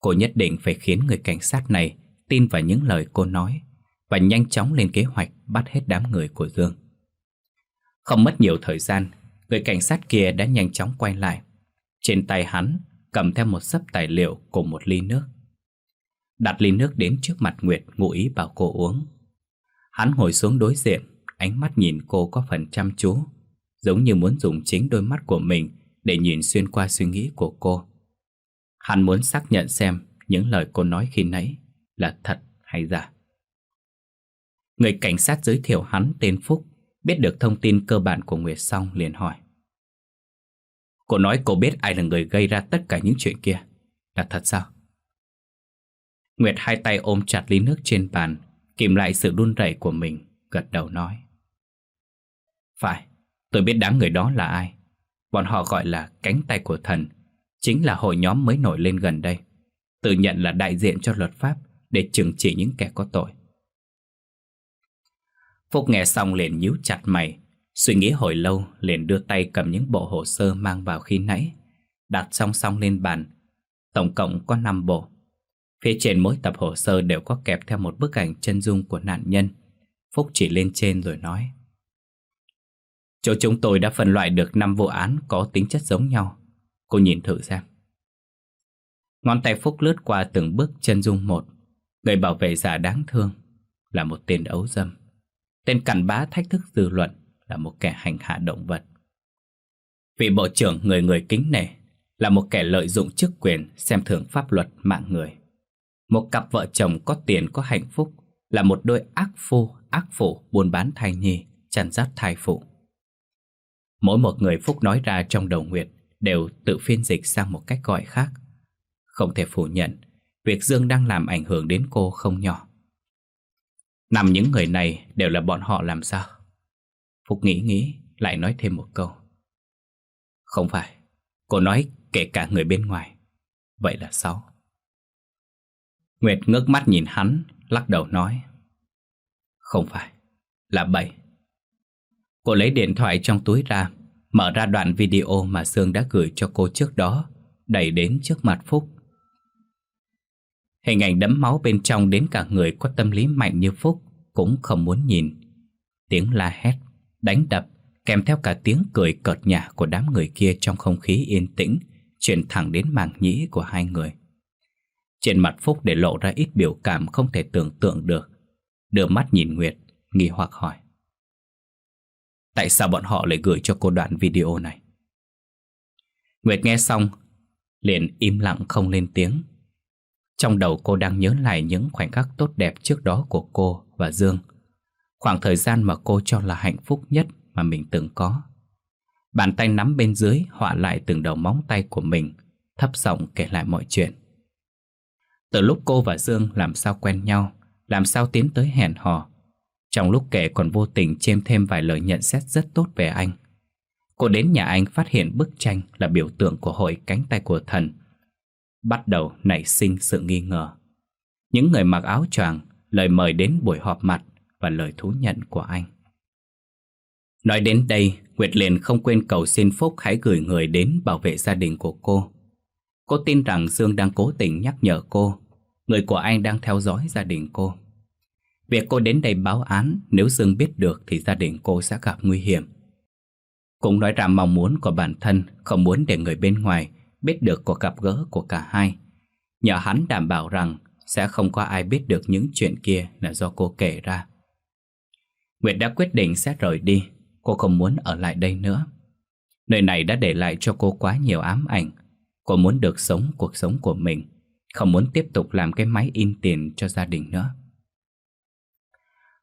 Cô nhất định phải khiến người cảnh sát này Tin vào những lời cô nói Và nhanh chóng lên kế hoạch Bắt hết đám người của Dương. Không mất nhiều thời gian, Người cảnh sát kia đã nhanh chóng quay lại. Trên tay hắn Cầm theo một sấp tài liệu cùng một ly nước. Đặt ly nước đến trước mặt Nguyệt Ngụ ý bảo cô uống. Hắn ngồi xuống đối diện, Ánh mắt nhìn cô có phần chăm chú, Giống như muốn dùng chính đôi mắt của mình Để nhìn xuyên qua suy nghĩ của cô. Hắn muốn xác nhận xem Những lời cô nói khi nãy Là thật hay giả. Người cảnh sát giới thiệu hắn tên Phúc Biết được thông tin cơ bản của Nguyệt xong liền hỏi. Cô nói cô biết ai là người gây ra tất cả những chuyện kia Là thật sao? Nguyệt hai tay ôm chặt ly nước trên bàn Kìm lại sự đun rẩy của mình Gật đầu nói. Phải, tôi biết đám người đó là ai. Bọn họ gọi là cánh tay của thần Chính là hội nhóm mới nổi lên gần đây, Tự nhận là đại diện cho luật pháp Để trừng trị những kẻ có tội. Phúc nghe xong liền nhíu chặt mày, Suy nghĩ hồi lâu liền đưa tay cầm những bộ hồ sơ mang vào khi nãy, Đặt song song lên bàn. Tổng cộng có 5 bộ. Phía trên mỗi tập hồ sơ đều có kẹp theo một bức ảnh chân dung của nạn nhân. Phúc chỉ lên trên rồi nói, Chỗ chúng tôi đã phân loại được 5 vụ án có tính chất giống nhau. Cô nhìn thử xem. Ngón tay Phúc lướt qua từng bước chân dung một. Người bảo vệ giả đáng thương Là một tên ấu dâm. Tên cặn bá thách thức dư luận Là một kẻ hành hạ động vật. Vị bộ trưởng người người kính nể Là một kẻ lợi dụng chức quyền Xem thường pháp luật mạng người. Một cặp vợ chồng có tiền, có hạnh phúc Là một đôi ác phu, Ác phụ buôn bán thai nhi, Chăn dắt thai phụ. Mỗi một người Phúc nói ra trong đầu Nguyệt Đều tự phiên dịch sang một cách gọi khác. Không thể phủ nhận Việc Dương đang làm ảnh hưởng đến cô không nhỏ. Nằm những người này đều là bọn họ làm sao? Phục nghĩ nghĩ, Lại nói thêm một câu. Không phải, Cô nói kể cả người bên ngoài. Vậy là sáu. Nguyệt ngước mắt nhìn hắn, Lắc đầu nói. Không phải, Là bảy. Cô lấy điện thoại trong túi ra Mở ra đoạn video mà Sương đã gửi cho cô trước đó Đẩy đến trước mặt Phúc. Hình ảnh đẫm máu bên trong đến cả người có tâm lý mạnh như Phúc Cũng không muốn nhìn. Tiếng la hét, đánh đập Kèm theo cả tiếng cười cợt nhả của đám người kia trong không khí yên tĩnh Chuyển thẳng đến màng nhĩ của hai người. Trên mặt Phúc để lộ ra ít biểu cảm không thể tưởng tượng được. Đưa mắt nhìn Nguyệt, nghi hoặc hỏi. Tại sao bọn họ lại gửi cho cô đoạn video này? Nguyệt nghe xong, Liền im lặng không lên tiếng. Trong đầu cô đang nhớ lại những khoảnh khắc tốt đẹp trước đó của cô và Dương. Khoảng thời gian mà cô cho là hạnh phúc nhất mà mình từng có. Bàn tay nắm bên dưới họa lại từng đầu móng tay của mình, Thấp giọng kể lại mọi chuyện. Từ lúc cô và Dương làm sao quen nhau, Làm sao tiến tới hẹn hò trong lúc kể còn vô tình chêm thêm vài lời nhận xét rất tốt về anh. Cô đến nhà anh phát hiện bức tranh là biểu tượng của hội cánh tay của thần. Bắt đầu nảy sinh sự nghi ngờ. Những người mặc áo choàng lời mời đến buổi họp mặt và lời thú nhận của anh. Nói đến đây, Nguyệt liền không quên cầu xin Phúc hãy gửi người đến bảo vệ gia đình của cô. Cô tin rằng Dương đang cố tình nhắc nhở cô. Người của anh đang theo dõi gia đình cô. Việc cô đến đây báo án, Nếu Dương biết được thì gia đình cô sẽ gặp nguy hiểm. Cũng nói ra mong muốn của bản thân, Không muốn để người bên ngoài Biết được cuộc gặp gỡ của cả hai. Nhờ hắn đảm bảo rằng Sẽ không có ai biết được những chuyện kia Là do cô kể ra. Nguyệt đã quyết định sẽ rời đi, Cô không muốn ở lại đây nữa. Nơi này đã để lại cho cô quá nhiều ám ảnh. Cô muốn được sống cuộc sống của mình, Không muốn tiếp tục làm cái máy in tiền cho gia đình nữa.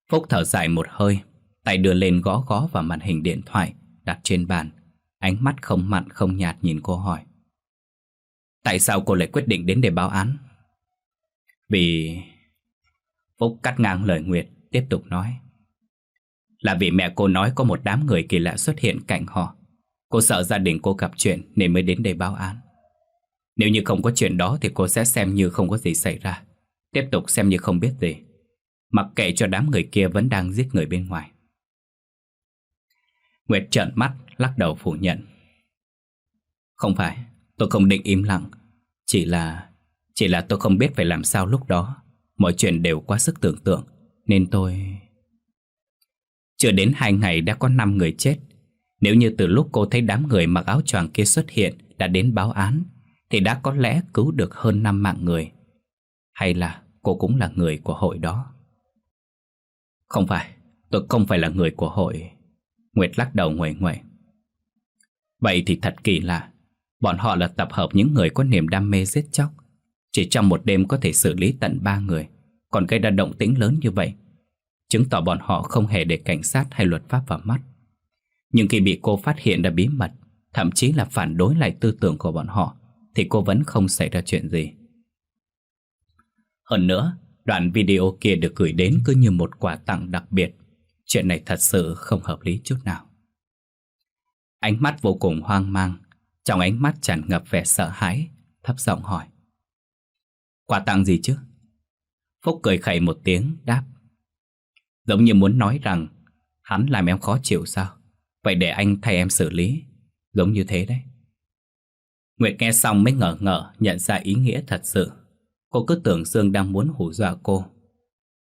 Phúc thở dài một hơi, Tay đưa lên gõ gõ vào màn hình điện thoại Đặt trên bàn. Ánh mắt không mặn, không nhạt nhìn cô hỏi. Tại sao cô lại quyết định đến để báo án? Vì... Phúc cắt ngang lời Nguyệt, Tiếp tục nói. Là vì mẹ cô nói có một đám người kỳ lạ xuất hiện cạnh họ. Cô sợ gia đình cô gặp chuyện Nên mới đến đây báo án. Nếu như không có chuyện đó thì cô sẽ xem như không có gì xảy ra. Tiếp tục xem như không biết gì. Mặc kệ cho đám người kia vẫn đang giết người bên ngoài. Nguyệt trợn mắt, lắc đầu phủ nhận. Không phải, Tôi không định im lặng. Chỉ là Chỉ là tôi không biết phải làm sao lúc đó. Mọi chuyện đều quá sức tưởng tượng, Nên tôi Chưa đến hai ngày đã có năm người chết. Nếu như từ lúc cô thấy đám người mặc áo choàng kia xuất hiện Đã đến báo án, thì đã có lẽ cứu được hơn năm mạng người. Hay là cô cũng là người của hội đó? Không phải, tôi không phải là người của hội. Nguyệt lắc đầu nguệ nguệ. Vậy thì thật kỳ lạ. Bọn họ là tập hợp những người có niềm đam mê giết chóc. Chỉ trong một đêm có thể xử lý tận ba người, còn gây ra động tĩnh lớn như vậy. Chứng tỏ bọn họ không hề để cảnh sát hay luật pháp vào mắt. Nhưng khi bị cô phát hiện ra bí mật, thậm chí là phản đối lại tư tưởng của bọn họ, thì cô vẫn không xảy ra chuyện gì. Hơn nữa, đoạn video kia được gửi đến cứ như một quà tặng đặc biệt. Chuyện này thật sự không hợp lý chút nào. Ánh mắt vô cùng hoang mang, trong ánh mắt tràn ngập vẻ sợ hãi, thấp giọng hỏi. Quà tặng gì chứ? Phúc cười khẩy một tiếng, đáp. Giống như muốn nói rằng hắn làm em khó chịu sao? Vậy để anh thay em xử lý. Giống như thế đấy. Nguyệt nghe xong mới ngờ ngờ nhận ra ý nghĩa thật sự. Cô cứ tưởng Dương đang muốn hù dọa cô.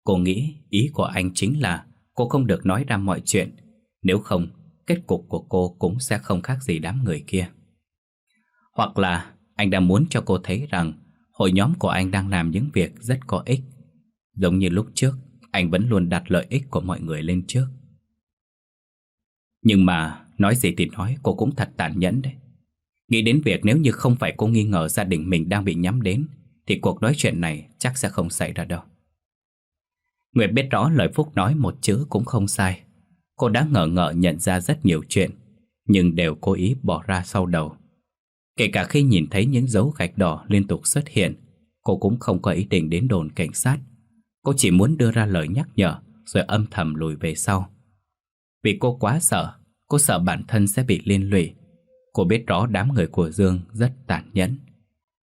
Cô nghĩ ý của anh chính là cô không được nói ra mọi chuyện. Nếu không, kết cục của cô cũng sẽ không khác gì đám người kia. Hoặc là anh đang muốn cho cô thấy rằng hội nhóm của anh đang làm những việc rất có ích. Giống như lúc trước, anh vẫn luôn đặt lợi ích của mọi người lên trước. Nhưng mà, nói gì thì nói, cô cũng thật tàn nhẫn đấy. Nghĩ đến việc nếu như không phải cô nghi ngờ gia đình mình đang bị nhắm đến thì cuộc nói chuyện này chắc sẽ không xảy ra đâu. Nguyệt biết rõ lời Phúc nói một chữ cũng không sai. Cô đã ngờ ngợ nhận ra rất nhiều chuyện, Nhưng đều cố ý bỏ ra sau đầu. Kể cả khi nhìn thấy những dấu gạch đỏ liên tục xuất hiện, Cô cũng không có ý định đến đồn cảnh sát. Cô chỉ muốn đưa ra lời nhắc nhở, Rồi âm thầm lùi về sau. Vì cô quá sợ, Cô sợ bản thân sẽ bị liên lụy. Cô biết rõ đám người của Dương rất tàn nhẫn.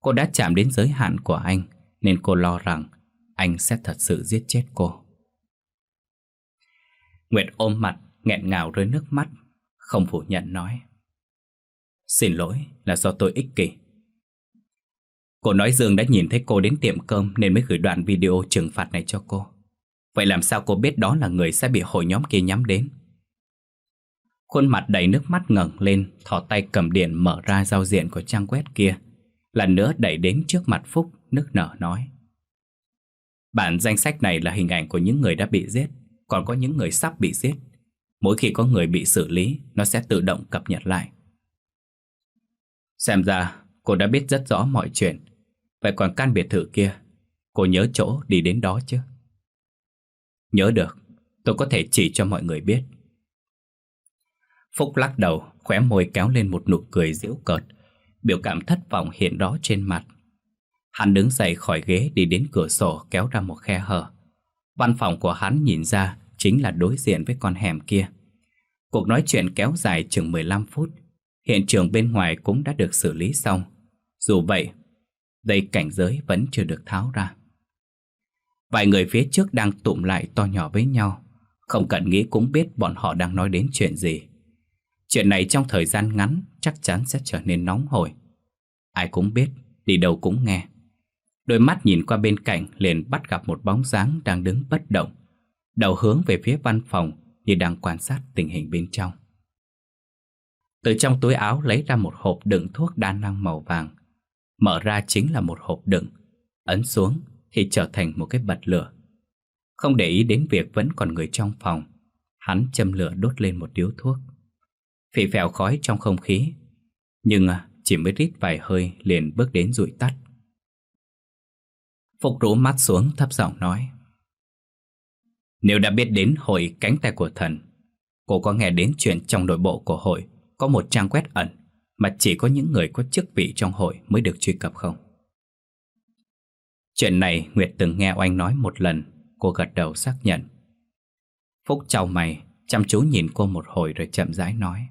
Cô đã chạm đến giới hạn của anh, nên cô lo rằng anh sẽ thật sự giết chết cô. Nguyệt ôm mặt, nghẹn ngào rơi nước mắt, không phủ nhận nói. Xin lỗi là do tôi ích kỷ. Cô nói Dương đã nhìn thấy cô đến tiệm cơm nên mới gửi đoạn video trừng phạt này cho cô. Vậy làm sao cô biết đó là người sẽ bị hội nhóm kia nhắm đến? Khuôn mặt đầy nước mắt ngẩng lên Thỏ tay cầm điện mở ra giao diện của trang web kia Lần nữa đẩy đến trước mặt Phúc Nước nở nói. Bản danh sách này là hình ảnh của những người đã bị giết Còn có những người sắp bị giết. Mỗi khi có người bị xử lý Nó sẽ tự động cập nhật lại. Xem ra cô đã biết rất rõ mọi chuyện. Vậy còn căn biệt thự kia Cô nhớ chỗ đi đến đó chứ? Nhớ được Tôi có thể chỉ cho mọi người biết. Phúc lắc đầu, khóe môi kéo lên một nụ cười giễu cợt. Biểu cảm thất vọng hiện rõ trên mặt. Hắn đứng dậy khỏi ghế đi đến cửa sổ kéo ra một khe hở. Văn phòng của hắn nhìn ra chính là đối diện với con hẻm kia. Cuộc nói chuyện kéo dài chừng 15 phút. Hiện trường bên ngoài cũng đã được xử lý xong. Dù vậy, dây cảnh giới vẫn chưa được tháo ra. Vài người phía trước đang tụm lại to nhỏ với nhau. Không cần nghĩ cũng biết bọn họ đang nói đến chuyện gì. Chuyện này trong thời gian ngắn chắc chắn sẽ trở nên nóng hổi. Ai cũng biết, đi đâu cũng nghe. Đôi mắt nhìn qua bên cạnh liền bắt gặp một bóng dáng đang đứng bất động, đầu hướng về phía văn phòng như đang quan sát tình hình bên trong. Từ trong túi áo lấy ra một hộp đựng thuốc đa năng màu vàng. Mở ra chính là một hộp đựng, ấn xuống thì trở thành một cái bật lửa. Không để ý đến việc vẫn còn người trong phòng, hắn châm lửa đốt lên một điếu thuốc. Phì phèo khói trong không khí, nhưng à, chỉ mới rít vài hơi liền bước đến rụi tắt. Phục rũ mắt xuống thấp giọng nói Nếu đã biết đến hội cánh tay của thần Cô có nghe đến chuyện trong nội bộ của hội Có một trang web ẩn Mà chỉ có những người có chức vị trong hội mới được truy cập không? Chuyện này Nguyệt từng nghe oanh nói một lần Cô gật đầu xác nhận. Phúc chào mày Chăm chú nhìn cô một hồi rồi chậm rãi nói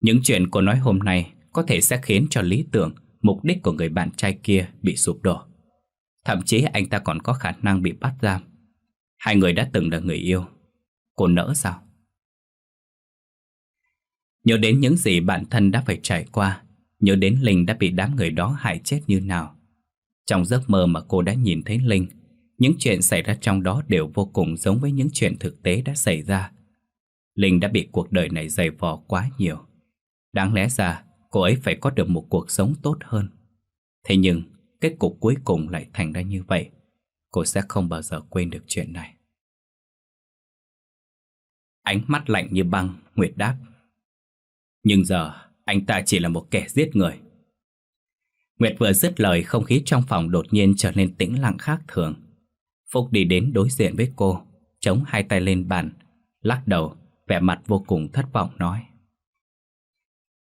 những chuyện cô nói hôm nay Có thể sẽ khiến cho lý tưởng, Mục đích của người bạn trai kia bị sụp đổ. Thậm chí anh ta còn có khả năng bị bắt giam. Hai người đã từng là người yêu. Cô nỡ sao? Nhớ đến những gì bản thân đã phải trải qua, Nhớ đến Linh đã bị đám người đó hại chết như nào. Trong giấc mơ mà cô đã nhìn thấy Linh, Những chuyện xảy ra trong đó đều vô cùng giống với những chuyện thực tế đã xảy ra. Linh đã bị cuộc đời này dày vò quá nhiều. Đáng lẽ ra cô ấy phải có được một cuộc sống tốt hơn. Thế nhưng kết cục cuối cùng lại thành ra như vậy. Cô sẽ không bao giờ quên được chuyện này. Ánh mắt lạnh như băng, Nguyệt đáp. Nhưng giờ anh ta chỉ là một kẻ giết người. Nguyệt vừa dứt lời không khí trong phòng đột nhiên trở nên tĩnh lặng khác thường. Phúc đi đến đối diện với cô Chống hai tay lên bàn Lắc đầu, vẻ mặt vô cùng thất vọng nói.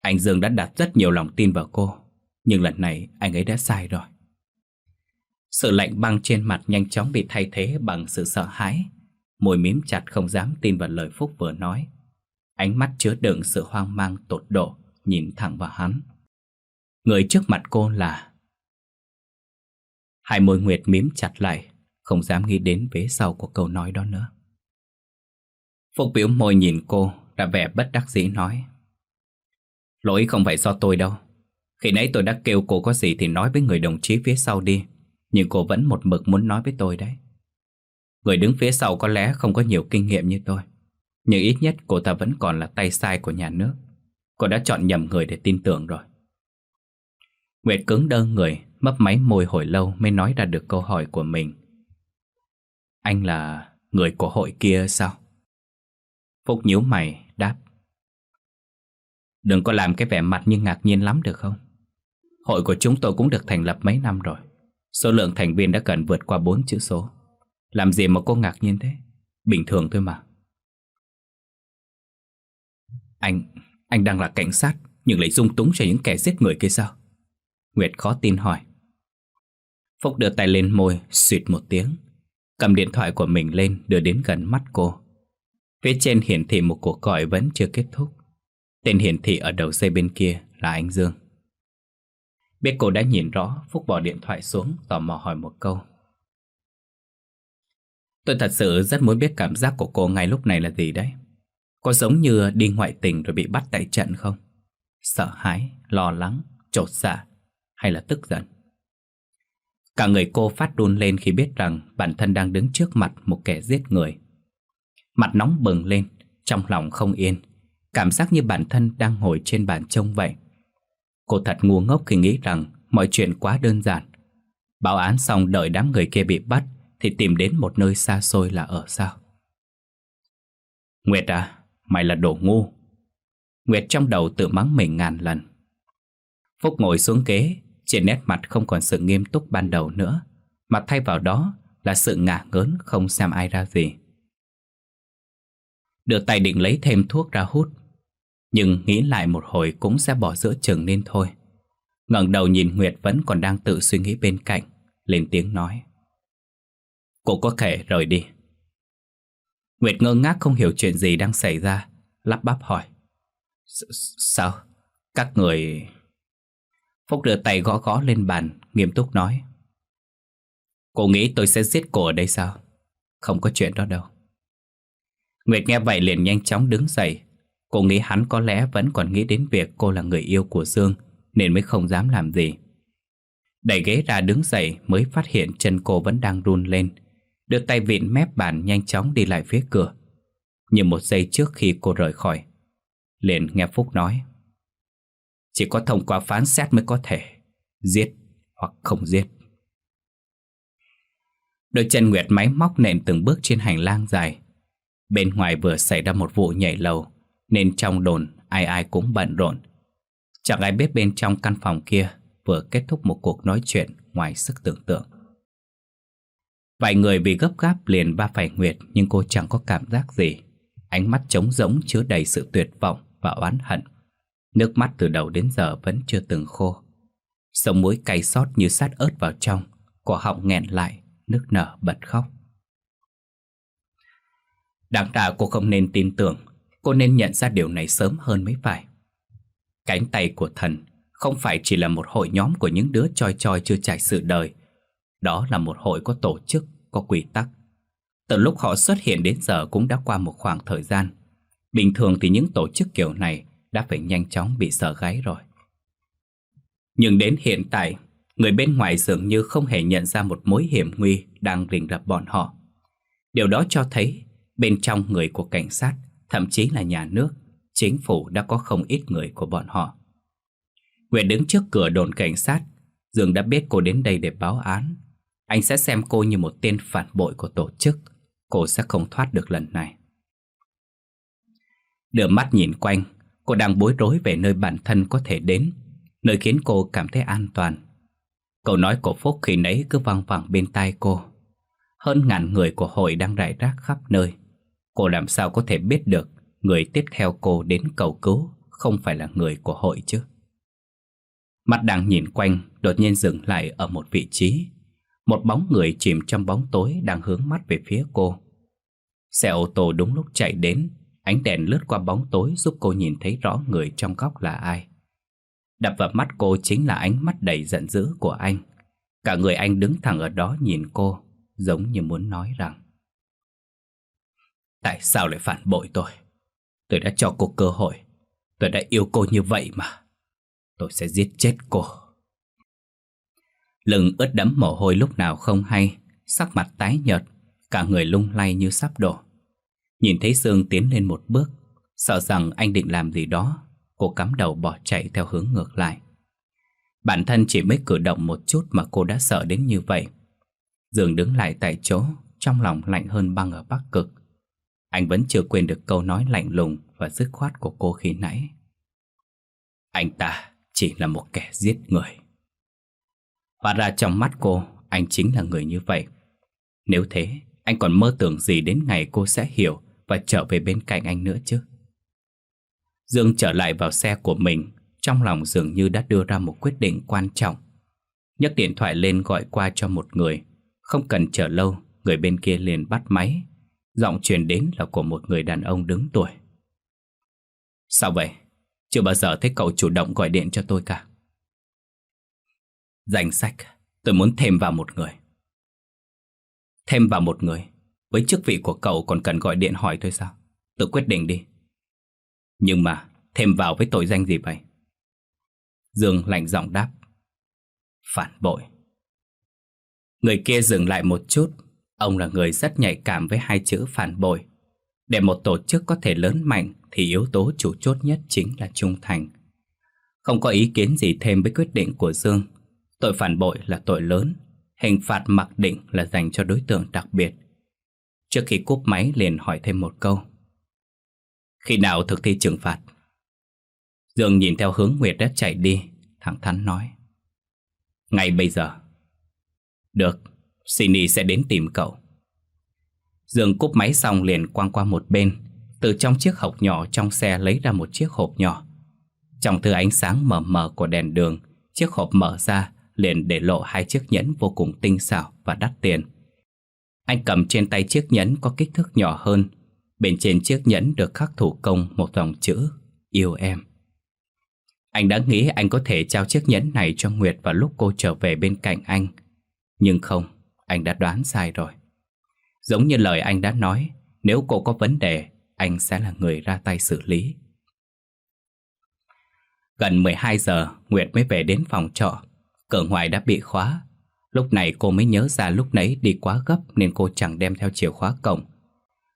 Anh Dương đã đặt rất nhiều lòng tin vào cô Nhưng lần này anh ấy đã sai rồi sự lạnh băng trên mặt nhanh chóng bị thay thế bằng sự sợ hãi. Môi mím chặt không dám tin vào lời Phúc vừa nói. Ánh mắt chứa đựng sự hoang mang tột độ, nhìn thẳng vào hắn. Người trước mặt cô là... Hai môi Nguyệt mím chặt lại, không dám nghĩ đến vế sau của câu nói đó nữa. Phúc biểu môi nhìn cô, đã vẻ bất đắc dĩ nói. Lỗi không phải do tôi đâu. Khi nãy tôi đã kêu cô có gì thì nói với người đồng chí phía sau đi. Nhưng cô vẫn một mực muốn nói với tôi đấy Người đứng phía sau có lẽ không có nhiều kinh nghiệm như tôi Nhưng ít nhất cô ta vẫn còn là tay sai của nhà nước Cô đã chọn nhầm người để tin tưởng rồi Nguyệt cứng đơ người, Mấp máy môi hồi lâu mới nói ra được câu hỏi của mình Anh là người của hội kia sao? Phúc nhíu mày Đừng có làm cái vẻ mặt như ngạc nhiên lắm được không? Hội của chúng tôi cũng được thành lập mấy năm rồi. Số lượng thành viên đã gần vượt qua 4 chữ số. Làm gì mà cô ngạc nhiên thế? Bình thường thôi mà. Anh, anh đang là cảnh sát Nhưng lại dung túng cho những kẻ giết người kia sao? Nguyệt khó tin hỏi. Phúc đưa tay lên môi suyệt một tiếng. Cầm điện thoại của mình lên đưa đến gần mắt cô. Phía trên hiển thị một cuộc gọi vẫn chưa kết thúc. Tên hiển thị ở đầu dây bên kia là anh Dương Biết cô đã nhìn rõ, Phúc bỏ điện thoại xuống, tò mò hỏi một câu. Tôi thật sự rất muốn biết cảm giác của cô ngay lúc này là gì đấy. Có giống như đi ngoại tình rồi bị bắt tại trận không? Sợ hãi, lo lắng, trột dạ hay là tức giận? Cả người cô phát đun lên khi biết rằng bản thân đang đứng trước mặt một kẻ giết người. Mặt nóng bừng lên, trong lòng không yên, cảm giác như bản thân đang ngồi trên bàn trông vậy. Cô thật ngu ngốc khi nghĩ rằng mọi chuyện quá đơn giản. Báo án xong đợi đám người kia bị bắt thì tìm đến một nơi xa xôi là ở sao? Nguyệt à, mày là đồ ngu. Nguyệt trong đầu tự mắng mình ngàn lần. Phúc ngồi xuống ghế, trên nét mặt không còn sự nghiêm túc ban đầu nữa, mà thay vào đó là sự ngả ngớn không xem ai ra gì. Đưa tay định lấy thêm thuốc ra hút nhưng nghĩ lại một hồi cũng sẽ bỏ giữa chừng nên thôi. Ngẩng đầu nhìn Nguyệt vẫn còn đang tự suy nghĩ bên cạnh, Lên tiếng nói. Cô có thể rời đi. Nguyệt ngơ ngác không hiểu chuyện gì đang xảy ra, Lắp bắp hỏi. Sao? Các người... Phúc đưa tay gõ gõ lên bàn, Nghiêm túc nói. Cô nghĩ tôi sẽ giết cô ở đây sao? Không có chuyện đó đâu. Nguyệt nghe vậy liền nhanh chóng đứng dậy Cô nghĩ hắn có lẽ vẫn còn nghĩ đến việc cô là người yêu của Dương, Nên mới không dám làm gì. Đẩy ghế ra đứng dậy Mới phát hiện chân cô vẫn đang run lên. Đưa tay vịn mép bàn nhanh chóng đi lại phía cửa. Nhưng một giây trước khi cô rời khỏi, Liền nghe Phúc nói, Chỉ có thông qua phán xét mới có thể Giết hoặc không giết. Đôi chân Nguyệt máy móc nện từng bước trên hành lang dài. Bên ngoài vừa xảy ra một vụ nhảy lầu. Nên trong đồn ai ai cũng bận rộn. Chẳng ai biết bên trong căn phòng kia Vừa kết thúc một cuộc nói chuyện ngoài sức tưởng tượng. Vài người vì gấp gáp liền ba phải Nguyệt, Nhưng cô chẳng có cảm giác gì. Ánh mắt trống rỗng chứa đầy sự tuyệt vọng và oán hận. Nước mắt từ đầu đến giờ vẫn chưa từng khô. Sống mũi cay xót như sát ớt vào trong, Cổ họng nghẹn lại, Nước nở bật khóc. Đáng ra cô không nên tin tưởng Cô nên nhận ra điều này sớm hơn mới phải. Cánh tay của thần Không phải chỉ là một hội nhóm của những đứa choi choi chưa trải sự đời. Đó là một hội có tổ chức, có quy tắc. Từ lúc họ xuất hiện đến giờ cũng đã qua một khoảng thời gian. Bình thường thì những tổ chức kiểu này đã phải nhanh chóng bị sợ gáy rồi. Nhưng đến hiện tại Người bên ngoài dường như không hề nhận ra một mối hiểm nguy đang rình rập bọn họ. Điều đó cho thấy bên trong người của cảnh sát, thậm chí là nhà nước, chính phủ đã có không ít người của bọn họ. Nguyệt đứng trước cửa đồn cảnh sát, Dương đã biết cô đến đây để báo án. Anh sẽ xem cô như một tên phản bội của tổ chức, cô sẽ không thoát được lần này. Đưa mắt nhìn quanh, cô đang bối rối về nơi bản thân có thể đến, nơi khiến cô cảm thấy an toàn. Câu nói của Phúc khi nãy cứ vang vẳng bên tai cô. Hơn ngàn người của hội đang rải rác khắp nơi. Cô làm sao có thể biết được người tiếp theo cô đến cầu cứu không phải là người của hội chứ? Mắt đang nhìn quanh, đột nhiên dừng lại ở một vị trí. Một bóng người chìm trong bóng tối đang hướng mắt về phía cô. Xe ô tô đúng lúc chạy đến, ánh đèn lướt qua bóng tối giúp cô nhìn thấy rõ người trong góc là ai. Đập vào mắt cô chính là ánh mắt đầy giận dữ của anh. Cả người anh đứng thẳng ở đó nhìn cô, giống như muốn nói rằng Tại sao lại phản bội tôi? Tôi đã cho cô cơ hội. Tôi đã yêu cô như vậy mà. Tôi sẽ giết chết cô. Lưng ướt đẫm mồ hôi lúc nào không hay, Sắc mặt tái nhợt, Cả người lung lay như sắp đổ. Nhìn thấy Dương tiến lên một bước, Sợ rằng anh định làm gì đó, Cô cắm đầu bỏ chạy theo hướng ngược lại. Bản thân chỉ mới cử động một chút Mà cô đã sợ đến như vậy. Dương đứng lại tại chỗ, Trong lòng lạnh hơn băng ở Bắc Cực anh vẫn chưa quên được câu nói lạnh lùng và dứt khoát của cô khi nãy. Anh ta chỉ là một kẻ giết người. Và ra trong mắt cô, anh chính là người như vậy. Nếu thế, anh còn mơ tưởng gì đến ngày cô sẽ hiểu và trở về bên cạnh anh nữa chứ? Dương trở lại vào xe của mình, trong lòng dường như đã đưa ra một quyết định quan trọng. nhấc điện thoại lên gọi qua cho một người, không cần chờ lâu, người bên kia liền bắt máy Giọng truyền đến là của một người đàn ông đứng tuổi. Sao vậy? Chưa bao giờ thấy cậu chủ động gọi điện cho tôi cả. Danh sách, Tôi muốn thêm vào một người. Thêm vào một người? Với chức vị của cậu còn cần gọi điện hỏi thôi sao? Tự quyết định đi. Nhưng mà, thêm vào với tội danh gì vậy? Dương lạnh giọng đáp. Phản bội. Người kia dừng lại một chút Ông là người rất nhạy cảm với hai chữ phản bội. Để một tổ chức có thể lớn mạnh thì yếu tố chủ chốt nhất chính là trung thành. Không có ý kiến gì thêm với quyết định của Dương. Tội phản bội là tội lớn, hình phạt mặc định là dành cho đối tượng đặc biệt. Trước khi cúp máy liền hỏi thêm một câu. Khi nào thực thi trừng phạt? Dương nhìn theo hướng Nguyệt đã chạy đi, thẳng thắn nói. Ngay bây giờ. Được, Sini sẽ đến tìm cậu. Dương cúp máy xong liền quăng qua một bên, Từ trong chiếc hộp nhỏ trong xe lấy ra một chiếc hộp nhỏ. Trong thứ ánh sáng mờ mờ của đèn đường, Chiếc hộp mở ra liền để lộ hai chiếc nhẫn vô cùng tinh xảo và đắt tiền. Anh cầm trên tay chiếc nhẫn có kích thước nhỏ hơn. Bên trên chiếc nhẫn được khắc thủ công một dòng chữ, Yêu em. Anh đã nghĩ anh có thể trao chiếc nhẫn này cho Nguyệt vào lúc cô trở về bên cạnh anh. Nhưng không anh đã đoán sai rồi Giống như lời anh đã nói Nếu cô có vấn đề Anh sẽ là người ra tay xử lý Gần 12 giờ, Nguyệt mới về đến phòng trọ. Cửa ngoài đã bị khóa. Lúc này cô mới nhớ ra lúc nãy đi quá gấp nên cô chẳng đem theo chìa khóa cổng.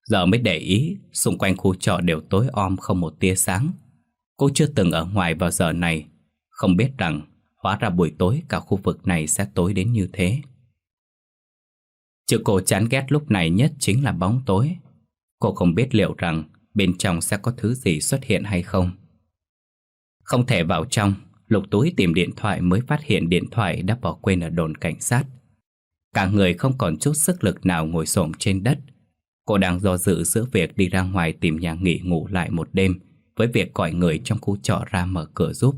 Giờ mới để ý, xung quanh khu trọ đều tối om không một tia sáng. Cô chưa từng ở ngoài vào giờ này, không biết rằng hóa ra buổi tối cả khu vực này sẽ tối đến như thế. Chữ cô chán ghét lúc này nhất chính là bóng tối. Cô không biết liệu rằng bên trong sẽ có thứ gì xuất hiện hay không. Không thể vào trong, lục túi tìm điện thoại mới phát hiện điện thoại đã bỏ quên ở đồn cảnh sát. Cả người không còn chút sức lực nào ngồi xổm trên đất. Cô đang do dự giữa việc đi ra ngoài tìm nhà nghỉ ngủ lại một đêm với việc gọi người trong khu trọ ra mở cửa giúp.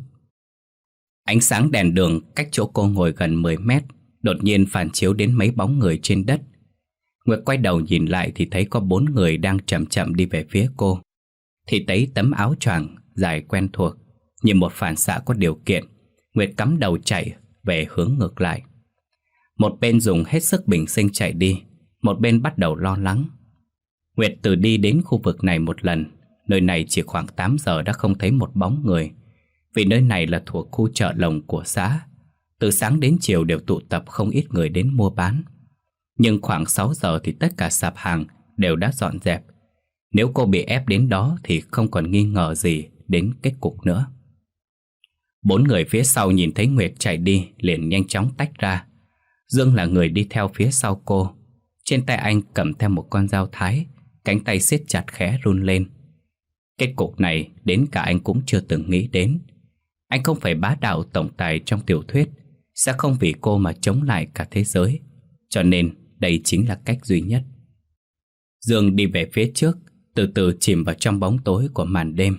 Ánh sáng đèn đường cách chỗ cô ngồi gần 10 mét đột nhiên phản chiếu đến mấy bóng người trên đất. Nguyệt quay đầu nhìn lại thì thấy có bốn người đang chậm chậm đi về phía cô. Thì thấy tấm áo choàng dài quen thuộc, như một phản xạ có điều kiện. Nguyệt cắm đầu chạy về hướng ngược lại. Một bên dùng hết sức bình sinh chạy đi, một bên bắt đầu lo lắng. Nguyệt từ đi đến khu vực này một lần, nơi này chỉ khoảng 8 giờ đã không thấy một bóng người. Vì nơi này là thuộc khu chợ lồng của xã, từ sáng đến chiều đều tụ tập không ít người đến mua bán. Nhưng khoảng 6 giờ thì tất cả sạp hàng đều đã dọn dẹp. Nếu cô bị ép đến đó thì không còn nghi ngờ gì đến kết cục nữa. Bốn người phía sau nhìn thấy Nguyệt chạy đi liền nhanh chóng tách ra. Dương là người đi theo phía sau cô. Trên tay anh cầm theo một con dao thái, cánh tay siết chặt khẽ run lên. Kết cục này đến cả anh cũng chưa từng nghĩ đến. Anh không phải bá đạo tổng tài trong tiểu thuyết, sẽ không vì cô mà chống lại cả thế giới. Cho nên đây chính là cách duy nhất. Dương đi về phía trước, từ từ chìm vào trong bóng tối của màn đêm.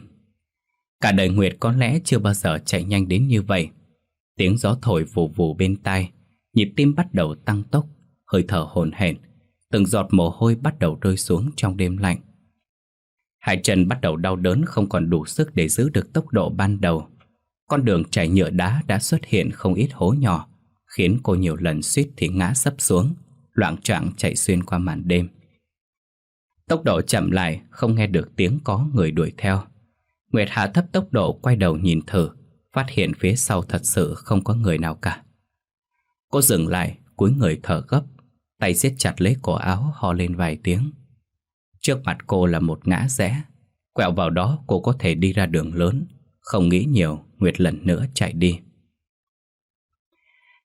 Cả đời Nguyệt có lẽ chưa bao giờ chạy nhanh đến như vậy. Tiếng gió thổi vù vù bên tai, nhịp tim bắt đầu tăng tốc, hơi thở hồn hển, từng giọt mồ hôi bắt đầu rơi xuống trong đêm lạnh. Hai chân bắt đầu đau đớn không còn đủ sức để giữ được tốc độ ban đầu. Con đường chảy nhựa đá đã xuất hiện không ít hố nhỏ, khiến cô nhiều lần suýt thì ngã sấp xuống, loạn trạng chạy xuyên qua màn đêm. Tốc độ chậm lại, không nghe được tiếng có người đuổi theo. Nguyệt hạ thấp tốc độ quay đầu nhìn thử, phát hiện phía sau thật sự không có người nào cả. Cô dừng lại, cúi người thở gấp, tay siết chặt lấy cổ áo ho lên vài tiếng. Trước mặt cô là một ngã rẽ, quẹo vào đó cô có thể đi ra đường lớn, không nghĩ nhiều, Nguyệt lần nữa chạy đi.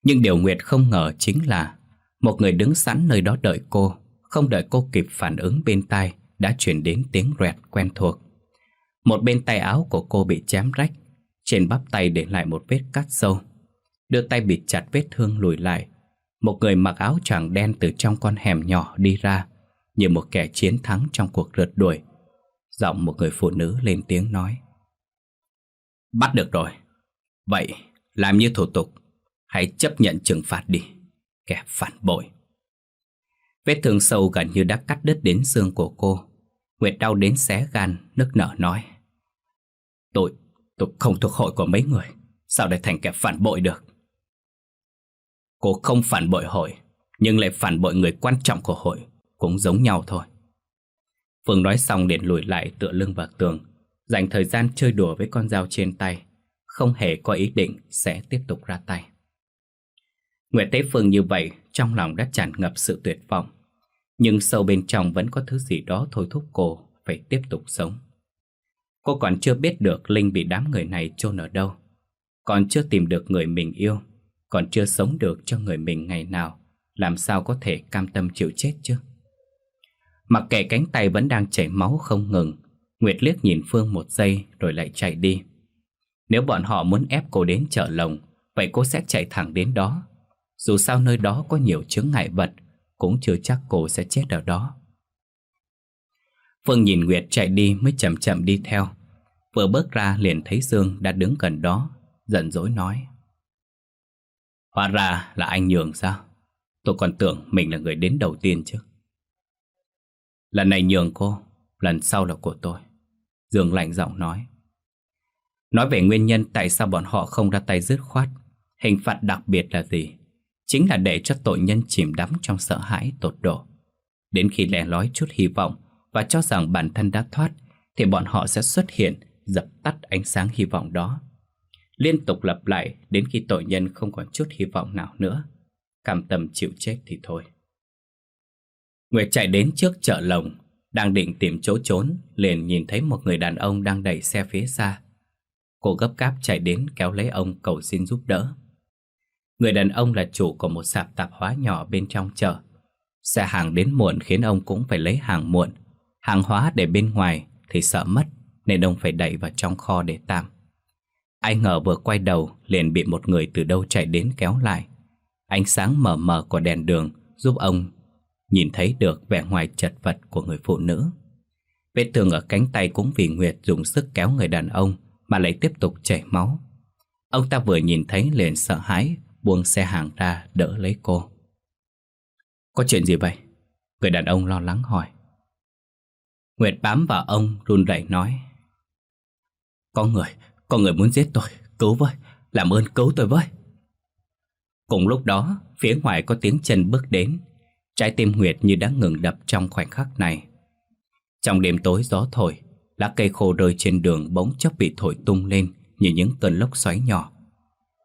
Nhưng điều Nguyệt không ngờ chính là một người đứng sẵn nơi đó đợi cô, không đợi cô kịp phản ứng bên tai đã chuyển đến tiếng rẹt quen thuộc. Một bên tay áo của cô bị chém rách, trên bắp tay để lại một vết cắt sâu. Đưa tay bịt chặt vết thương lùi lại. Một người mặc áo choàng đen từ trong con hẻm nhỏ đi ra, như một kẻ chiến thắng trong cuộc rượt đuổi. Giọng một người phụ nữ lên tiếng nói. Bắt được rồi. Vậy, làm như thủ tục, hãy chấp nhận trừng phạt đi, kẻ phản bội. Vết thương sâu gần như đã cắt đứt đến xương của cô. Nguyệt đau đến xé gan, nức nở nói. Tôi, tôi không thuộc hội của mấy người, sao lại thành kẻ phản bội được? Cô không phản bội hội, nhưng lại phản bội người quan trọng của hội, cũng giống nhau thôi. Phương nói xong liền lùi lại tựa lưng vào tường, dành thời gian chơi đùa với con dao trên tay, không hề có ý định sẽ tiếp tục ra tay. Nguyệt Tế Phương như vậy, trong lòng đã tràn ngập sự tuyệt vọng. Nhưng sâu bên trong vẫn có thứ gì đó thôi thúc cô phải tiếp tục sống. Cô còn chưa biết được Linh bị đám người này chôn ở đâu. Còn chưa tìm được người mình yêu, còn chưa sống được cho người mình ngày nào, làm sao có thể cam tâm chịu chết chứ? Mặc kệ cánh tay vẫn đang chảy máu không ngừng, Nguyệt liếc nhìn Phương một giây rồi lại chạy đi. Nếu bọn họ muốn ép cô đến chợ lồng, vậy cô sẽ chạy thẳng đến đó. Dù sao nơi đó có nhiều chướng ngại vật, cũng chưa chắc cô sẽ chết ở đó. Phương nhìn Nguyệt chạy đi mới chậm chậm đi theo. Vừa bước ra liền thấy Dương đã đứng gần đó, giận dỗi nói. Hóa ra là anh nhường sao? Tôi còn tưởng mình là người đến đầu tiên chứ. Lần này nhường cô, lần sau là của tôi. Dương lạnh giọng nói. Nói về nguyên nhân tại sao bọn họ không ra tay dứt khoát, hình phạt đặc biệt là gì? Chính là để cho tội nhân chìm đắm trong sợ hãi tột độ. Đến khi lẻ lói chút hy vọng và cho rằng bản thân đã thoát, thì bọn họ sẽ xuất hiện, dập tắt ánh sáng hy vọng đó. Liên tục lặp lại đến khi tội nhân không còn chút hy vọng nào nữa Cam tâm chịu chết thì thôi Nguyệt chạy đến trước chợ lồng đang định tìm chỗ trốn, Liền nhìn thấy một người đàn ông đang đẩy xe phía xa. Cô gấp cáp chạy đến kéo lấy ông cầu xin giúp đỡ. Người đàn ông là chủ của một sạp tạp hóa nhỏ bên trong chợ. Xe hàng đến muộn khiến ông cũng phải lấy hàng muộn. Hàng hóa để bên ngoài thì sợ mất, Nên ông phải đẩy vào trong kho để tạm. Ai ngờ vừa quay đầu, liền bị một người từ đâu chạy đến kéo lại. Ánh sáng mờ mờ của đèn đường giúp ông nhìn thấy được vẻ ngoài chật vật của người phụ nữ. Vết thương ở cánh tay cũng vì Nguyệt dùng sức kéo người đàn ông mà lại tiếp tục chảy máu. Ông ta vừa nhìn thấy liền sợ hãi, buông xe hàng ra đỡ lấy cô. Có chuyện gì vậy? Người đàn ông lo lắng hỏi. Nguyệt bám vào ông run rẩy nói. Có người, có người muốn giết tôi, cứu với, làm ơn cứu tôi với. Cùng lúc đó, phía ngoài có tiếng chân bước đến, trái tim Nguyệt như đã ngừng đập trong khoảnh khắc này. Trong đêm tối gió thổi, lá cây khô rơi trên đường bỗng chốc bị thổi tung lên như những cơn lốc xoáy nhỏ.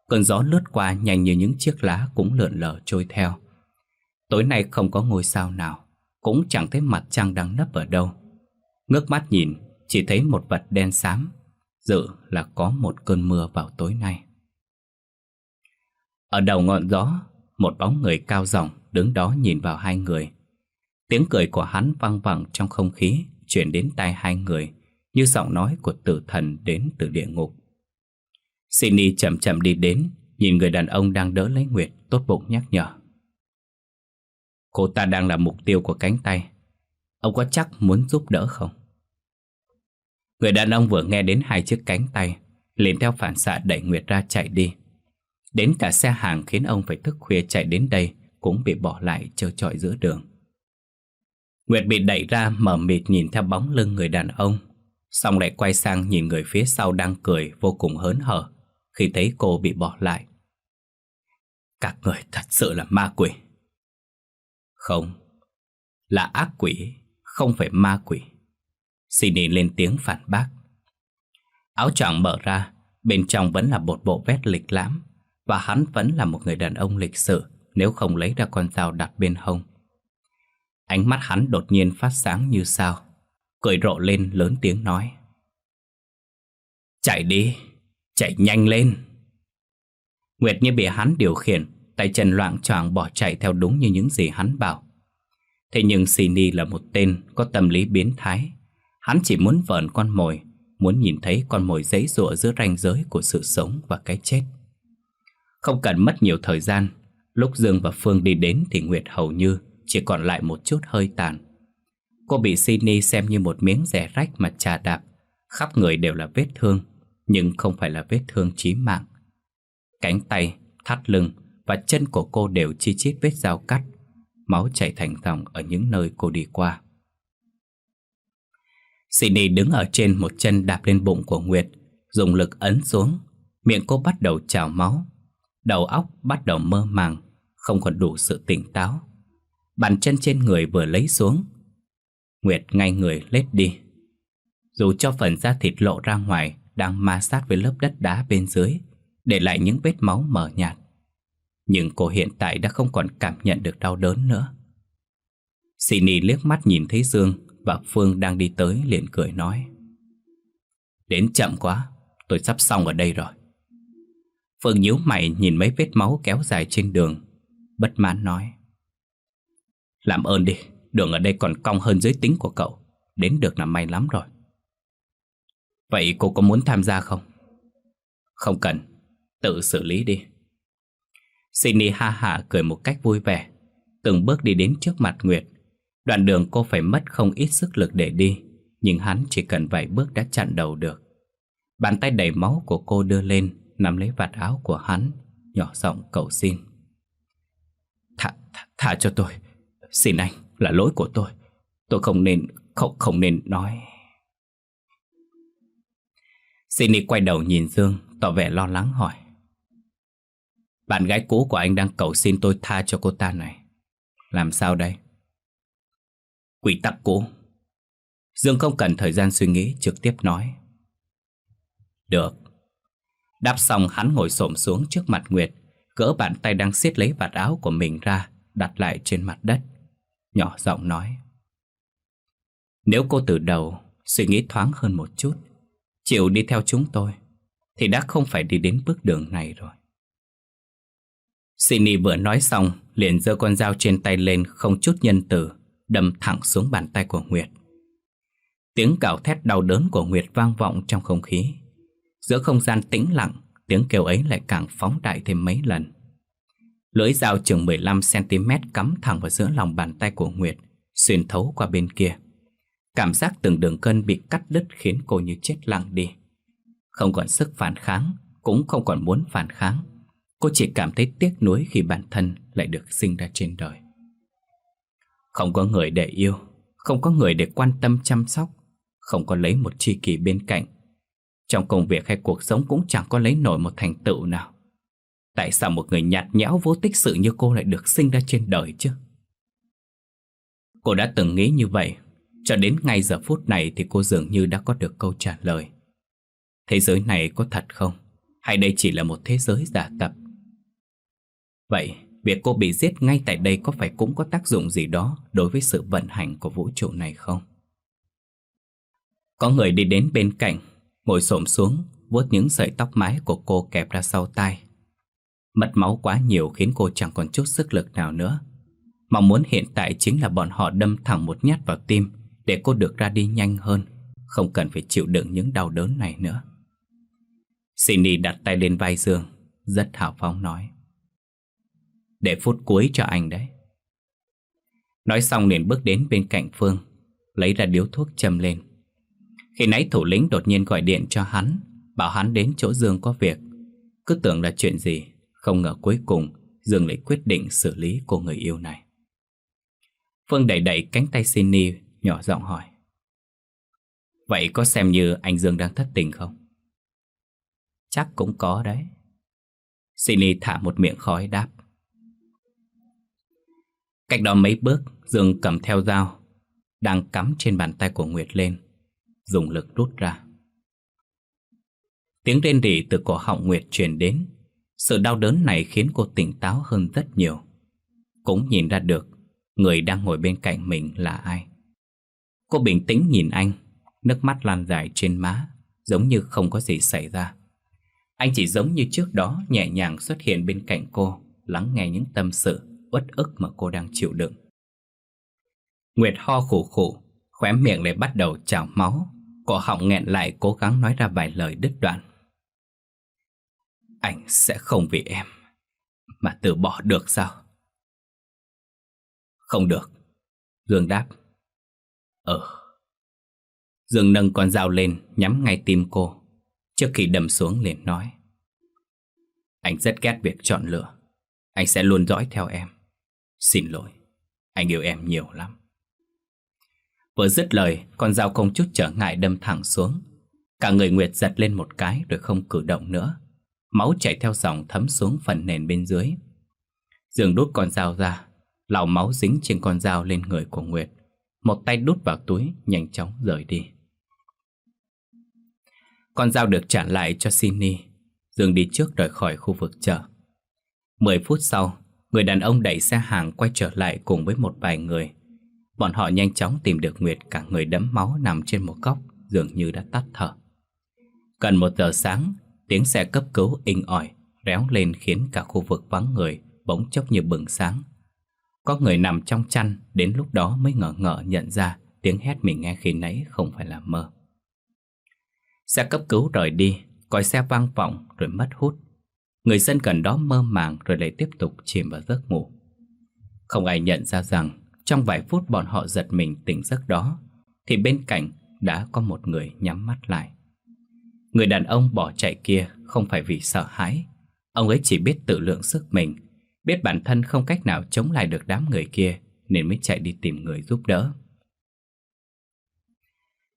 Cơn gió lướt qua nhanh như những chiếc lá cũng lượn lờ trôi theo. Tối nay không có ngôi sao nào, cũng chẳng thấy mặt trăng đang nấp ở đâu. Ngước mắt nhìn, chỉ thấy một vật đen xám, dự là có một cơn mưa vào tối nay. Ở đầu ngọn gió, một bóng người cao rộng đứng đó nhìn vào hai người. Tiếng cười của hắn vang vẳng trong không khí, chuyển đến tai hai người, như giọng nói của tử thần đến từ địa ngục. Sydney chậm chậm đi đến, nhìn người đàn ông đang đỡ lấy Nguyệt, tốt bụng nhắc nhở. Cô ta đang là mục tiêu của cánh tay. Ông có chắc muốn giúp đỡ không? Người đàn ông vừa nghe đến hai chiếc cánh tay, liền theo phản xạ đẩy Nguyệt ra chạy đi. Đến cả xe hàng khiến ông phải thức khuya chạy đến đây cũng bị bỏ lại trơ trọi giữa đường. Nguyệt bị đẩy ra mở mịt nhìn theo bóng lưng người đàn ông, xong lại quay sang nhìn người phía sau đang cười vô cùng hớn hở khi thấy cô bị bỏ lại. Các người thật sự là ma quỷ. Không, là ác quỷ, không phải ma quỷ. Sidney lên tiếng phản bác. Áo choàng mở ra, bên trong vẫn là một bộ vest lịch lãm và hắn vẫn là một người đàn ông lịch sự nếu không lấy ra con dao đặt bên hông. Ánh mắt hắn đột nhiên phát sáng như sao, cười rộ lên lớn tiếng nói. Chạy đi, chạy nhanh lên. Nguyệt như bị hắn điều khiển, tay chân loạn choạng bỏ chạy theo đúng như những gì hắn bảo. Thế nhưng Sini là một tên có tâm lý biến thái. Hắn chỉ muốn vờn con mồi, muốn nhìn thấy con mồi giấy rụa giữa ranh giới của sự sống và cái chết. Không cần mất nhiều thời gian Lúc Dương và Phương đi đến thì Nguyệt hầu như chỉ còn lại một chút hơi tàn. Cô bị Sydney xem như một miếng rẻ rách mà trà đạp. Khắp người đều là vết thương Nhưng không phải là vết thương chí mạng. Cánh tay, thắt lưng và chân của cô đều chi chít vết dao cắt. Máu chảy thành dòng ở những nơi cô đi qua. Sydney đứng ở trên một chân đạp lên bụng của Nguyệt Dùng lực ấn xuống. Miệng cô bắt đầu trào máu. Đầu óc bắt đầu mơ màng, Không còn đủ sự tỉnh táo. Bàn chân trên người vừa lấy xuống. Nguyệt ngay người lết đi. Dù cho phần da thịt lộ ra ngoài, Đang ma sát với lớp đất đá bên dưới, Để lại những vết máu mờ nhạt. Nhưng cô hiện tại đã không còn cảm nhận được đau đớn nữa. Sini liếc mắt nhìn thấy Dương Và Phương đang đi tới liền cười nói. Đến chậm quá, Tôi sắp xong ở đây rồi. Phương nhíu mày nhìn mấy vết máu kéo dài trên đường, Bất mãn nói. Làm ơn đi, Đường ở đây còn cong hơn giới tính của cậu, Đến được là may lắm rồi. Vậy cô có muốn tham gia không? Không cần, Tự xử lý đi. Sydney ha hả cười một cách vui vẻ, Từng bước đi đến trước mặt Nguyệt. Đoạn đường cô phải mất không ít sức lực để đi, Nhưng hắn chỉ cần vài bước đã chặn đầu được. Bàn tay đầy máu của cô đưa lên nắm lấy vạt áo của hắn, nhỏ giọng cầu xin. Thả, thả, thả cho tôi, xin anh, là lỗi của tôi. Tôi không nên, không, không nên nói. Cindy quay đầu nhìn Dương, tỏ vẻ lo lắng hỏi. Bạn gái cũ của anh đang cầu xin tôi tha cho cô ta này. Làm sao đây? Quy tắc cũ. Dương không cần thời gian suy nghĩ trực tiếp nói. Được, Đáp xong, hắn ngồi xổm xuống trước mặt Nguyệt, cỡ bàn tay đang siết lấy vạt áo của mình ra, Đặt lại trên mặt đất. Nhỏ giọng nói, Nếu cô từ đầu Suy nghĩ thoáng hơn một chút, Chịu đi theo chúng tôi, Thì đã không phải đi đến bước đường này rồi. Sini vừa nói xong, Liền giơ con dao trên tay lên, Không chút nhân từ, Đâm thẳng xuống bàn tay của Nguyệt. Tiếng cào thét đau đớn của Nguyệt vang vọng trong không khí. Giữa không gian tĩnh lặng, Tiếng kêu ấy lại càng phóng đại thêm mấy lần. Lưỡi dao chừng 15cm cắm thẳng vào giữa lòng bàn tay của Nguyệt, Xuyên thấu qua bên kia. Cảm giác từng đường cân bị cắt đứt khiến cô như chết lặng đi. Không còn sức phản kháng, Cũng không còn muốn phản kháng. Cô chỉ cảm thấy tiếc nuối khi bản thân lại được sinh ra trên đời. Không có người để yêu, Không có người để quan tâm chăm sóc, Không có lấy một tri kỷ bên cạnh trong công việc hay cuộc sống cũng chẳng có lấy nổi một thành tựu nào Tại sao một người nhạt nhẽo vô tích sự như cô lại được sinh ra trên đời chứ? Cô đã từng nghĩ như vậy Cho đến ngay giờ phút này thì cô dường như đã có được câu trả lời Thế giới này có thật không? Hay đây chỉ là một thế giới giả tập? Vậy, việc cô bị giết ngay tại đây có phải cũng có tác dụng gì đó đối với sự vận hành của vũ trụ này không? Có người đi đến bên cạnh, ngồi xổm xuống, vuốt những sợi tóc mái của cô kẹp ra sau tai. Mất máu quá nhiều khiến cô chẳng còn chút sức lực nào nữa. Mong muốn hiện tại chính là bọn họ đâm thẳng một nhát vào tim để cô được ra đi nhanh hơn, không cần phải chịu đựng những đau đớn này nữa. Cindy đặt tay lên vai Dương, rất hào phóng nói. Để phút cuối cho anh đấy Nói xong liền bước đến bên cạnh Phương Lấy ra điếu thuốc châm lên khi nãy thủ lĩnh đột nhiên gọi điện cho hắn, Bảo hắn đến chỗ Dương có việc. Cứ tưởng là chuyện gì, Không ngờ cuối cùng Dương lại quyết định xử lý cô người yêu này. Phương đẩy đẩy cánh tay Sini Nhỏ giọng hỏi, Vậy có xem như anh Dương đang thất tình không? Chắc cũng có đấy. Sini thả một miệng khói đáp, Cách đó mấy bước, Dương cầm theo dao, Đang cắm trên bàn tay của Nguyệt lên. Dùng lực rút ra. Tiếng rên rỉ từ cổ họng Nguyệt truyền đến. Sự đau đớn này khiến cô tỉnh táo hơn rất nhiều. Cũng nhìn ra được Người đang ngồi bên cạnh mình là ai. Cô bình tĩnh nhìn anh Nước mắt lan dài trên má Giống như không có gì xảy ra. Anh chỉ giống như trước đó Nhẹ nhàng xuất hiện bên cạnh cô Lắng nghe những tâm sự uất ức mà cô đang chịu đựng. Nguyệt ho khủ khủ, khóe miệng lại bắt đầu trào máu, cổ họng nghẹn lại cố gắng nói ra vài lời đứt đoạn. Anh sẽ không vì em mà từ bỏ được sao? Không được, Dương đáp. Ờ. Dương nâng con dao lên nhắm ngay tim cô, trước khi đâm xuống liền nói. Anh rất ghét việc chọn lựa, anh sẽ luôn dõi theo em. Xin lỗi, anh yêu em nhiều lắm. Vừa dứt lời, con dao không chút trở ngại đâm thẳng xuống. Cả người Nguyệt giật lên một cái rồi không cử động nữa. Máu chảy theo dòng thấm xuống phần nền bên dưới. Dương đút con dao ra, lau máu dính trên con dao lên người của Nguyệt. Một tay đút vào túi, nhanh chóng rời đi. Con dao được trả lại cho Sini. Dương đi trước rời khỏi khu vực chợ. Mười phút sau, Người đàn ông đẩy xe hàng quay trở lại cùng với một vài người Bọn họ nhanh chóng tìm được Nguyệt cả người đẫm máu nằm trên một góc, Dường như đã tắt thở. Gần một giờ sáng, Tiếng xe cấp cứu inh ỏi Réo lên khiến cả khu vực vắng người Bỗng chốc như bừng sáng. Có người nằm trong chăn, Đến lúc đó mới ngờ ngợ nhận ra Tiếng hét mình nghe khi nãy không phải là mơ. Xe cấp cứu rời đi, Còi xe vang vọng rồi mất hút. Người dân gần đó mơ màng rồi lại tiếp tục chìm vào giấc ngủ. Không ai nhận ra rằng trong vài phút bọn họ giật mình tỉnh giấc đó thì bên cạnh đã có một người nhắm mắt lại. Người đàn ông bỏ chạy kia không phải vì sợ hãi, ông ấy chỉ biết tự lượng sức mình, biết bản thân không cách nào chống lại được đám người kia nên mới chạy đi tìm người giúp đỡ.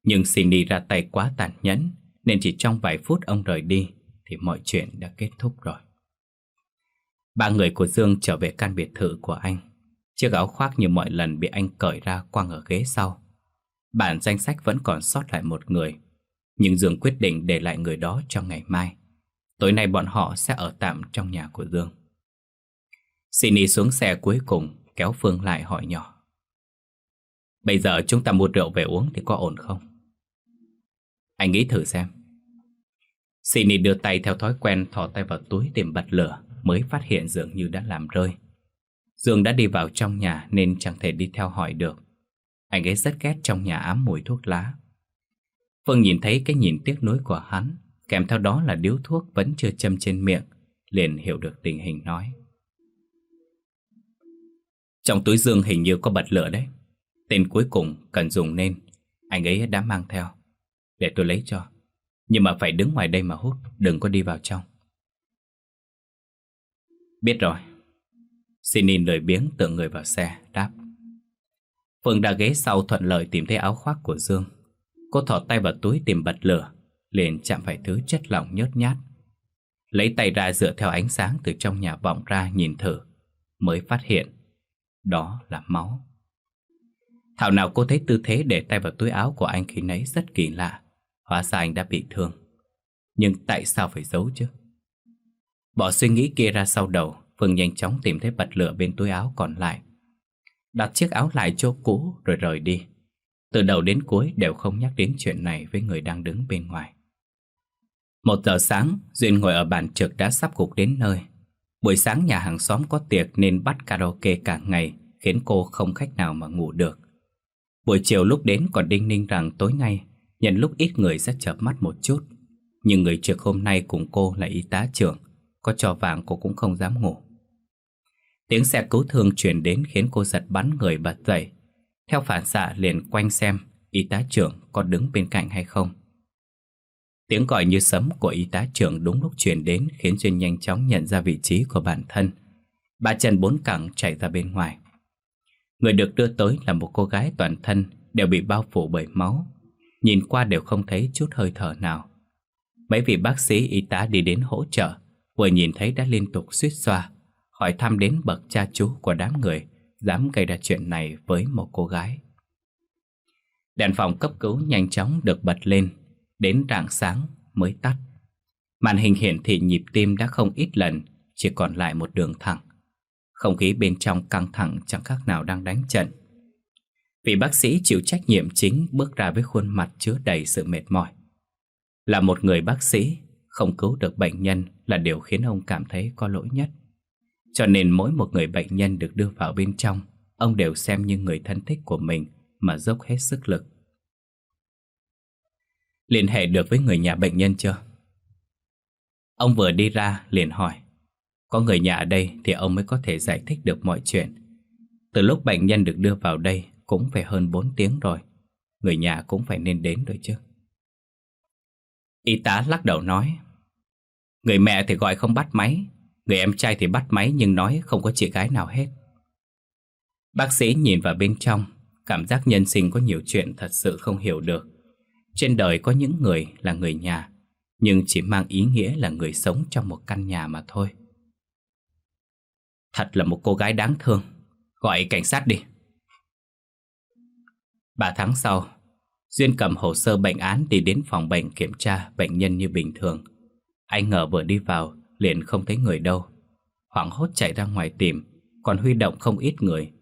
Nhưng Cindy ra tay quá tàn nhẫn nên chỉ trong vài phút ông rời đi thì mọi chuyện đã kết thúc rồi. Ba người của Dương trở về căn biệt thự của anh. Chiếc áo khoác như mọi lần bị anh cởi ra quăng ở ghế sau. Bản danh sách vẫn còn sót lại một người, nhưng Dương quyết định để lại người đó cho ngày mai. Tối nay bọn họ sẽ ở tạm trong nhà của Dương Sini xuống xe cuối cùng Kéo Phương lại hỏi nhỏ Bây giờ chúng ta mua rượu về uống thì có ổn không? Anh nghĩ thử xem Sini đưa tay theo thói quen thò tay vào túi tìm bật lửa Mới phát hiện dường như đã làm rơi Dương đã đi vào trong nhà nên chẳng thể đi theo hỏi được. Anh ấy rất ghét trong nhà ám mùi thuốc lá. Phương nhìn thấy cái nhìn tiếc nuối của hắn, Kèm theo đó là điếu thuốc vẫn chưa châm trên miệng, Liền hiểu được tình hình nói. Trong túi Dương hình như có bật lửa đấy. Tên cuối cùng cần dùng nên, Anh ấy đã mang theo. Để tôi lấy cho. Nhưng mà phải đứng ngoài đây mà hút, Đừng có đi vào trong. Biết rồi. Sinin lười biếng tựa người vào xe, Đáp. Phương đã ghế sau thuận lợi tìm thấy áo khoác của Dương. Cô thỏ tay vào túi tìm bật lửa, Liền chạm phải thứ chất lỏng nhớt nhát. Lấy tay ra dựa theo ánh sáng từ trong nhà vọng ra nhìn thử, Mới phát hiện Đó là máu. Thảo nào cô thấy tư thế để tay vào túi áo của anh khi nấy rất kỳ lạ, Hóa ra anh đã bị thương. Nhưng tại sao phải giấu chứ? Bỏ suy nghĩ kia ra sau đầu Phương nhanh chóng tìm thấy bật lửa bên túi áo còn lại. Đặt chiếc áo lại chỗ cũ rồi rời đi. Từ đầu đến cuối đều không nhắc đến chuyện này với người đang đứng bên ngoài. Một giờ sáng, Duyên ngồi ở bàn trực đã sắp cục đến nơi. Buổi sáng nhà hàng xóm có tiệc nên bắt karaoke cả ngày Khiến cô không khách nào mà ngủ được. Buổi chiều lúc đến còn đinh ninh rằng tối nay Nhận lúc ít người sẽ chợp mắt một chút. Nhưng người trực hôm nay cùng cô là y tá trưởng Có trò vàng cô cũng không dám ngủ. Tiếng xe cứu thương chuyển đến khiến cô giật bắn người bật dậy. Theo phản xạ liền quanh xem y tá trưởng có đứng bên cạnh hay không. Tiếng gọi như sấm của y tá trưởng đúng lúc chuyển đến khiến Duyên nhanh chóng nhận ra vị trí của bản thân. bà trần bốn cẳng chạy ra bên ngoài. Người được đưa tới là một cô gái toàn thân đều bị bao phủ bởi máu. Nhìn qua đều không thấy chút hơi thở nào. Mấy vị bác sĩ y tá đi đến hỗ trợ, vừa nhìn thấy đã liên tục suýt xoa, hỏi thăm đến bậc cha chú của đám người dám gây ra chuyện này với một cô gái. Đèn phòng cấp cứu nhanh chóng được bật lên, đến rạng sáng mới tắt. Màn hình hiển thị nhịp tim đã không ít lần, chỉ còn lại một đường thẳng. Không khí bên trong căng thẳng chẳng khác nào đang đánh trận. Vị bác sĩ chịu trách nhiệm chính bước ra với khuôn mặt chứa đầy sự mệt mỏi. Là một người bác sĩ, không cứu được bệnh nhân là điều khiến ông cảm thấy có lỗi nhất. Cho nên mỗi một người bệnh nhân được đưa vào bên trong, Ông đều xem như người thân thích của mình Mà dốc hết sức lực. Liên hệ được với người nhà bệnh nhân chưa? Ông vừa đi ra, liền hỏi. Có người nhà ở đây thì ông mới có thể giải thích được mọi chuyện. Từ lúc bệnh nhân được đưa vào đây, Cũng phải hơn 4 tiếng rồi. Người nhà cũng phải nên đến rồi chứ. Y tá lắc đầu nói. Người mẹ thì gọi không bắt máy. Người em trai thì bắt máy nhưng nói không có chị gái nào hết. Bác sĩ nhìn vào bên trong, Cảm giác nhân sinh có nhiều chuyện thật sự không hiểu được. Trên đời có những người là người nhà, Nhưng chỉ mang ý nghĩa là người sống trong một căn nhà mà thôi. Thật là một cô gái đáng thương. Gọi cảnh sát đi. Ba tháng sau, Duyên cầm hồ sơ bệnh án đi đến phòng bệnh kiểm tra bệnh nhân như bình thường. Anh ngờ vừa đi vào liền không thấy người đâu. Hoảng hốt chạy ra ngoài tìm, Còn huy động không ít người.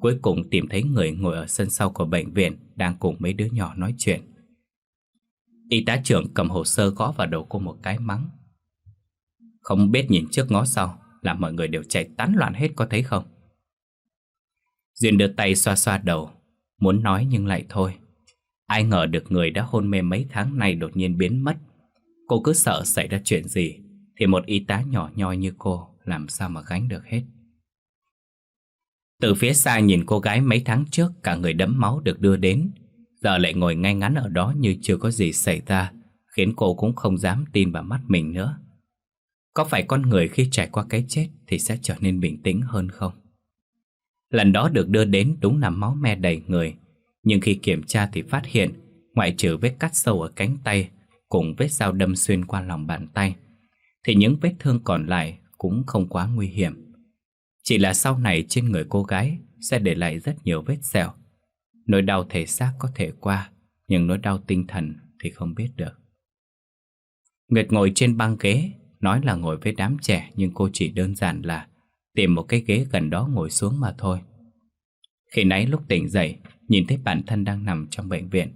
Cuối cùng tìm thấy người ngồi ở sân sau của bệnh viện Đang cùng mấy đứa nhỏ nói chuyện. Y tá trưởng cầm hồ sơ gõ vào đầu cô một cái mắng. Không biết nhìn trước ngó sau Làm mọi người đều chạy tán loạn hết có thấy không? Duyên đưa tay xoa xoa đầu, Muốn nói nhưng lại thôi. Ai ngờ được người đã hôn mê mấy tháng này đột nhiên biến mất. Cô cứ sợ xảy ra chuyện gì thì một y tá nhỏ nhoi như cô Làm sao mà gánh được hết Từ phía xa nhìn cô gái mấy tháng trước, Cả người đẫm máu được đưa đến, Giờ lại ngồi ngay ngắn ở đó như chưa có gì xảy ra, Khiến cô cũng không dám tin vào mắt mình nữa Có phải con người khi trải qua cái chết Thì sẽ trở nên bình tĩnh hơn không? Lần đó được đưa đến đúng là máu me đầy người, Nhưng khi kiểm tra thì phát hiện Ngoại trừ vết cắt sâu ở cánh tay Cùng vết dao đâm xuyên qua lòng bàn tay thì những vết thương còn lại cũng không quá nguy hiểm. Chỉ là sau này trên người cô gái sẽ để lại rất nhiều vết sẹo. Nỗi đau thể xác có thể qua, nhưng nỗi đau tinh thần thì không biết được. Nguyệt ngồi trên băng ghế, nói là ngồi với đám trẻ nhưng cô chỉ đơn giản là tìm một cái ghế gần đó ngồi xuống mà thôi. Khi nãy lúc tỉnh dậy, nhìn thấy bản thân đang nằm trong bệnh viện.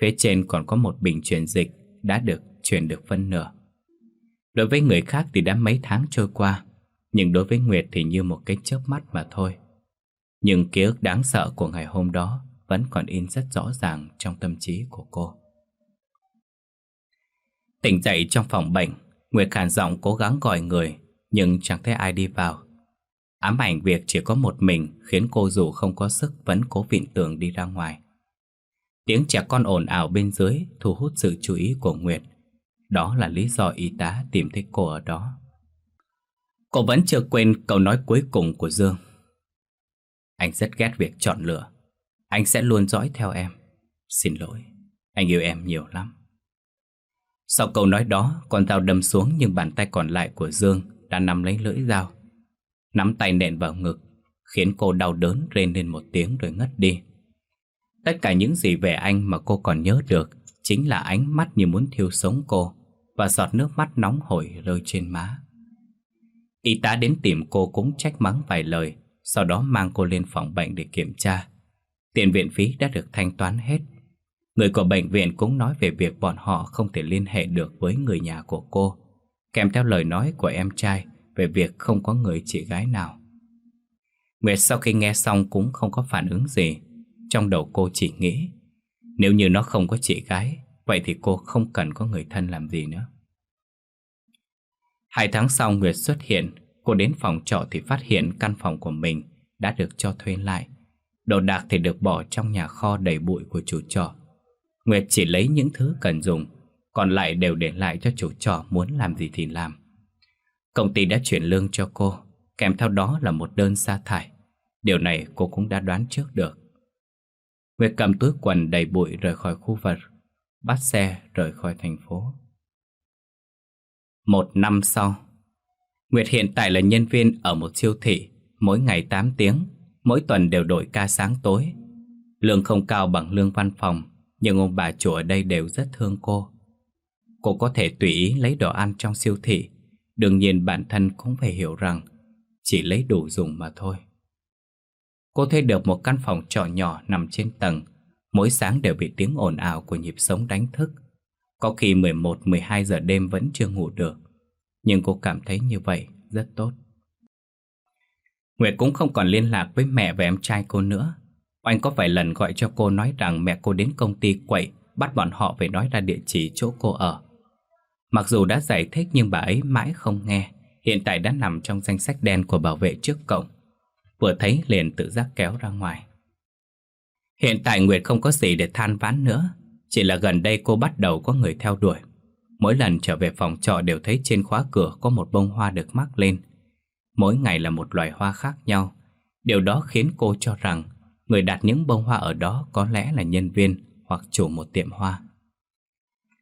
Phía trên còn có một bình truyền dịch đã được truyền được phân nửa. Đối với người khác thì đã mấy tháng trôi qua, nhưng đối với Nguyệt thì như một cái chớp mắt mà thôi. Nhưng ký ức đáng sợ của ngày hôm đó vẫn còn in rất rõ ràng trong tâm trí của cô. Tỉnh dậy trong phòng bệnh, Nguyệt khàn giọng cố gắng gọi người, nhưng chẳng thấy ai đi vào. Ám ảnh việc chỉ có một mình khiến cô dù không có sức vẫn cố vịn tường đi ra ngoài. Tiếng trẻ con ồn ào bên dưới thu hút sự chú ý của Nguyệt. Đó là lý do y tá tìm thấy cô ở đó. Cô vẫn chưa quên câu nói cuối cùng của Dương. Anh rất ghét việc chọn lựa. Anh sẽ luôn dõi theo em. Xin lỗi, anh yêu em nhiều lắm. Sau câu nói đó, con dao đâm xuống nhưng bàn tay còn lại của Dương đã nắm lấy lưỡi dao. Nắm tay nện vào ngực, khiến cô đau đớn rên lên một tiếng rồi ngất đi. Tất cả những gì về anh mà cô còn nhớ được chính là ánh mắt như muốn thiêu sống cô và giọt nước mắt nóng hổi rơi trên má. Y tá đến tìm cô cũng trách mắng vài lời, sau đó mang cô lên phòng bệnh để kiểm tra. Tiền viện phí đã được thanh toán hết. Người của bệnh viện cũng nói về việc bọn họ không thể liên hệ được với người nhà của cô, kèm theo lời nói của em trai về việc không có người chị gái nào. Nguyệt sau khi nghe xong cũng không có phản ứng gì. Trong đầu cô chỉ nghĩ, nếu như nó không có chị gái, vậy thì cô không cần có người thân làm gì nữa. Hai tháng sau Nguyệt xuất hiện, cô đến phòng trọ thì phát hiện căn phòng của mình đã được cho thuê lại. Đồ đạc thì được bỏ trong nhà kho đầy bụi của chủ trọ. Nguyệt chỉ lấy những thứ cần dùng, còn lại đều để lại cho chủ trọ muốn làm gì thì làm. Công ty đã chuyển lương cho cô, kèm theo đó là một đơn sa thải. Điều này cô cũng đã đoán trước được. Nguyệt cầm túi quần đầy bụi rời khỏi khu vực, bắt xe rời khỏi thành phố. Một năm sau, Nguyệt hiện tại là nhân viên ở một siêu thị, mỗi ngày 8 tiếng, mỗi tuần đều đổi ca sáng tối. Lương không cao bằng lương văn phòng, nhưng ông bà chủ ở đây đều rất thương cô. Cô có thể tùy ý lấy đồ ăn trong siêu thị, đương nhiên bản thân cũng phải hiểu rằng chỉ lấy đủ dùng mà thôi. Cô thuê được một căn phòng trọ nhỏ nằm trên tầng, mỗi sáng đều bị tiếng ồn ào của nhịp sống đánh thức. Có khi 11-12 giờ đêm vẫn chưa ngủ được. Nhưng cô cảm thấy như vậy rất tốt. Nguyệt cũng không còn liên lạc với mẹ và em trai cô nữa. Anh có vài lần gọi cho cô nói rằng mẹ cô đến công ty quậy, Bắt bọn họ phải nói ra địa chỉ chỗ cô ở. Mặc dù đã giải thích nhưng bà ấy mãi không nghe. Hiện tại đã nằm trong danh sách đen của bảo vệ trước cổng. Vừa thấy liền tự giác kéo ra ngoài. Hiện tại Nguyệt không có gì để than vãn nữa. Chỉ là gần đây cô bắt đầu có người theo đuổi. Mỗi lần trở về phòng trọ đều thấy trên khóa cửa có một bông hoa được mắc lên. Mỗi ngày là một loài hoa khác nhau. Điều đó khiến cô cho rằng Người đặt những bông hoa ở đó có lẽ là nhân viên hoặc chủ một tiệm hoa.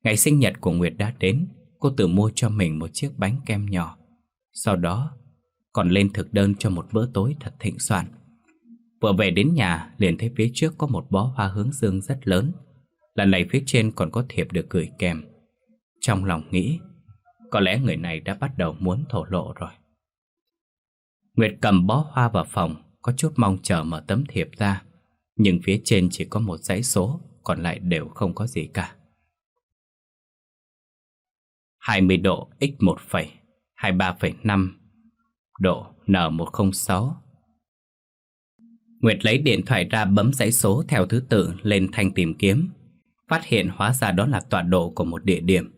Ngày sinh nhật của Nguyệt đã đến, Cô tự mua cho mình một chiếc bánh kem nhỏ. Sau đó, còn lên thực đơn cho một bữa tối thật thịnh soạn. Vừa về đến nhà liền thấy phía trước có một bó hoa hướng dương rất lớn. Lần này phía trên còn có thiệp được gửi kèm. Trong lòng nghĩ Có lẽ người này đã bắt đầu muốn thổ lộ rồi. Nguyệt cầm bó hoa vào phòng Có chút mong chờ mở tấm thiệp ra. Nhưng phía trên chỉ có một dãy số Còn lại đều không có gì cả. 20 độ x1 phẩy 23,5 độ N106 Nguyệt lấy điện thoại ra bấm dãy số theo thứ tự lên thanh tìm kiếm. Phát hiện hóa ra đó là tọa độ của một địa điểm.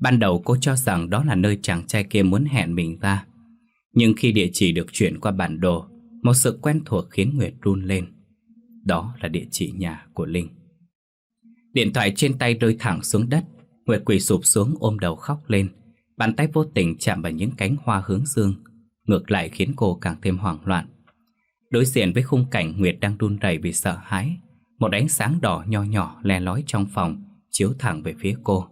Ban đầu cô cho rằng đó là nơi chàng trai kia muốn hẹn mình ra. Nhưng khi địa chỉ được chuyển qua bản đồ, Một sự quen thuộc khiến Nguyệt run lên. Đó là địa chỉ nhà của Linh. Điện thoại trên tay rơi thẳng xuống đất. Nguyệt quỳ sụp xuống ôm đầu khóc lên. Bàn tay vô tình chạm vào những cánh hoa hướng dương. Ngược lại khiến cô càng thêm hoảng loạn. Đối diện với khung cảnh Nguyệt đang run rẩy vì sợ hãi, một ánh sáng đỏ nho nhỏ le lói trong phòng, Chiếu thẳng về phía cô.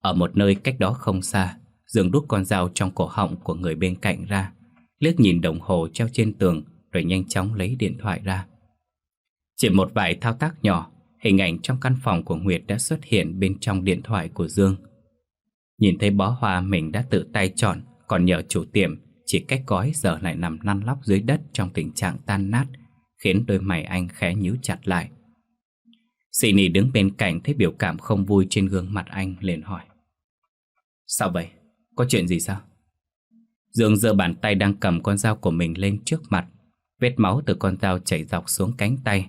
Ở một nơi cách đó không xa Dương đút con dao trong cổ họng của người bên cạnh ra, Liếc nhìn đồng hồ treo trên tường, Rồi nhanh chóng lấy điện thoại ra. Chỉ một vài thao tác nhỏ, Hình ảnh trong căn phòng của Nguyệt đã xuất hiện bên trong điện thoại của Dương. Nhìn thấy bó hoa mình đã tự tay chọn, Còn nhờ chủ tiệm chỉ cách gói giờ lại nằm lăn lóc dưới đất Trong tình trạng tan nát, Khiến đôi mày anh khẽ nhíu chặt lại Sini đứng bên cạnh Thấy biểu cảm không vui trên gương mặt anh, liền hỏi Sao vậy? Có chuyện gì sao? Dương giơ bàn tay đang cầm con dao của mình lên trước mặt, Vết máu từ con dao chảy dọc xuống cánh tay,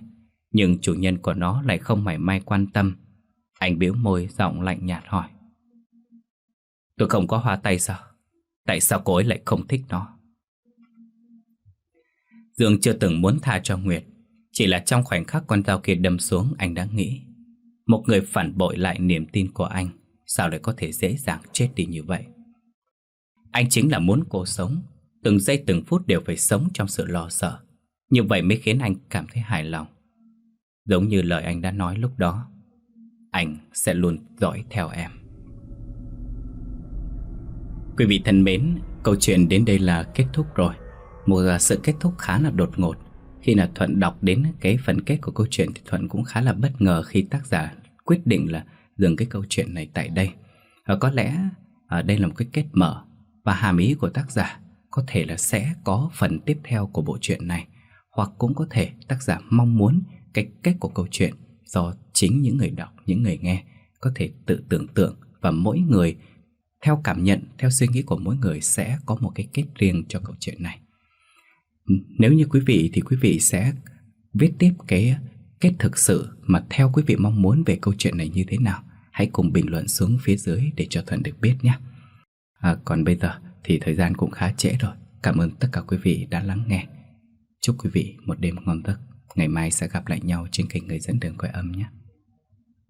Nhưng chủ nhân của nó lại không mảy may quan tâm Anh biếu môi, giọng lạnh nhạt hỏi Tôi không có hoa tay sao? Tại sao cô ấy lại không thích nó? Dương chưa từng muốn tha cho Nguyệt. Chỉ là trong khoảnh khắc con dao kia đâm xuống, Anh đã nghĩ. Một người phản bội lại niềm tin của anh, Sao lại có thể dễ dàng chết đi như vậy? Anh chính là muốn cô sống. Từng giây từng phút đều phải sống trong sự lo sợ. Như vậy mới khiến anh cảm thấy hài lòng. Giống như lời anh đã nói lúc đó, Anh sẽ luôn dõi theo em. Quý vị thân mến, câu chuyện đến đây là kết thúc rồi. Một à, sự kết thúc khá là đột ngột. Khi là Thuận đọc đến cái phần kết của câu chuyện Thì Thuận cũng khá là bất ngờ khi tác giả quyết định là dừng cái câu chuyện này tại đây. Và có lẽ ở đây là một cái kết mở Và hàm ý của tác giả có thể là sẽ có phần tiếp theo của bộ truyện này Hoặc cũng có thể tác giả mong muốn cái kết của câu chuyện Do chính những người đọc, những người nghe có thể tự tưởng tượng Và mỗi người theo cảm nhận, theo suy nghĩ của mỗi người sẽ có một cái kết riêng cho câu chuyện này. Nếu như quý vị thì quý vị sẽ viết tiếp cái kết thực sự mà theo quý vị mong muốn về câu chuyện này như thế nào. Hãy cùng bình luận xuống phía dưới để cho Thuận được biết nhé. À, còn bây giờ thì thời gian cũng khá trễ rồi. Cảm ơn tất cả quý vị đã lắng nghe. Chúc quý vị một đêm ngon giấc. Ngày mai sẽ gặp lại nhau trên kênh Người dẫn đường quay âm nhé.